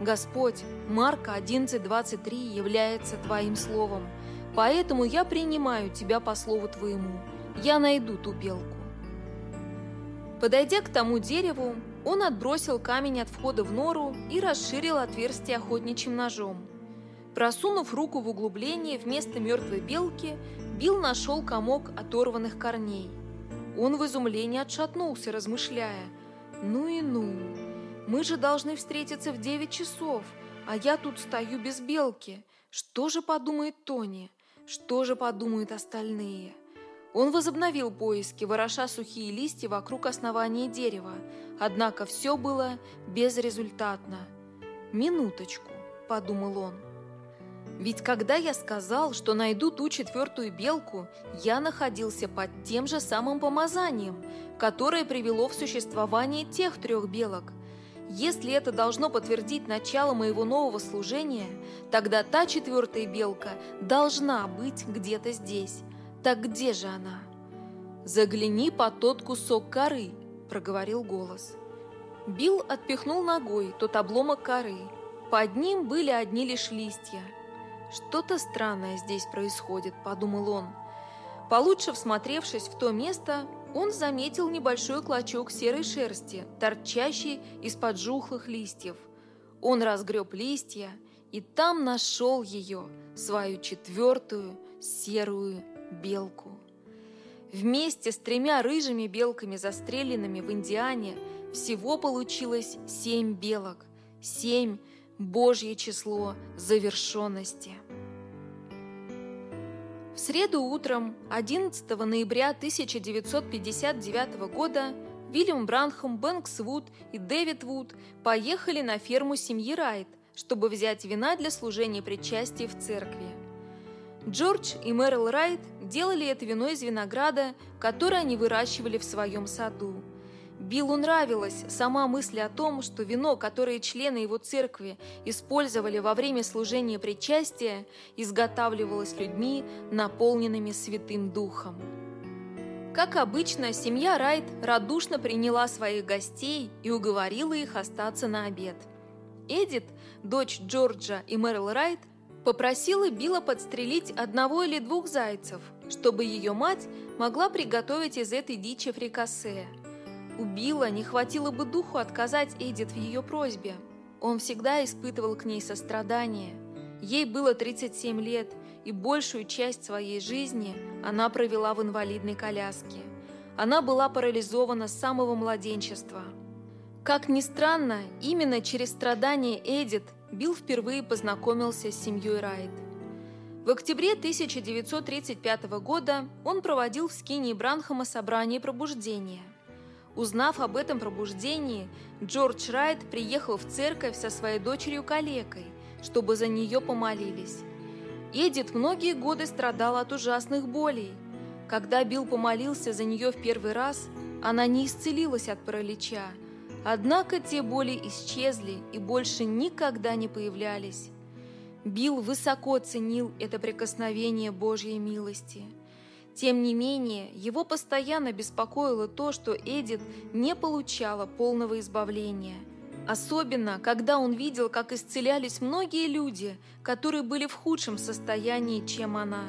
«Господь, Марка 11.23 является Твоим словом, поэтому я принимаю Тебя по слову Твоему. Я найду ту белку». Подойдя к тому дереву, он отбросил камень от входа в нору и расширил отверстие охотничьим ножом. Просунув руку в углубление вместо мертвой белки, Билл нашел комок оторванных корней. Он в изумлении отшатнулся, размышляя. «Ну и ну! Мы же должны встретиться в девять часов, а я тут стою без белки. Что же подумает Тони? Что же подумают остальные?» Он возобновил поиски, вороша сухие листья вокруг основания дерева, однако все было безрезультатно. «Минуточку», — подумал он. Ведь когда я сказал, что найду ту четвертую белку, я находился под тем же самым помазанием, которое привело в существование тех трех белок. Если это должно подтвердить начало моего нового служения, тогда та четвертая белка должна быть где-то здесь. Так где же она? «Загляни по тот кусок коры», – проговорил голос. Билл отпихнул ногой тот обломок коры. Под ним были одни лишь листья – «Что-то странное здесь происходит», – подумал он. Получше всмотревшись в то место, он заметил небольшой клочок серой шерсти, торчащий из-под жухлых листьев. Он разгреб листья и там нашел ее, свою четвертую серую белку. Вместе с тремя рыжими белками, застреленными в Индиане, всего получилось семь белок. Семь – Божье число завершенности. В среду утром 11 ноября 1959 года Вильям Бранхам, Бэнкс Вуд и Дэвид Вуд поехали на ферму семьи Райт, чтобы взять вина для служения причастия в церкви. Джордж и Мэрил Райт делали это вино из винограда, который они выращивали в своем саду. Биллу нравилась сама мысль о том, что вино, которое члены его церкви использовали во время служения причастия, изготавливалось людьми, наполненными Святым Духом. Как обычно, семья Райт радушно приняла своих гостей и уговорила их остаться на обед. Эдит, дочь Джорджа и Мэрил Райт, попросила Билла подстрелить одного или двух зайцев, чтобы ее мать могла приготовить из этой дичи фрикасе – у не хватило бы духу отказать Эдит в ее просьбе. Он всегда испытывал к ней сострадание. Ей было 37 лет, и большую часть своей жизни она провела в инвалидной коляске. Она была парализована с самого младенчества. Как ни странно, именно через страдания Эдит Билл впервые познакомился с семьей Райт. В октябре 1935 года он проводил в Скине Бранхама собрание пробуждения – Узнав об этом пробуждении, Джордж Райт приехал в церковь со своей дочерью Калекой, чтобы за нее помолились. Эдит многие годы страдала от ужасных болей. Когда Билл помолился за нее в первый раз, она не исцелилась от паралича. Однако те боли исчезли и больше никогда не появлялись. Билл высоко ценил это прикосновение Божьей милости – тем не менее, его постоянно беспокоило то, что Эдит не получала полного избавления. Особенно, когда он видел, как исцелялись многие люди, которые были в худшем состоянии, чем она.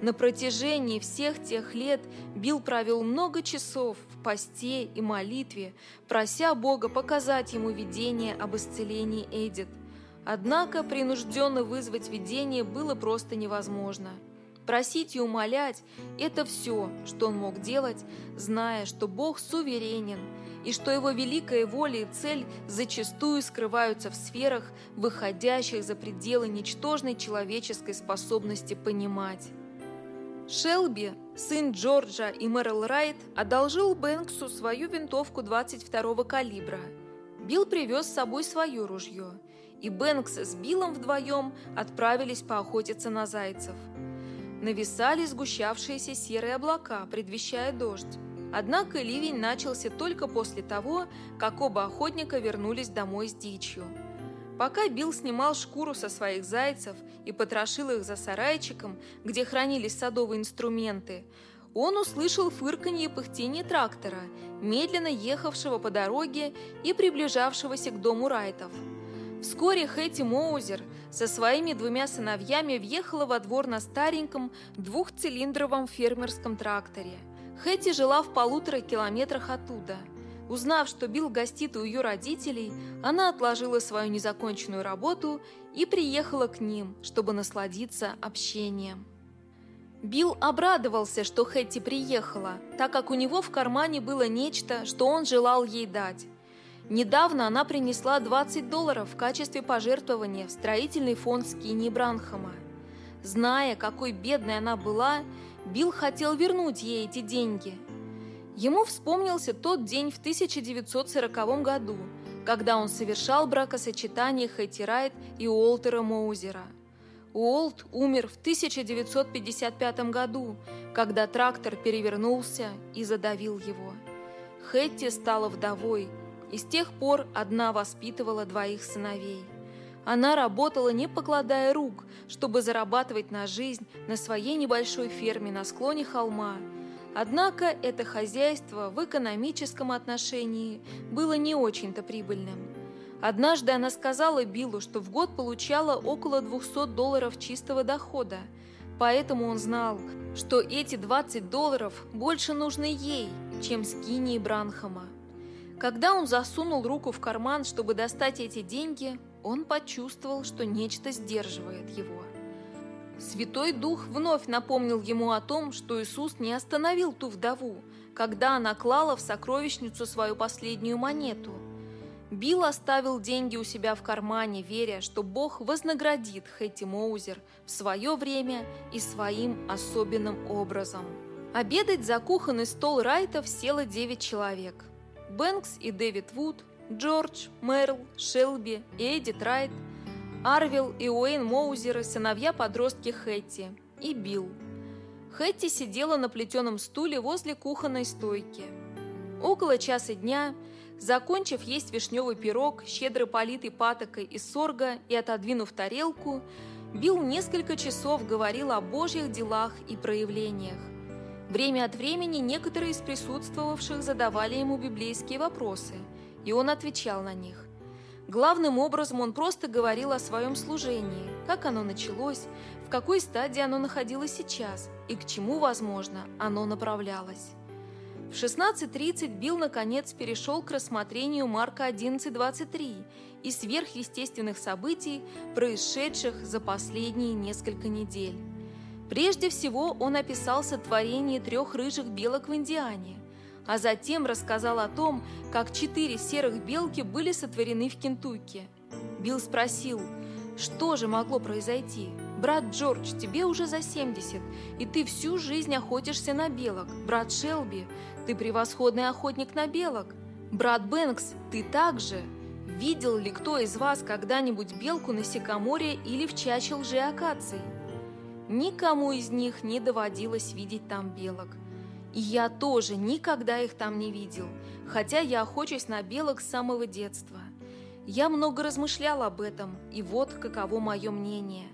На протяжении всех тех лет Билл провел много часов в посте и молитве, прося Бога показать ему видение об исцелении Эдит. Однако принужденно вызвать видение было просто невозможно – Просить и умолять – это все, что он мог делать, зная, что Бог суверенен и что его великая воля и цель зачастую скрываются в сферах, выходящих за пределы ничтожной человеческой способности понимать. Шелби, сын Джорджа и Мэрил Райт, одолжил Бэнксу свою винтовку 22-го калибра. Билл привез с собой свое ружье, и Бэнкс с Биллом вдвоем отправились поохотиться на зайцев – Нависали сгущавшиеся серые облака, предвещая дождь. Однако ливень начался только после того, как оба охотника вернулись домой с дичью. Пока Билл снимал шкуру со своих зайцев и потрошил их за сарайчиком, где хранились садовые инструменты, он услышал фырканье и пыхтение трактора, медленно ехавшего по дороге и приближавшегося к дому Райтов – Вскоре Хэти Моузер со своими двумя сыновьями въехала во двор на стареньком двухцилиндровом фермерском тракторе. Хэти жила в полутора километрах оттуда. Узнав, что Билл гостит у ее родителей, она отложила свою незаконченную работу и приехала к ним, чтобы насладиться общением. Билл обрадовался, что Хэтти приехала, так как у него в кармане было нечто, что он желал ей дать. Недавно она принесла 20 долларов в качестве пожертвования в строительный фонд Скини Бранхама. Зная, какой бедной она была, Билл хотел вернуть ей эти деньги. Ему вспомнился тот день в 1940 году, когда он совершал бракосочетание Хэти Райт и Уолтера Моузера. Уолт умер в 1955 году, когда трактор перевернулся и задавил его. Хэтти стала вдовой – и с тех пор одна воспитывала двоих сыновей. Она работала, не покладая рук, чтобы зарабатывать на жизнь на своей небольшой ферме на склоне холма. Однако это хозяйство в экономическом отношении было не очень-то прибыльным. Однажды она сказала Биллу, что в год получала около 200 долларов чистого дохода, поэтому он знал, что эти 20 долларов больше нужны ей, чем Скини и Бранхама. Когда он засунул руку в карман, чтобы достать эти деньги, он почувствовал, что нечто сдерживает его. Святой Дух вновь напомнил ему о том, что Иисус не остановил ту вдову, когда она клала в сокровищницу свою последнюю монету. Билл оставил деньги у себя в кармане, веря, что Бог вознаградит Хэти Моузер в свое время и своим особенным образом. Обедать за кухонный стол Райтов село девять человек. Бэнкс и Дэвид Вуд, Джордж, Мэрл, Шелби Эдит Райт, Арвил и Уэйн Моузеры, сыновья-подростки Хэтти, и Билл. Хэтти сидела на плетеном стуле возле кухонной стойки. Около часа дня, закончив есть вишневый пирог, щедро политый патокой из сорга и отодвинув тарелку, Билл несколько часов говорил о божьих делах и проявлениях. Время от времени некоторые из присутствовавших задавали ему библейские вопросы, и он отвечал на них. Главным образом он просто говорил о своем служении, как оно началось, в какой стадии оно находилось сейчас и к чему, возможно, оно направлялось. В 16.30 Билл наконец перешел к рассмотрению Марка 11.23 и сверхъестественных событий, происшедших за последние несколько недель. Прежде всего он описал сотворение трех рыжих белок в Индиане, а затем рассказал о том, как четыре серых белки были сотворены в Кентукки. Билл спросил, что же могло произойти? Брат Джордж, тебе уже за 70, и ты всю жизнь охотишься на белок. Брат Шелби, ты превосходный охотник на белок. Брат Бэнкс, ты также. Видел ли кто из вас когда-нибудь белку на сикаморе или в чаще лжеакаций? Никому из них не доводилось видеть там белок. И я тоже никогда их там не видел, хотя я охочусь на белок с самого детства. Я много размышлял об этом, и вот каково мое мнение.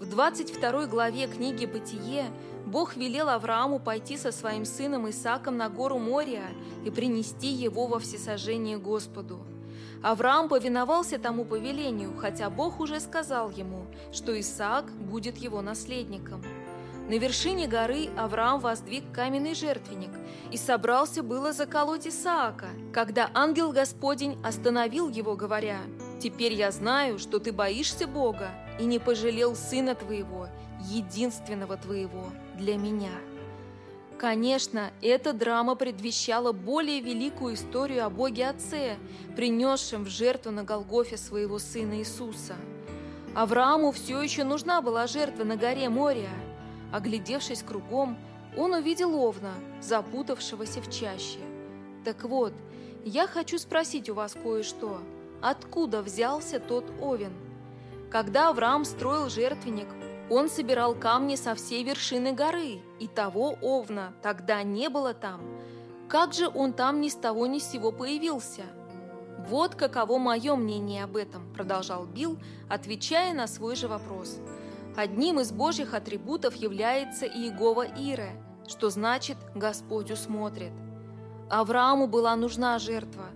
В 22 главе книги «Бытие» Бог велел Аврааму пойти со своим сыном Исааком на гору Мория и принести его во всесожжение Господу. Авраам повиновался тому повелению, хотя Бог уже сказал ему, что Исаак будет его наследником. На вершине горы Авраам воздвиг каменный жертвенник и собрался было заколоть Исаака, когда ангел Господень остановил его, говоря, «Теперь я знаю, что ты боишься Бога и не пожалел сына твоего, единственного твоего, для меня. Конечно, эта драма предвещала более великую историю о Боге Отце, принесшем в жертву на Голгофе своего сына Иисуса. Аврааму все еще нужна была жертва на горе Мория. Оглядевшись кругом, он увидел овна, запутавшегося в чаще. Так вот, я хочу спросить у вас кое-что. Откуда взялся тот овен? Когда Авраам строил жертвенник, он собирал камни со всей вершины горы, и того овна тогда не было там. Как же он там ни с того ни с сего появился? Вот каково мое мнение об этом, продолжал Билл, отвечая на свой же вопрос. Одним из божьих атрибутов является Иегова Ире, что значит «Господь усмотрит». Аврааму была нужна жертва,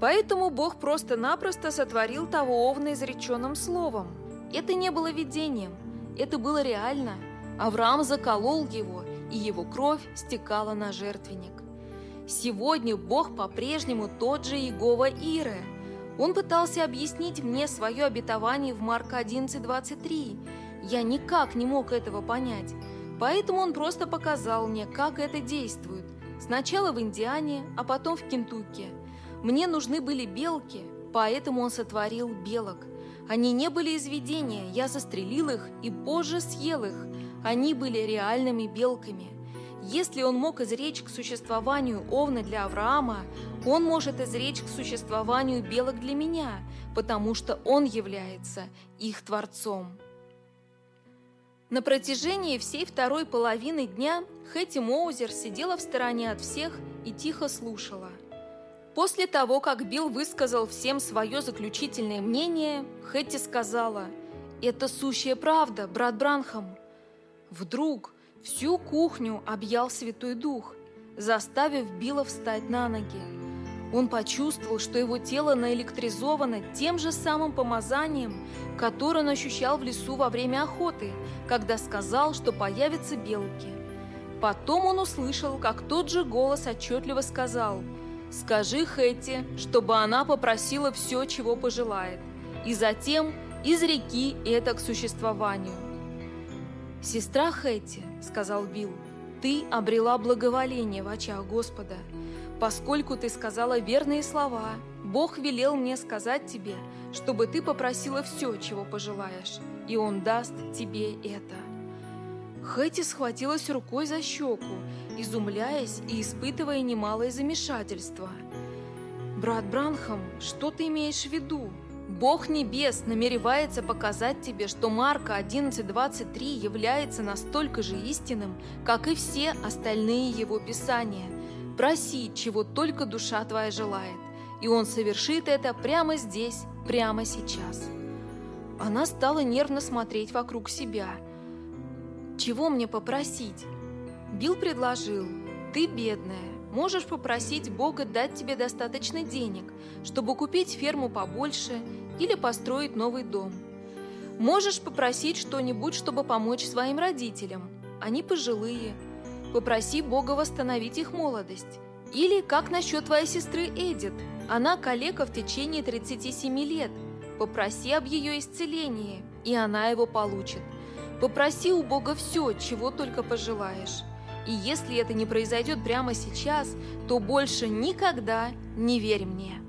поэтому Бог просто-напросто сотворил того овна изреченным словом. Это не было видением, это было реально. Авраам заколол его, и его кровь стекала на жертвенник. Сегодня Бог по-прежнему тот же Иегова Ире. Он пытался объяснить мне свое обетование в Марка 11.23. Я никак не мог этого понять, поэтому он просто показал мне, как это действует. Сначала в Индиане, а потом в Кентукки. Мне нужны были белки, поэтому он сотворил белок. Они не были из видения, я застрелил их и позже съел их. Они были реальными белками. Если он мог изречь к существованию овна для Авраама, он может изречь к существованию белок для меня, потому что он является их Творцом. На протяжении всей второй половины дня Хэти Моузер сидела в стороне от всех и тихо слушала – После того, как Билл высказал всем свое заключительное мнение, Хэтти сказала, «Это сущая правда, брат Бранхам». Вдруг всю кухню объял Святой Дух, заставив Билла встать на ноги. Он почувствовал, что его тело наэлектризовано тем же самым помазанием, которое он ощущал в лесу во время охоты, когда сказал, что появятся белки. Потом он услышал, как тот же голос отчетливо сказал – Скажи Хэти, чтобы она попросила все, чего пожелает, и затем изреки это к существованию. «Сестра Хэти», — сказал Билл, — «ты обрела благоволение в очах Господа. Поскольку ты сказала верные слова, Бог велел мне сказать тебе, чтобы ты попросила все, чего пожелаешь, и Он даст тебе это». Хэти схватилась рукой за щеку, изумляясь и испытывая немалое замешательство. «Брат Бранхам, что ты имеешь в виду? Бог Небес намеревается показать тебе, что Марка 11.23 является настолько же истинным, как и все остальные его писания. Проси, чего только душа твоя желает, и Он совершит это прямо здесь, прямо сейчас. Она стала нервно смотреть вокруг себя. Чего мне попросить? Билл предложил, ты бедная, можешь попросить Бога дать тебе достаточно денег, чтобы купить ферму побольше или построить новый дом. Можешь попросить что-нибудь, чтобы помочь своим родителям. Они пожилые. Попроси Бога восстановить их молодость. Или как насчет твоей сестры Эдит? Она калека в течение 37 лет. Попроси об ее исцелении, и она его получит. Попроси у Бога все, чего только пожелаешь. И если это не произойдет прямо сейчас, то больше никогда не верь мне.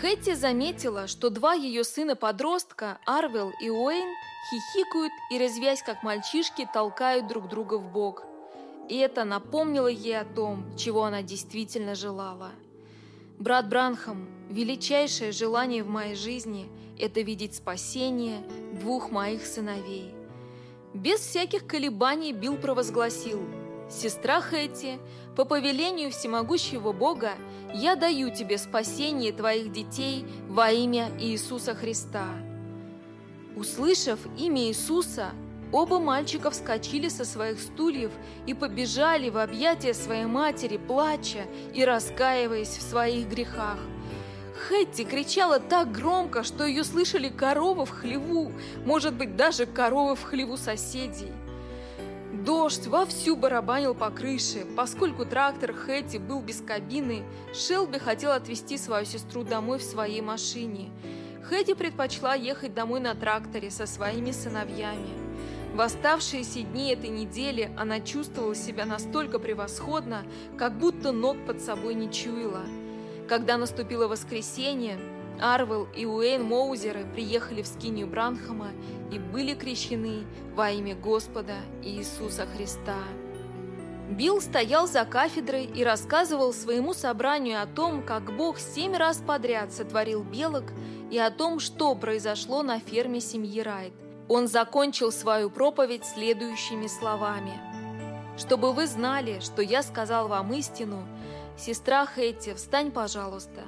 Хэтти заметила, что два ее сына-подростка, Арвел и Уэйн, хихикают и, развясь как мальчишки, толкают друг друга в бок. И это напомнило ей о том, чего она действительно желала. Брат Бранхам, величайшее желание в моей жизни – это видеть спасение двух моих сыновей. Без всяких колебаний Билл провозгласил «Сестра Хэтти, по повелению всемогущего Бога я даю тебе спасение твоих детей во имя Иисуса Христа». Услышав имя Иисуса, оба мальчика вскочили со своих стульев и побежали в объятия своей матери, плача и раскаиваясь в своих грехах. Хэтти кричала так громко, что ее слышали коровы в хлеву, может быть, даже коровы в хлеву соседей. Дождь вовсю барабанил по крыше. Поскольку трактор Хэти был без кабины, Шелби хотел отвезти свою сестру домой в своей машине. Хэти предпочла ехать домой на тракторе со своими сыновьями. В оставшиеся дни этой недели она чувствовала себя настолько превосходно, как будто ног под собой не чуяла. Когда наступило воскресенье, Арвел и Уэйн Моузеры приехали в скинию Бранхама и были крещены во имя Господа Иисуса Христа. Билл стоял за кафедрой и рассказывал своему собранию о том, как Бог семь раз подряд сотворил белок и о том, что произошло на ферме семьи Райт. Он закончил свою проповедь следующими словами. «Чтобы вы знали, что я сказал вам истину, сестра Хэтти, встань, пожалуйста».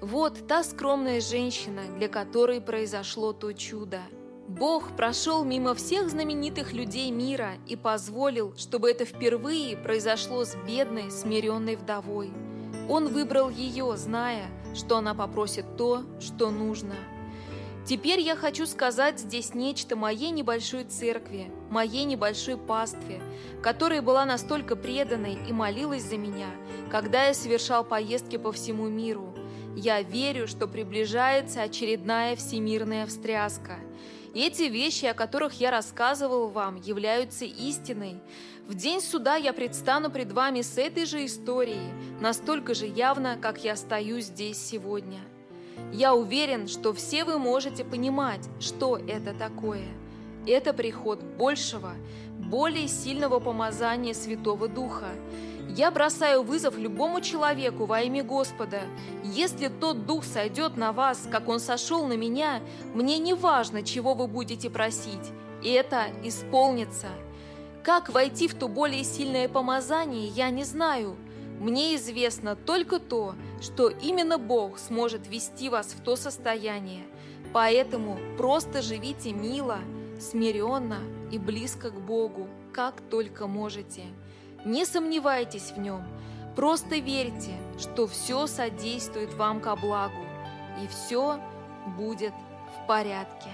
Вот та скромная женщина, для которой произошло то чудо. Бог прошел мимо всех знаменитых людей мира и позволил, чтобы это впервые произошло с бедной, смиренной вдовой. Он выбрал ее, зная, что она попросит то, что нужно. Теперь я хочу сказать здесь нечто моей небольшой церкви, моей небольшой пастве, которая была настолько преданной и молилась за меня, когда я совершал поездки по всему миру – я верю, что приближается очередная всемирная встряска. Эти вещи, о которых я рассказывал вам, являются истиной. В день суда я предстану пред вами с этой же историей, настолько же явно, как я стою здесь сегодня. Я уверен, что все вы можете понимать, что это такое. Это приход большего, более сильного помазания Святого Духа. Я бросаю вызов любому человеку во имя Господа. Если тот дух сойдет на вас, как он сошел на меня, мне не важно, чего вы будете просить. Это исполнится. Как войти в то более сильное помазание, я не знаю. Мне известно только то, что именно Бог сможет вести вас в то состояние. Поэтому просто живите мило, смиренно и близко к Богу, как только можете. Не сомневайтесь в нем, просто верьте, что все содействует вам ко благу, и все будет в порядке.